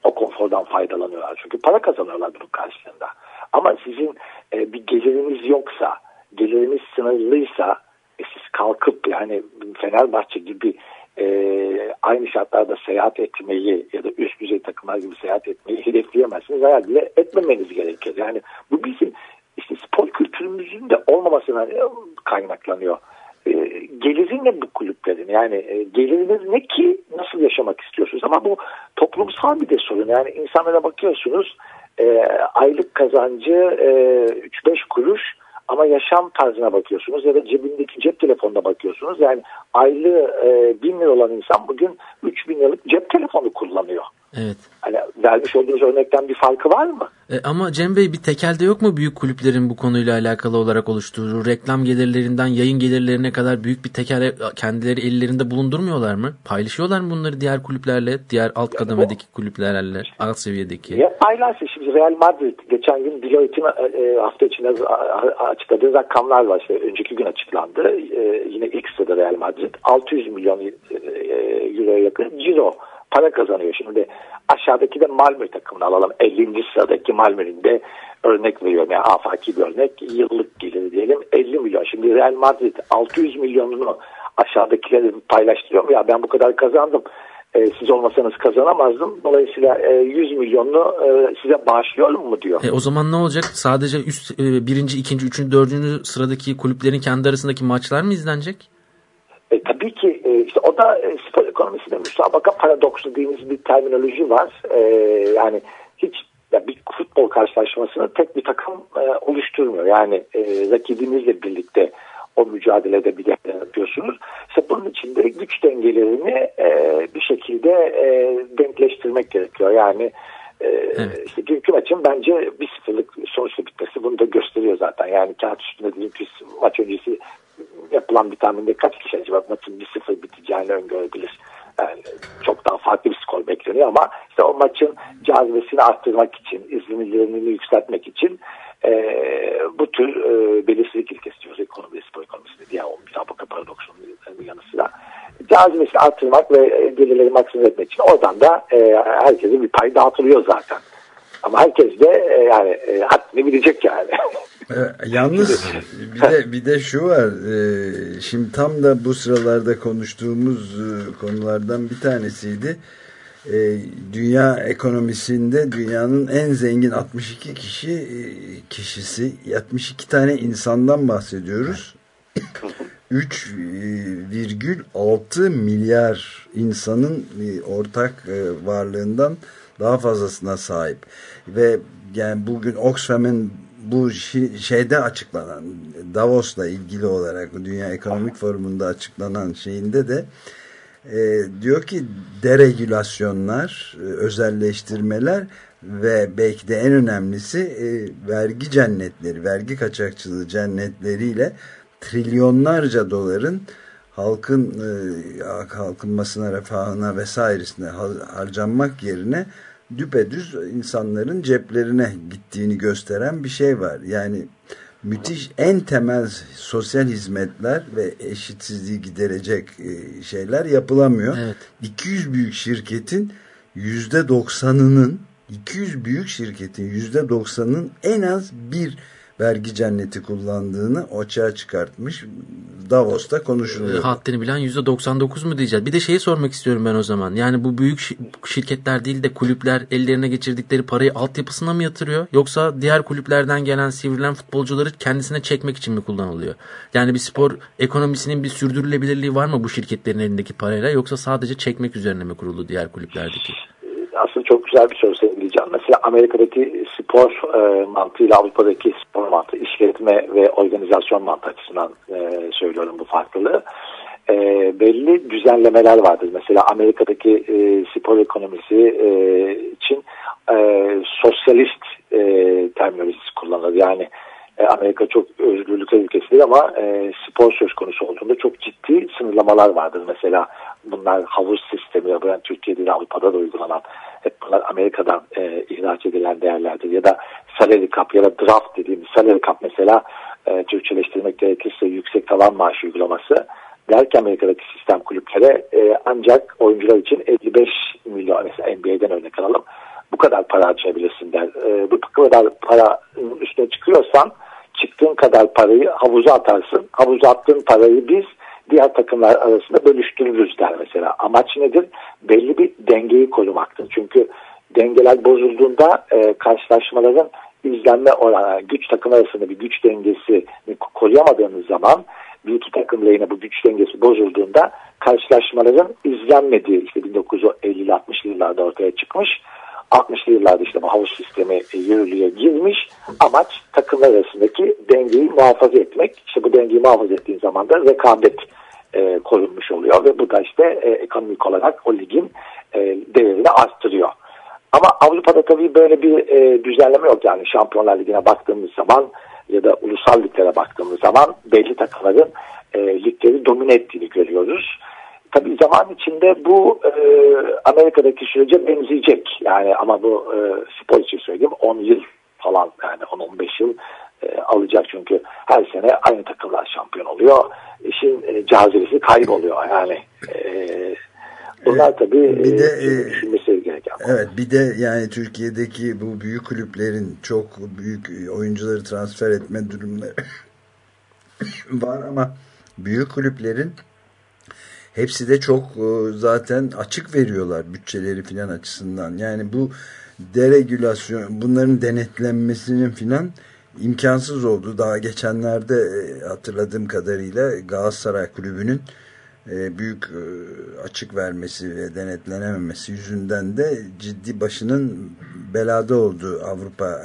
K: o konfordan faydalanıyorlar. Çünkü para kazanıyorlar bunun karşılığında. Ama sizin e, bir geliriniz yoksa, geliriniz sınırlıysa e, siz kalkıp yani Fenerbahçe gibi e, aynı şartlarda seyahat etmeyi ya da üst düzey takımlar gibi seyahat etmeyi hedefleyemezsiniz. Hayal bile etmemeniz gerekir. Yani bu bizim işte spor kültürümüzün de olmamasına kaynaklanıyor. E, gelirin ne bu kulüplerin? Yani e, geliriniz ne ki nasıl yaşamak istiyorsunuz? Ama bu toplumsal bir de sorun. Yani insanlara bakıyorsunuz e, aylık kazancı e, 3-5 kuruş ama yaşam tarzına bakıyorsunuz ya da cebindeki cep telefonuna bakıyorsunuz. Yani aylığı e, bin lira olan insan bugün 3 bin liralık cep telefonu kullanıyor.
B: Evet.
K: Hani vermiş olduğunuz örnekten bir farkı var mı?
B: E, ama Cem Bey bir tekelde yok mu büyük kulüplerin bu konuyla alakalı olarak oluşturduğu reklam gelirlerinden yayın gelirlerine kadar büyük bir teker kendileri ellerinde bulundurmuyorlar mı? Paylaşıyorlar mı bunları diğer kulüplerle, diğer alt yani kademedeki o, kulüplerle, alt seviyedeki?
K: Ya paylaşsın şimdi Real Madrid geçen gün Deloitte'in e, hafta içinde açıkladığı rakamlar var. İşte önceki gün açıklandı. E, yine ilk sırada Real Madrid 600 milyon e, euroya yakın ciro para kazanıyor. Şimdi aşağıdaki de Malmö takımını alalım. 50. sıradaki Malmö'nün de örnek veriyorum. Yani afaki bir örnek. Yıllık geliri diyelim 50 milyon. Şimdi Real Madrid 600 milyonunu aşağıdakileri paylaştırıyor? Ya ben bu kadar kazandım. E, siz olmasanız kazanamazdım. Dolayısıyla e, 100 milyonunu e, size bağışlıyorum mu diyor.
B: E, o zaman ne olacak? Sadece üst e, birinci, ikinci, üçüncü, dördüncü sıradaki kulüplerin kendi arasındaki maçlar mı izlenecek?
K: E, tabii ki e, işte o da e, spor ekonomisinde müsabaka paradoksu dediğimiz bir terminoloji var. E, yani hiç ya bir futbol karşılaşmasını tek bir takım e, oluşturmuyor. Yani e, rakibinizle birlikte o mücadelede bir yapıyorsunuz. İşte bunun için de güç dengelerini e, bir şekilde e, denkleştirmek gerekiyor. Yani e, evet. işte dünkü maçın bence bir sıfırlık sonuçla bitmesi bunu da gösteriyor zaten. Yani kağıt üstünde dünkü maç öncesi yapılan bir tahminde kaç kişi acaba maçın bir sıfır biteceğini öngörebilir. Yani çok daha farklı bir skor bekleniyor ama işte o maçın cazibesini arttırmak için, izlenimlerini yükseltmek için e, bu tür e, belirsizlik ilkesi diyoruz ekonomi, spor ekonomisinde diye o müsabaka paradoksunun yanı sıra cazibesini arttırmak ve gelirleri maksimize etmek için oradan da e, herkese bir pay dağıtılıyor zaten. Ama herkes de e, yani e, haddini bilecek yani.
A: E, yalnız bir de bir de şu var. E, şimdi tam da bu sıralarda konuştuğumuz e, konulardan bir tanesiydi. E, dünya ekonomisinde dünyanın en zengin 62 kişi kişisi 62 tane insandan bahsediyoruz. 3,6 milyar insanın ortak varlığından daha fazlasına sahip. Ve yani bugün Oxfam'ın bu şeyde açıklanan Davos'la ilgili olarak Dünya Ekonomik Forumu'nda açıklanan şeyinde de e, diyor ki deregülasyonlar, e, özelleştirmeler ve belki de en önemlisi e, vergi cennetleri, vergi kaçakçılığı cennetleriyle trilyonlarca doların halkın e, kalkınmasına, refahına vesairesine harcanmak yerine düpedüz insanların ceplerine gittiğini gösteren bir şey var. Yani müthiş en temel sosyal hizmetler ve eşitsizliği giderecek e, şeyler yapılamıyor. Evet. 200 büyük şirketin yüzde doksanının 200 büyük şirketin yüzde doksanının en az bir vergi cenneti kullandığını açığa çıkartmış. Davos'ta konuşuluyor.
B: Haddini bilen %99 mu diyeceğiz? Bir de şeyi sormak istiyorum ben o zaman. Yani bu büyük şirketler değil de kulüpler ellerine geçirdikleri parayı altyapısına mı yatırıyor? Yoksa diğer kulüplerden gelen sivrilen futbolcuları kendisine çekmek için mi kullanılıyor? Yani bir spor ekonomisinin bir sürdürülebilirliği var mı bu şirketlerin elindeki parayla? Yoksa sadece çekmek üzerine mi kurulu diğer kulüplerdeki?
K: Aslında çok güzel bir soru sevgili Can. Mesela Amerika'daki spor e, mantığıyla Avrupa'daki spor mantığı, işletme ve organizasyon mantığı açısından e, söylüyorum bu farklılığı. E, belli düzenlemeler vardır. Mesela Amerika'daki e, spor ekonomisi e, için e, sosyalist e, terminolojisi kullanılır. Yani e, Amerika çok özgürlükler ülkesidir ama e, spor söz konusu olduğunda çok ciddi sınırlamalar vardır. Mesela bunlar havuz sistemi ya da Türkiye'de de Avrupa'da da uygulanan hep bunlar Amerika'dan e, ihraç edilen değerlerdir. Ya da salary cap ya da draft dediğimiz salary cap mesela e, Türkçeleştirmek gerekirse yüksek tavan maaş uygulaması der ki Amerika'daki sistem kulüplere e, ancak oyuncular için 55 milyon mesela NBA'den örnek alalım bu kadar para harcayabilirsin der. E, bu kadar para üstüne çıkıyorsan çıktığın kadar parayı havuza atarsın. Havuza attığın parayı biz diğer takımlar arasında bölüştürürüz der mesela. Amaç nedir? Belli bir dengeyi korumaktır. Çünkü dengeler bozulduğunda e, karşılaşmaların izlenme oranı, güç takım arasında bir güç dengesini koruyamadığınız zaman bir iki takım lehine bu güç dengesi bozulduğunda karşılaşmaların izlenmediği işte 1950'li 60'lı yıllarda ortaya çıkmış 60'lı yıllarda işte bu havuz sistemi e, yürürlüğe girmiş. Amaç takımlar arasındaki dengeyi muhafaza etmek. İşte bu dengeyi muhafaza ettiğin zaman da rekabet e, korunmuş oluyor ve bu da işte e, ekonomik olarak o ligin e, değerini arttırıyor. Ama Avrupa'da tabii böyle bir e, düzenleme yok yani Şampiyonlar Ligi'ne baktığımız zaman ya da ulusal liglere baktığımız zaman belli takımların e, ligleri domine ettiğini görüyoruz. Tabii zaman içinde bu e, Amerika'daki sürece benzeyecek. Yani ama bu e, spor için söyleyeyim 10 yıl falan yani 10-15 yıl e, alacak çünkü her sene aynı takımlar şampiyon oluyor. İşin e, cazibesi kayboluyor yani. E, bunlar tabii
A: bir de,
K: e, düşünmesi gereken.
A: Evet bir de yani Türkiye'deki bu büyük kulüplerin çok büyük oyuncuları transfer etme durumları var ama büyük kulüplerin hepsi de çok e, zaten açık veriyorlar bütçeleri filan açısından. Yani bu deregülasyon bunların denetlenmesinin filan imkansız oldu. Daha geçenlerde e, hatırladığım kadarıyla Galatasaray Kulübü'nün büyük açık vermesi ve denetlenememesi yüzünden de ciddi başının belada olduğu Avrupa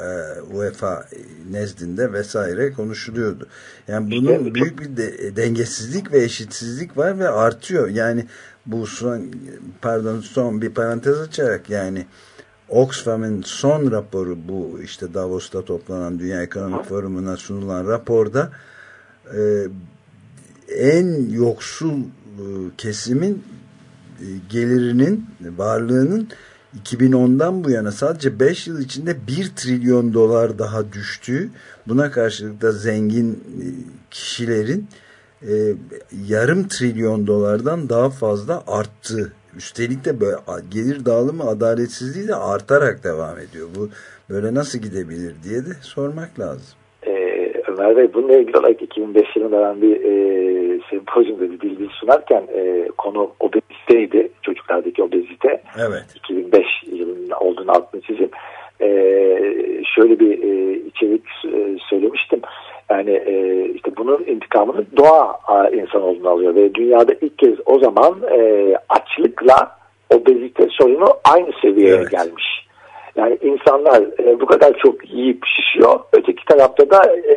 A: UEFA nezdinde vesaire konuşuluyordu. Yani bunun büyük bir de, dengesizlik ve eşitsizlik var ve artıyor. Yani bu son pardon son bir parantez açarak yani Oxfam'ın son raporu bu işte Davos'ta toplanan Dünya Ekonomik Forumu'na sunulan raporda e, en yoksul e, kesimin e, gelirinin varlığının 2010'dan bu yana sadece 5 yıl içinde 1 trilyon dolar daha düştüğü buna karşılık da zengin e, kişilerin e, yarım trilyon dolardan daha fazla arttı. Üstelik de böyle gelir dağılımı adaletsizliği de artarak devam ediyor. Bu böyle nasıl gidebilir diye de sormak lazım.
K: Ömer Bey bununla ilgili olarak 2005 yılında ben bir e, sempozyumda bir bilgi sunarken e, konu obeziteydi. Çocuklardaki obezite.
A: Evet.
K: 2005 yılında olduğunu altını çizeyim. E, şöyle bir e, içerik e, söylemiştim. Yani e, işte bunun intikamını doğa a, insanoğlunu alıyor ve dünyada ilk kez o zaman e, açlıkla obezite sorunu aynı seviyeye evet. gelmiş. Yani insanlar e, bu kadar çok yiyip şişiyor. Öteki tarafta da e,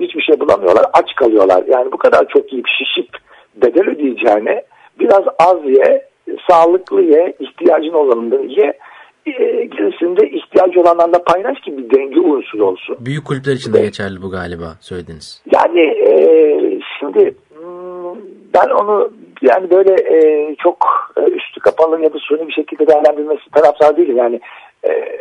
K: hiçbir şey bulamıyorlar. Aç kalıyorlar. Yani bu kadar çok yiyip şişip bedel ödeyeceğine biraz az ye, sağlıklı ye, ihtiyacın olanını ye. E, gerisinde ihtiyacı olanlarla paylaş ki bir denge unsuru olsun.
B: Büyük kulüpler için de geçerli bu galiba söylediniz.
K: Yani e, şimdi hmm, ben onu yani böyle e, çok üstü kapalı ya da suni bir şekilde değerlendirmesi taraftar değilim. Yani e,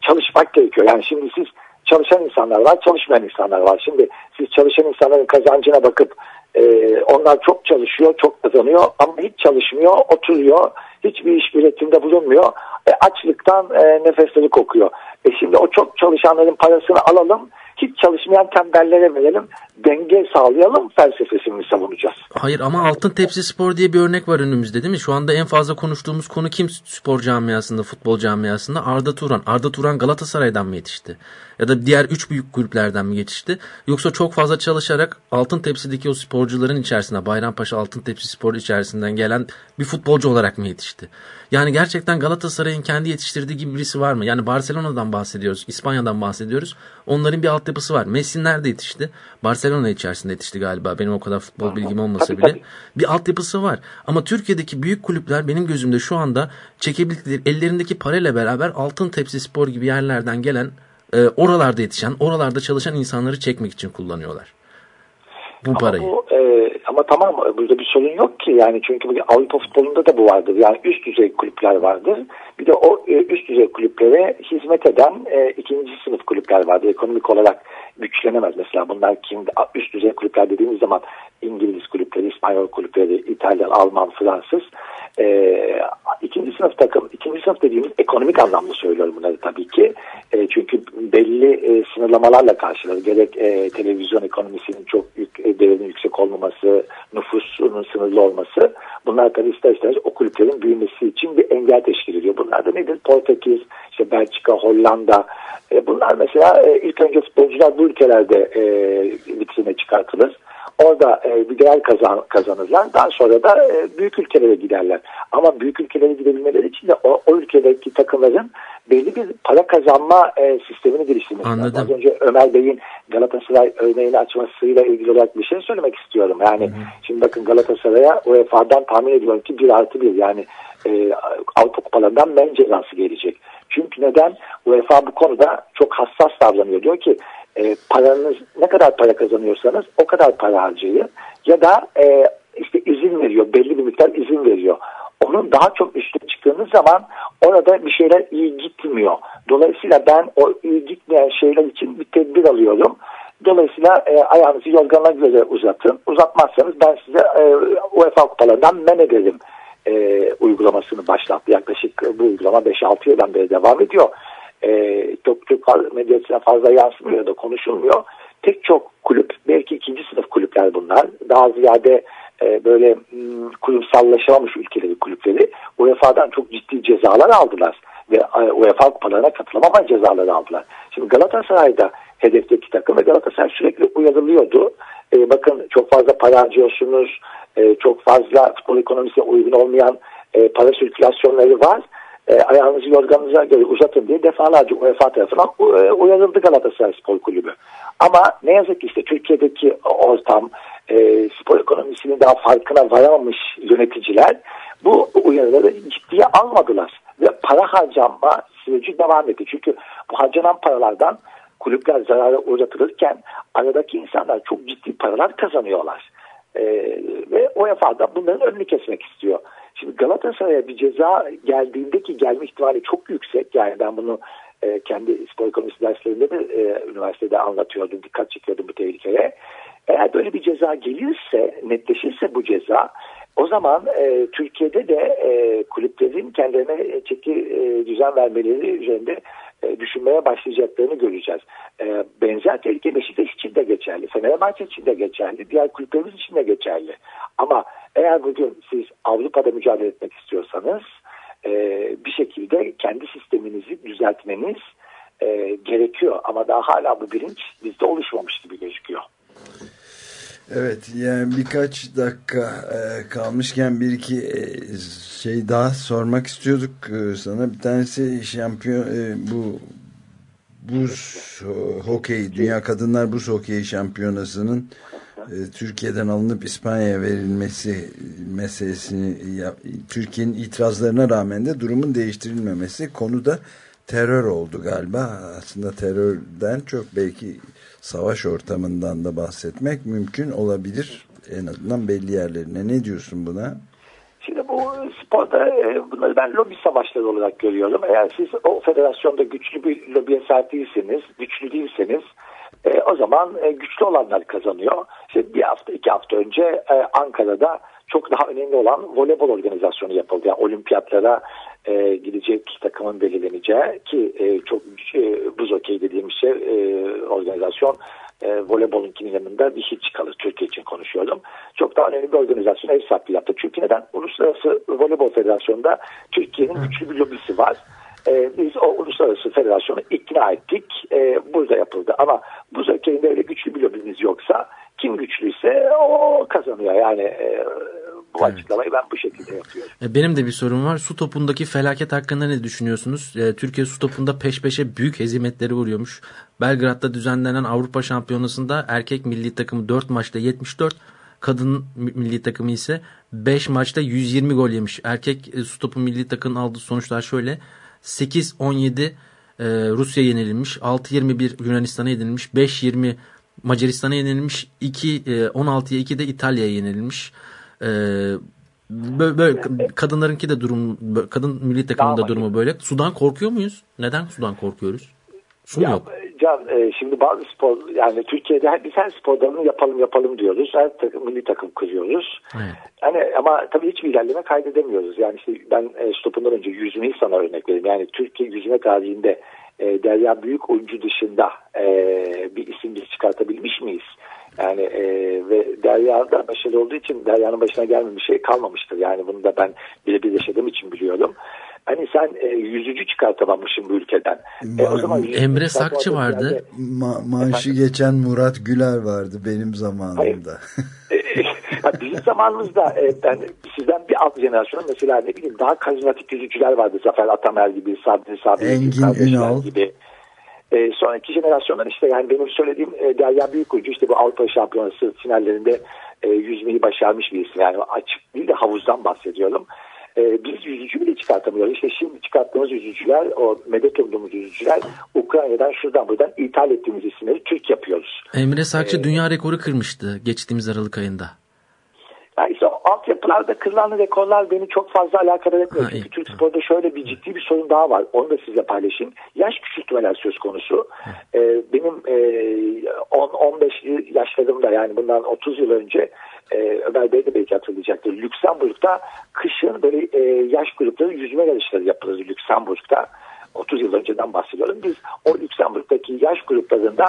K: çalışmak gerekiyor. Yani şimdi siz çalışan insanlar var, çalışmayan insanlar var. Şimdi siz çalışan insanların kazancına bakıp e, onlar çok çalışıyor, çok kazanıyor ama hiç çalışmıyor, oturuyor, hiçbir iş üretimde bulunmuyor. E, açlıktan e, nefesleri kokuyor. E şimdi o çok çalışanların parasını alalım, hiç çalışmayan tembellere verelim, denge sağlayalım felsefesini savunacağız.
B: Hayır ama Altın Tepsi Spor diye bir örnek var önümüzde değil mi? Şu anda en fazla konuştuğumuz konu kim spor camiasında, futbol camiasında? Arda Turan. Arda Turan Galatasaray'dan mı yetişti? Ya da diğer üç büyük kulüplerden mi yetişti? Yoksa çok fazla çalışarak Altın Tepsi'deki o sporcuların içerisinde, Bayrampaşa Altın Tepsi Spor içerisinden gelen bir futbolcu olarak mı yetişti? Yani gerçekten Galatasaray'ın kendi yetiştirdiği gibi birisi var mı? Yani Barcelona'dan bahsediyoruz, İspanya'dan bahsediyoruz. Onların bir altyapısı var. Messi nerede yetişti? Barcelona içerisinde yetişti galiba. Benim o kadar futbol bilgim olmasa
K: Tabii,
B: bile.
K: tabii.
B: Bir altyapısı var. Ama Türkiye'deki büyük kulüpler benim gözümde şu anda çekebildikleri ellerindeki parayla beraber altın tepsi spor gibi yerlerden gelen e, oralarda yetişen, oralarda çalışan insanları çekmek için kullanıyorlar. Bu
K: Ama
B: parayı.
K: bu, e, ama tamam burada bir sorun yok ki yani çünkü bugün Avrupa futbolunda da bu vardır. Yani üst düzey kulüpler vardır. Bir de o e, üst düzey kulüplere hizmet eden e, ikinci sınıf kulüpler vardır. Ekonomik olarak güçlenemez. Mesela bunlar kim üst düzey kulüpler dediğimiz zaman İngiliz kulüpleri, İspanyol kulüpleri, İtalyan, Alman, Fransız. E, ikinci sınıf takım, ikinci sınıf dediğimiz ekonomik anlamda söylüyorum bunları tabii ki. E, çünkü belli e, sınırlamalarla karşılar. Gerek e, televizyon ekonomisinin çok yük, e, değerinin yüksek olmaması, nüfusunun sınırlı olması. Bunlar tabii ister istemez o kulüplerin büyümesi için bir engel teşkil ediyor. Bunlar da nedir? Portekiz, işte Belçika, Hollanda. E, bunlar mesela e, ilk önce futbolcular bu ülkelerde e, vitrine çıkartılır. Orada e, bir değer kazan, kazanırlar. Daha sonra da e, büyük ülkelere giderler. Ama büyük ülkelere gidebilmeleri için de o, o ülkedeki takımların belli bir para kazanma e, sistemini geliştirmesi lazım.
B: Anladım.
K: Az önce Ömer Bey'in Galatasaray örneğini açmasıyla ilgili olarak bir şey söylemek istiyorum. Yani şimdi bakın Galatasaray'a UEFA'dan tahmin ediyorum ki bir artı bir yani e, Avrupa kupalarından men cezası gelecek. Çünkü neden? UEFA bu konuda çok hassas davranıyor. Diyor ki e, paranız ne kadar para kazanıyorsanız o kadar para harcayın ya da e, işte izin veriyor belli bir miktar izin veriyor. Onun daha çok üstüne çıktığınız zaman orada bir şeyler iyi gitmiyor. Dolayısıyla ben o iyi gitmeyen şeyler için bir tedbir alıyorum. Dolayısıyla e, ayağınızı yorganına göre uzatın. Uzatmazsanız ben size e, UEFA kupalarından men ederim e, uygulamasını başlattı. Yaklaşık bu uygulama 5-6 yıldan beri devam ediyor. E, çok çok medyasına fazla yansımıyor da konuşulmuyor. Tek çok kulüp, belki ikinci sınıf kulüpler bunlar. Daha ziyade e, böyle m, kurumsallaşamamış ülkeleri kulüpleri UEFA'dan çok ciddi cezalar aldılar. Ve e, UEFA kupalarına katılamama cezaları aldılar. Şimdi Galatasaray'da hedefteki takım ve Galatasaray sürekli uyarılıyordu. E, bakın çok fazla para harcıyorsunuz, e, çok fazla futbol ekonomisine uygun olmayan e, para sirkülasyonları var. E, ayağınızı yorganınıza göre uzatın diye defalarca UEFA tarafından e, uyarıldı Galatasaray Spor Kulübü. Ama ne yazık ki işte Türkiye'deki ortam, e, spor ekonomisinin daha farkına varamamış yöneticiler bu uyarıları ciddiye almadılar. Ve para harcanma süreci devam etti. Çünkü bu harcanan paralardan kulüpler zarara uğratılırken aradaki insanlar çok ciddi paralar kazanıyorlar. Ee, ve UEFA da bunların önünü kesmek istiyor. Şimdi Galatasaray'a bir ceza geldiğinde ki gelme ihtimali çok yüksek. Yani ben bunu e, kendi spor ekonomisi derslerinde de e, üniversitede anlatıyordum, dikkat çekiyordum bu tehlikeye. Eğer böyle bir ceza gelirse, netleşirse bu ceza o zaman e, Türkiye'de de e, kulüplerin kendilerine çeki e, düzen vermeleri üzerinde e, düşünmeye başlayacaklarını göreceğiz. E, benzer tehlike Beşiktaş için de geçerli, Fenerbahçe için de geçerli, diğer kulüplerimiz için de geçerli. Ama eğer bugün siz Avrupa'da mücadele etmek istiyorsanız e, bir şekilde kendi sisteminizi düzeltmeniz e, gerekiyor. Ama daha hala bu bilinç bizde oluşmamış gibi gözüküyor.
A: Evet yani birkaç dakika e, kalmışken bir iki e, şey daha sormak istiyorduk e, sana. Bir tanesi şampiyon e, bu buz hokey Dünya Kadınlar Buz Hokeyi Şampiyonası'nın e, Türkiye'den alınıp İspanya'ya verilmesi meselesini Türkiye'nin itirazlarına rağmen de durumun değiştirilmemesi konuda terör oldu galiba. Aslında terörden çok belki savaş ortamından da bahsetmek mümkün olabilir. En azından belli yerlerine. Ne diyorsun buna?
K: Şimdi bu sporda e, bunları ben lobi savaşları olarak görüyorum. Eğer siz o federasyonda güçlü bir lobiye sahip değilseniz, güçlü değilseniz e, o zaman e, güçlü olanlar kazanıyor. İşte bir hafta, iki hafta önce e, Ankara'da çok daha önemli olan voleybol organizasyonu yapıldı. Yani olimpiyatlara e, gidecek takımın belirleneceği ki e, çok e, buz okey dediğimiz şey e, organizasyon e, voleybolunkinin yanında bir hiç kalır. Türkiye için konuşuyorum. Çok daha önemli bir organizasyon ev sahipliği yaptı. Çünkü neden? Uluslararası Voleybol Federasyonu'nda Türkiye'nin güçlü bir lobisi var. E, biz o uluslararası federasyonu ikna ettik. E, burada yapıldı. Ama buz okeyinde öyle güçlü bir lobimiz yoksa kim güçlüyse o kazanıyor. Yani e, Bu
B: Evet.
K: açıklamayı ben bu şekilde yapıyorum.
B: E, Benim de bir sorum var. Su topundaki felaket hakkında ne düşünüyorsunuz? E, Türkiye su topunda peş peşe büyük hezimetleri vuruyormuş. Belgrad'da düzenlenen Avrupa Şampiyonası'nda erkek milli takımı 4 maçta 74, kadın mi- milli takımı ise 5 maçta 120 gol yemiş. Erkek e, su topu milli takımın aldığı sonuçlar şöyle. 8-17 e, Rusya yenilmiş, 6-21 Yunanistan'a yenilmiş, 5-20 Macaristan'a yenilmiş, 2 e, 16'ya 2 de İtalya'ya yenilmiş. E, böyle, böyle kadınlarınki de durum kadın milli takımında durumu böyle. Sudan korkuyor muyuz? Neden sudan korkuyoruz? Su mu
K: Ya,
B: yok?
K: Can e, şimdi bazı spor yani Türkiye'de biz her spor dalını yapalım yapalım diyoruz. Her takım, milli takım kuruyoruz.
B: Evet.
K: Yani ama tabii hiçbir ilerleme kaydedemiyoruz. Yani işte ben e, stopundan önce yüzmeyi sana örnek vereyim. Yani Türkiye yüzme tarihinde e, Derya Büyük oyuncu dışında e, bir isim biz çıkartabilmiş miyiz? Yani e, ve Derya da başarılı olduğu için Derya'nın başına gelmemiş şey kalmamıştır. Yani bunu da ben birebir yaşadığım için biliyorum. Hani sen e, yüzücü çıkartamamışsın bu ülkeden. E, o zaman
B: Emre Sakçı vardı.
K: yerde-
A: Ma maaşı geçen Murat Güler vardı benim zamanımda.
K: Ya bizim zamanımızda e, ben sizden bir alt jenerasyon mesela ne bileyim daha karizmatik yüzücüler vardı. Zafer Atamer gibi, Sabri Sabri
A: Engin
K: kardeşler
A: Ünal.
K: gibi. E, sonraki jenerasyonlar işte yani benim söylediğim e, Derya Büyükuyucu işte bu Avrupa Şampiyonası finallerinde e, yüzmeyi başarmış bir isim. Yani açık değil de havuzdan bahsediyorum. E, biz yüzücü bile çıkartamıyoruz. İşte şimdi çıkarttığımız yüzücüler, o medet umduğumuz yüzücüler Ukrayna'dan şuradan buradan ithal ettiğimiz isimleri Türk yapıyoruz.
B: Emre Sakçı dünya rekoru kırmıştı geçtiğimiz Aralık ayında.
K: Yani işte altyapılarda kırılan rekorlar beni çok fazla alakadar etmiyor. Çünkü. Türk sporda şöyle bir ciddi bir sorun daha var. Onu da size paylaşayım. Yaş küçültmeler söz konusu. Ee, benim e, 10-15 yaşlarımda yani bundan 30 yıl önce e, Ömer Bey de belki hatırlayacaktır. Lüksemburg'da kışın böyle e, yaş grupları yüzme yarışları yapılır Lüksemburg'da. 30 yıl önceden bahsediyorum. Biz o Lüksemburg'daki yaş gruplarında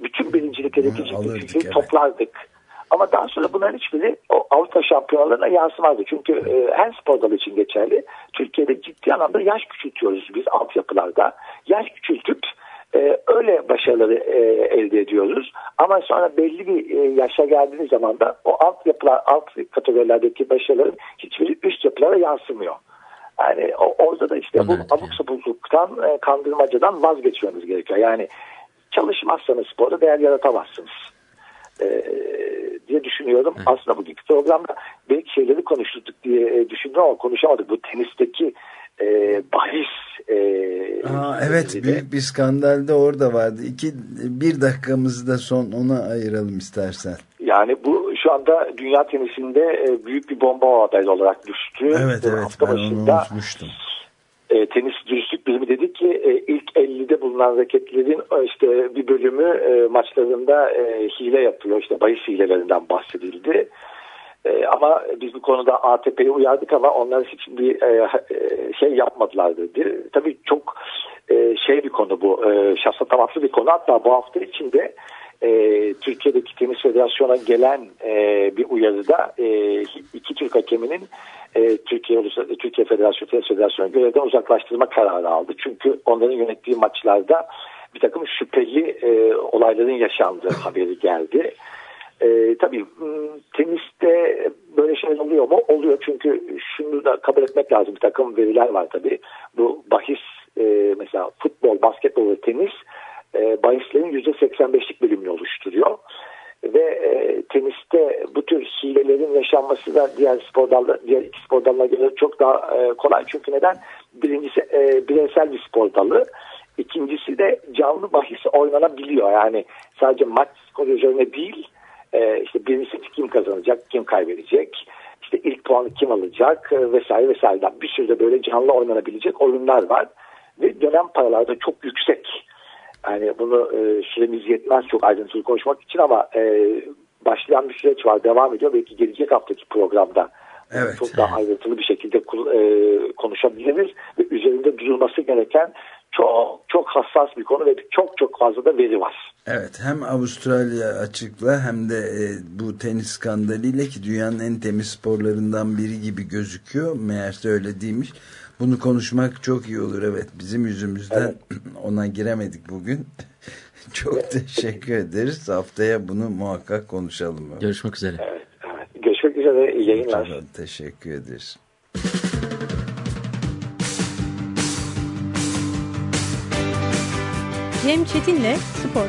K: bütün birincilik
A: evet.
K: toplardık. Ama daha sonra bunların hiçbiri o Avrupa şampiyonalarına yansımazdı. Çünkü e, her spor dalı için geçerli. Türkiye'de ciddi anlamda yaş küçültüyoruz biz altyapılarda. Yaş küçültüp e, öyle başarıları e, elde ediyoruz. Ama sonra belli bir e, yaşa geldiğiniz zaman da o alt yapılar, alt kategorilerdeki başarıların hiçbiri üst yapılara yansımıyor. Yani o, orada da işte bu abuk sabukluktan, e, kandırmacadan vazgeçmemiz gerekiyor. Yani çalışmazsanız sporda değer yaratamazsınız e, diye düşünüyorum. Aslında bugünkü programda belki şeyleri konuştuk diye e, düşündüm ama konuşamadık. Bu tenisteki e, bahis e,
A: Aa, evet
K: de-
A: büyük bir skandal da orada vardı. İki, bir dakikamızı da son ona ayıralım istersen.
K: Yani bu şu anda dünya tenisinde e, büyük bir bomba adayı olarak düştü.
A: Evet evet
K: hafta
A: ben onu
K: başında
A: unutmuştum.
K: E, tenis dürüstlük birimi dedi ki e, ilk 50'de bulunan raketlerin e, işte bir bölümü e, maçlarında e, hile yapıyor. İşte bahis hilelerinden bahsedildi. E, ama biz bu konuda ATP'yi uyardık ama onlar hiçbir e, e, şey yapmadılar dedi. Tabii çok e, şey bir konu bu. E, şahsa tamatlı bir konu. Hatta bu hafta içinde e, Türkiye'deki Tenis Federasyonu'na gelen e, bir uyarıda e, iki Türk hakeminin e, Türkiye Türkiye Federasyonu Tenis Federasyonu görevden uzaklaştırma kararı aldı. Çünkü onların yönettiği maçlarda bir takım şüpheli e, olayların yaşandığı haberi geldi. E, tabii teniste böyle şeyler oluyor mu? Oluyor çünkü şunu da kabul etmek lazım. Bir takım veriler var tabii. Bu bahis e, mesela futbol, basketbol ve tenis e, bahislerin %85'lik bölümünü oluşturuyor. Ve e, teniste bu tür hilelerin yaşanması da diğer spor dalları, diğer iki spor dalına göre çok daha e, kolay. Çünkü neden? Birincisi e, bireysel bir spor dalı. İkincisi de canlı bahis oynanabiliyor. Yani sadece maç skoru üzerine değil, e, işte birincisi kim kazanacak, kim kaybedecek, işte ilk puanı kim alacak e, vesaire vesaire. Bir sürü de böyle canlı oynanabilecek oyunlar var. Ve dönem paralar da çok yüksek. Yani bunu e, süremiz yetmez çok ayrıntılı konuşmak için ama e, başlayan bir süreç var devam ediyor. Belki gelecek haftaki programda
A: Evet.
K: çok daha ayrıntılı bir şekilde e, konuşabiliriz ve üzerinde durulması gereken çok çok hassas bir konu ve çok çok fazla da veri var.
A: Evet hem Avustralya açıkla hem de e, bu tenis skandaliyle ki dünyanın en temiz sporlarından biri gibi gözüküyor. Meğerse öyle değilmiş. Bunu konuşmak çok iyi olur evet. Bizim yüzümüzden ona giremedik bugün. çok teşekkür ederiz. Haftaya bunu muhakkak konuşalım.
B: Görüşmek üzere.
K: Evet, evet. Görüşmek üzere. İyi yayınlar.
A: Çok teşekkür ederiz.
J: Cem Çetin'le Spor.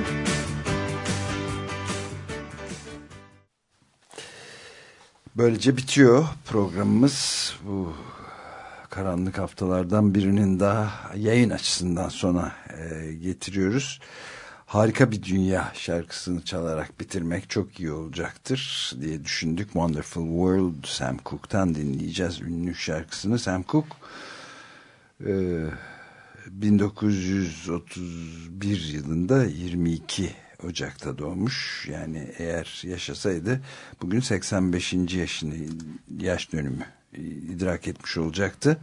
A: Böylece bitiyor programımız. Bu karanlık haftalardan birinin daha yayın açısından sona e, getiriyoruz. Harika bir dünya şarkısını çalarak bitirmek çok iyi olacaktır diye düşündük. Wonderful World Sam Cooke'tan dinleyeceğiz ünlü şarkısını. Sam Cooke e, 1931 yılında 22 Ocak'ta doğmuş. Yani eğer yaşasaydı bugün 85. yaşını yaş dönümü idrak etmiş olacaktı.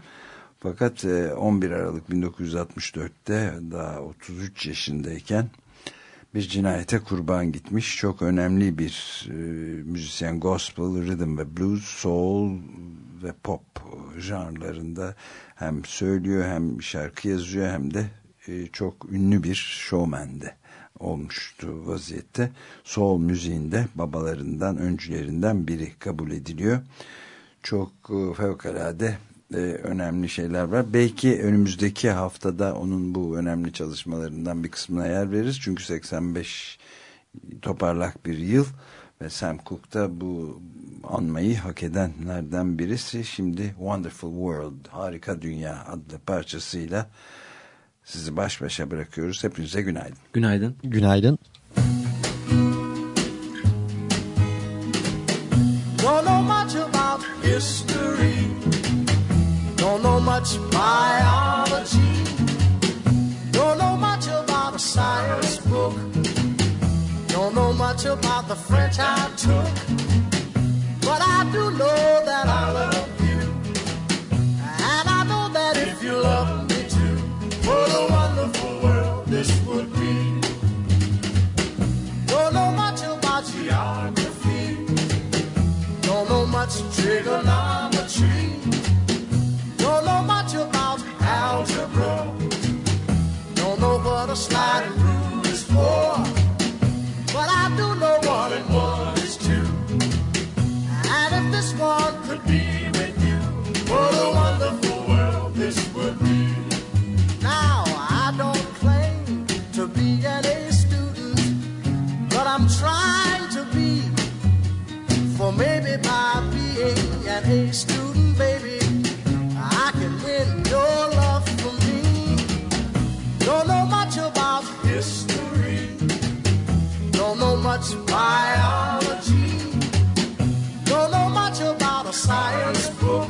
A: Fakat 11 Aralık 1964'te daha 33 yaşındayken bir cinayete kurban gitmiş. Çok önemli bir e, müzisyen gospel, rhythm ve blues, soul ve pop janrlarında hem söylüyor hem şarkı yazıyor hem de e, çok ünlü bir showman de olmuştu vaziyette. Soul müziğinde babalarından, öncülerinden biri kabul ediliyor. Çok e, fevkalade e, önemli şeyler var. Belki önümüzdeki haftada onun bu önemli çalışmalarından bir kısmına yer veririz. Çünkü 85 toparlak bir yıl ve Sam Cooke da bu anmayı hak edenlerden birisi. Şimdi Wonderful World, Harika Dünya adlı parçasıyla sizi baş başa bırakıyoruz. Hepinize günaydın.
B: Günaydın.
L: Günaydın.
M: History. Don't know much biology. Don't know much about a science book. Don't know much about the French I took. But I do know Gondola. A student, baby, I can win your love for me. Don't know much about history. Don't know much biology. Don't know much about a science book.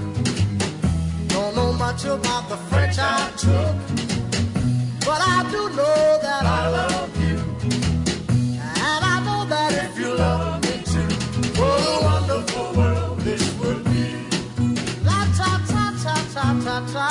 M: Don't know much about the French I took. But I do know that I love I try.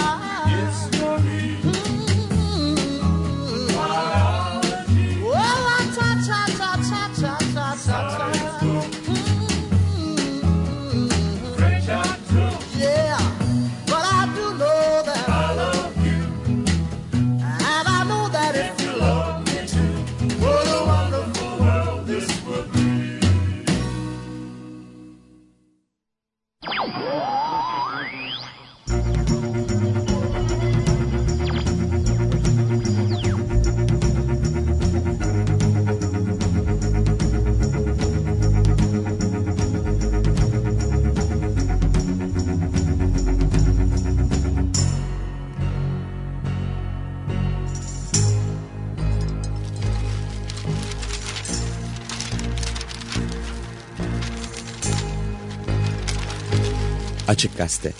L: Açık Gazete.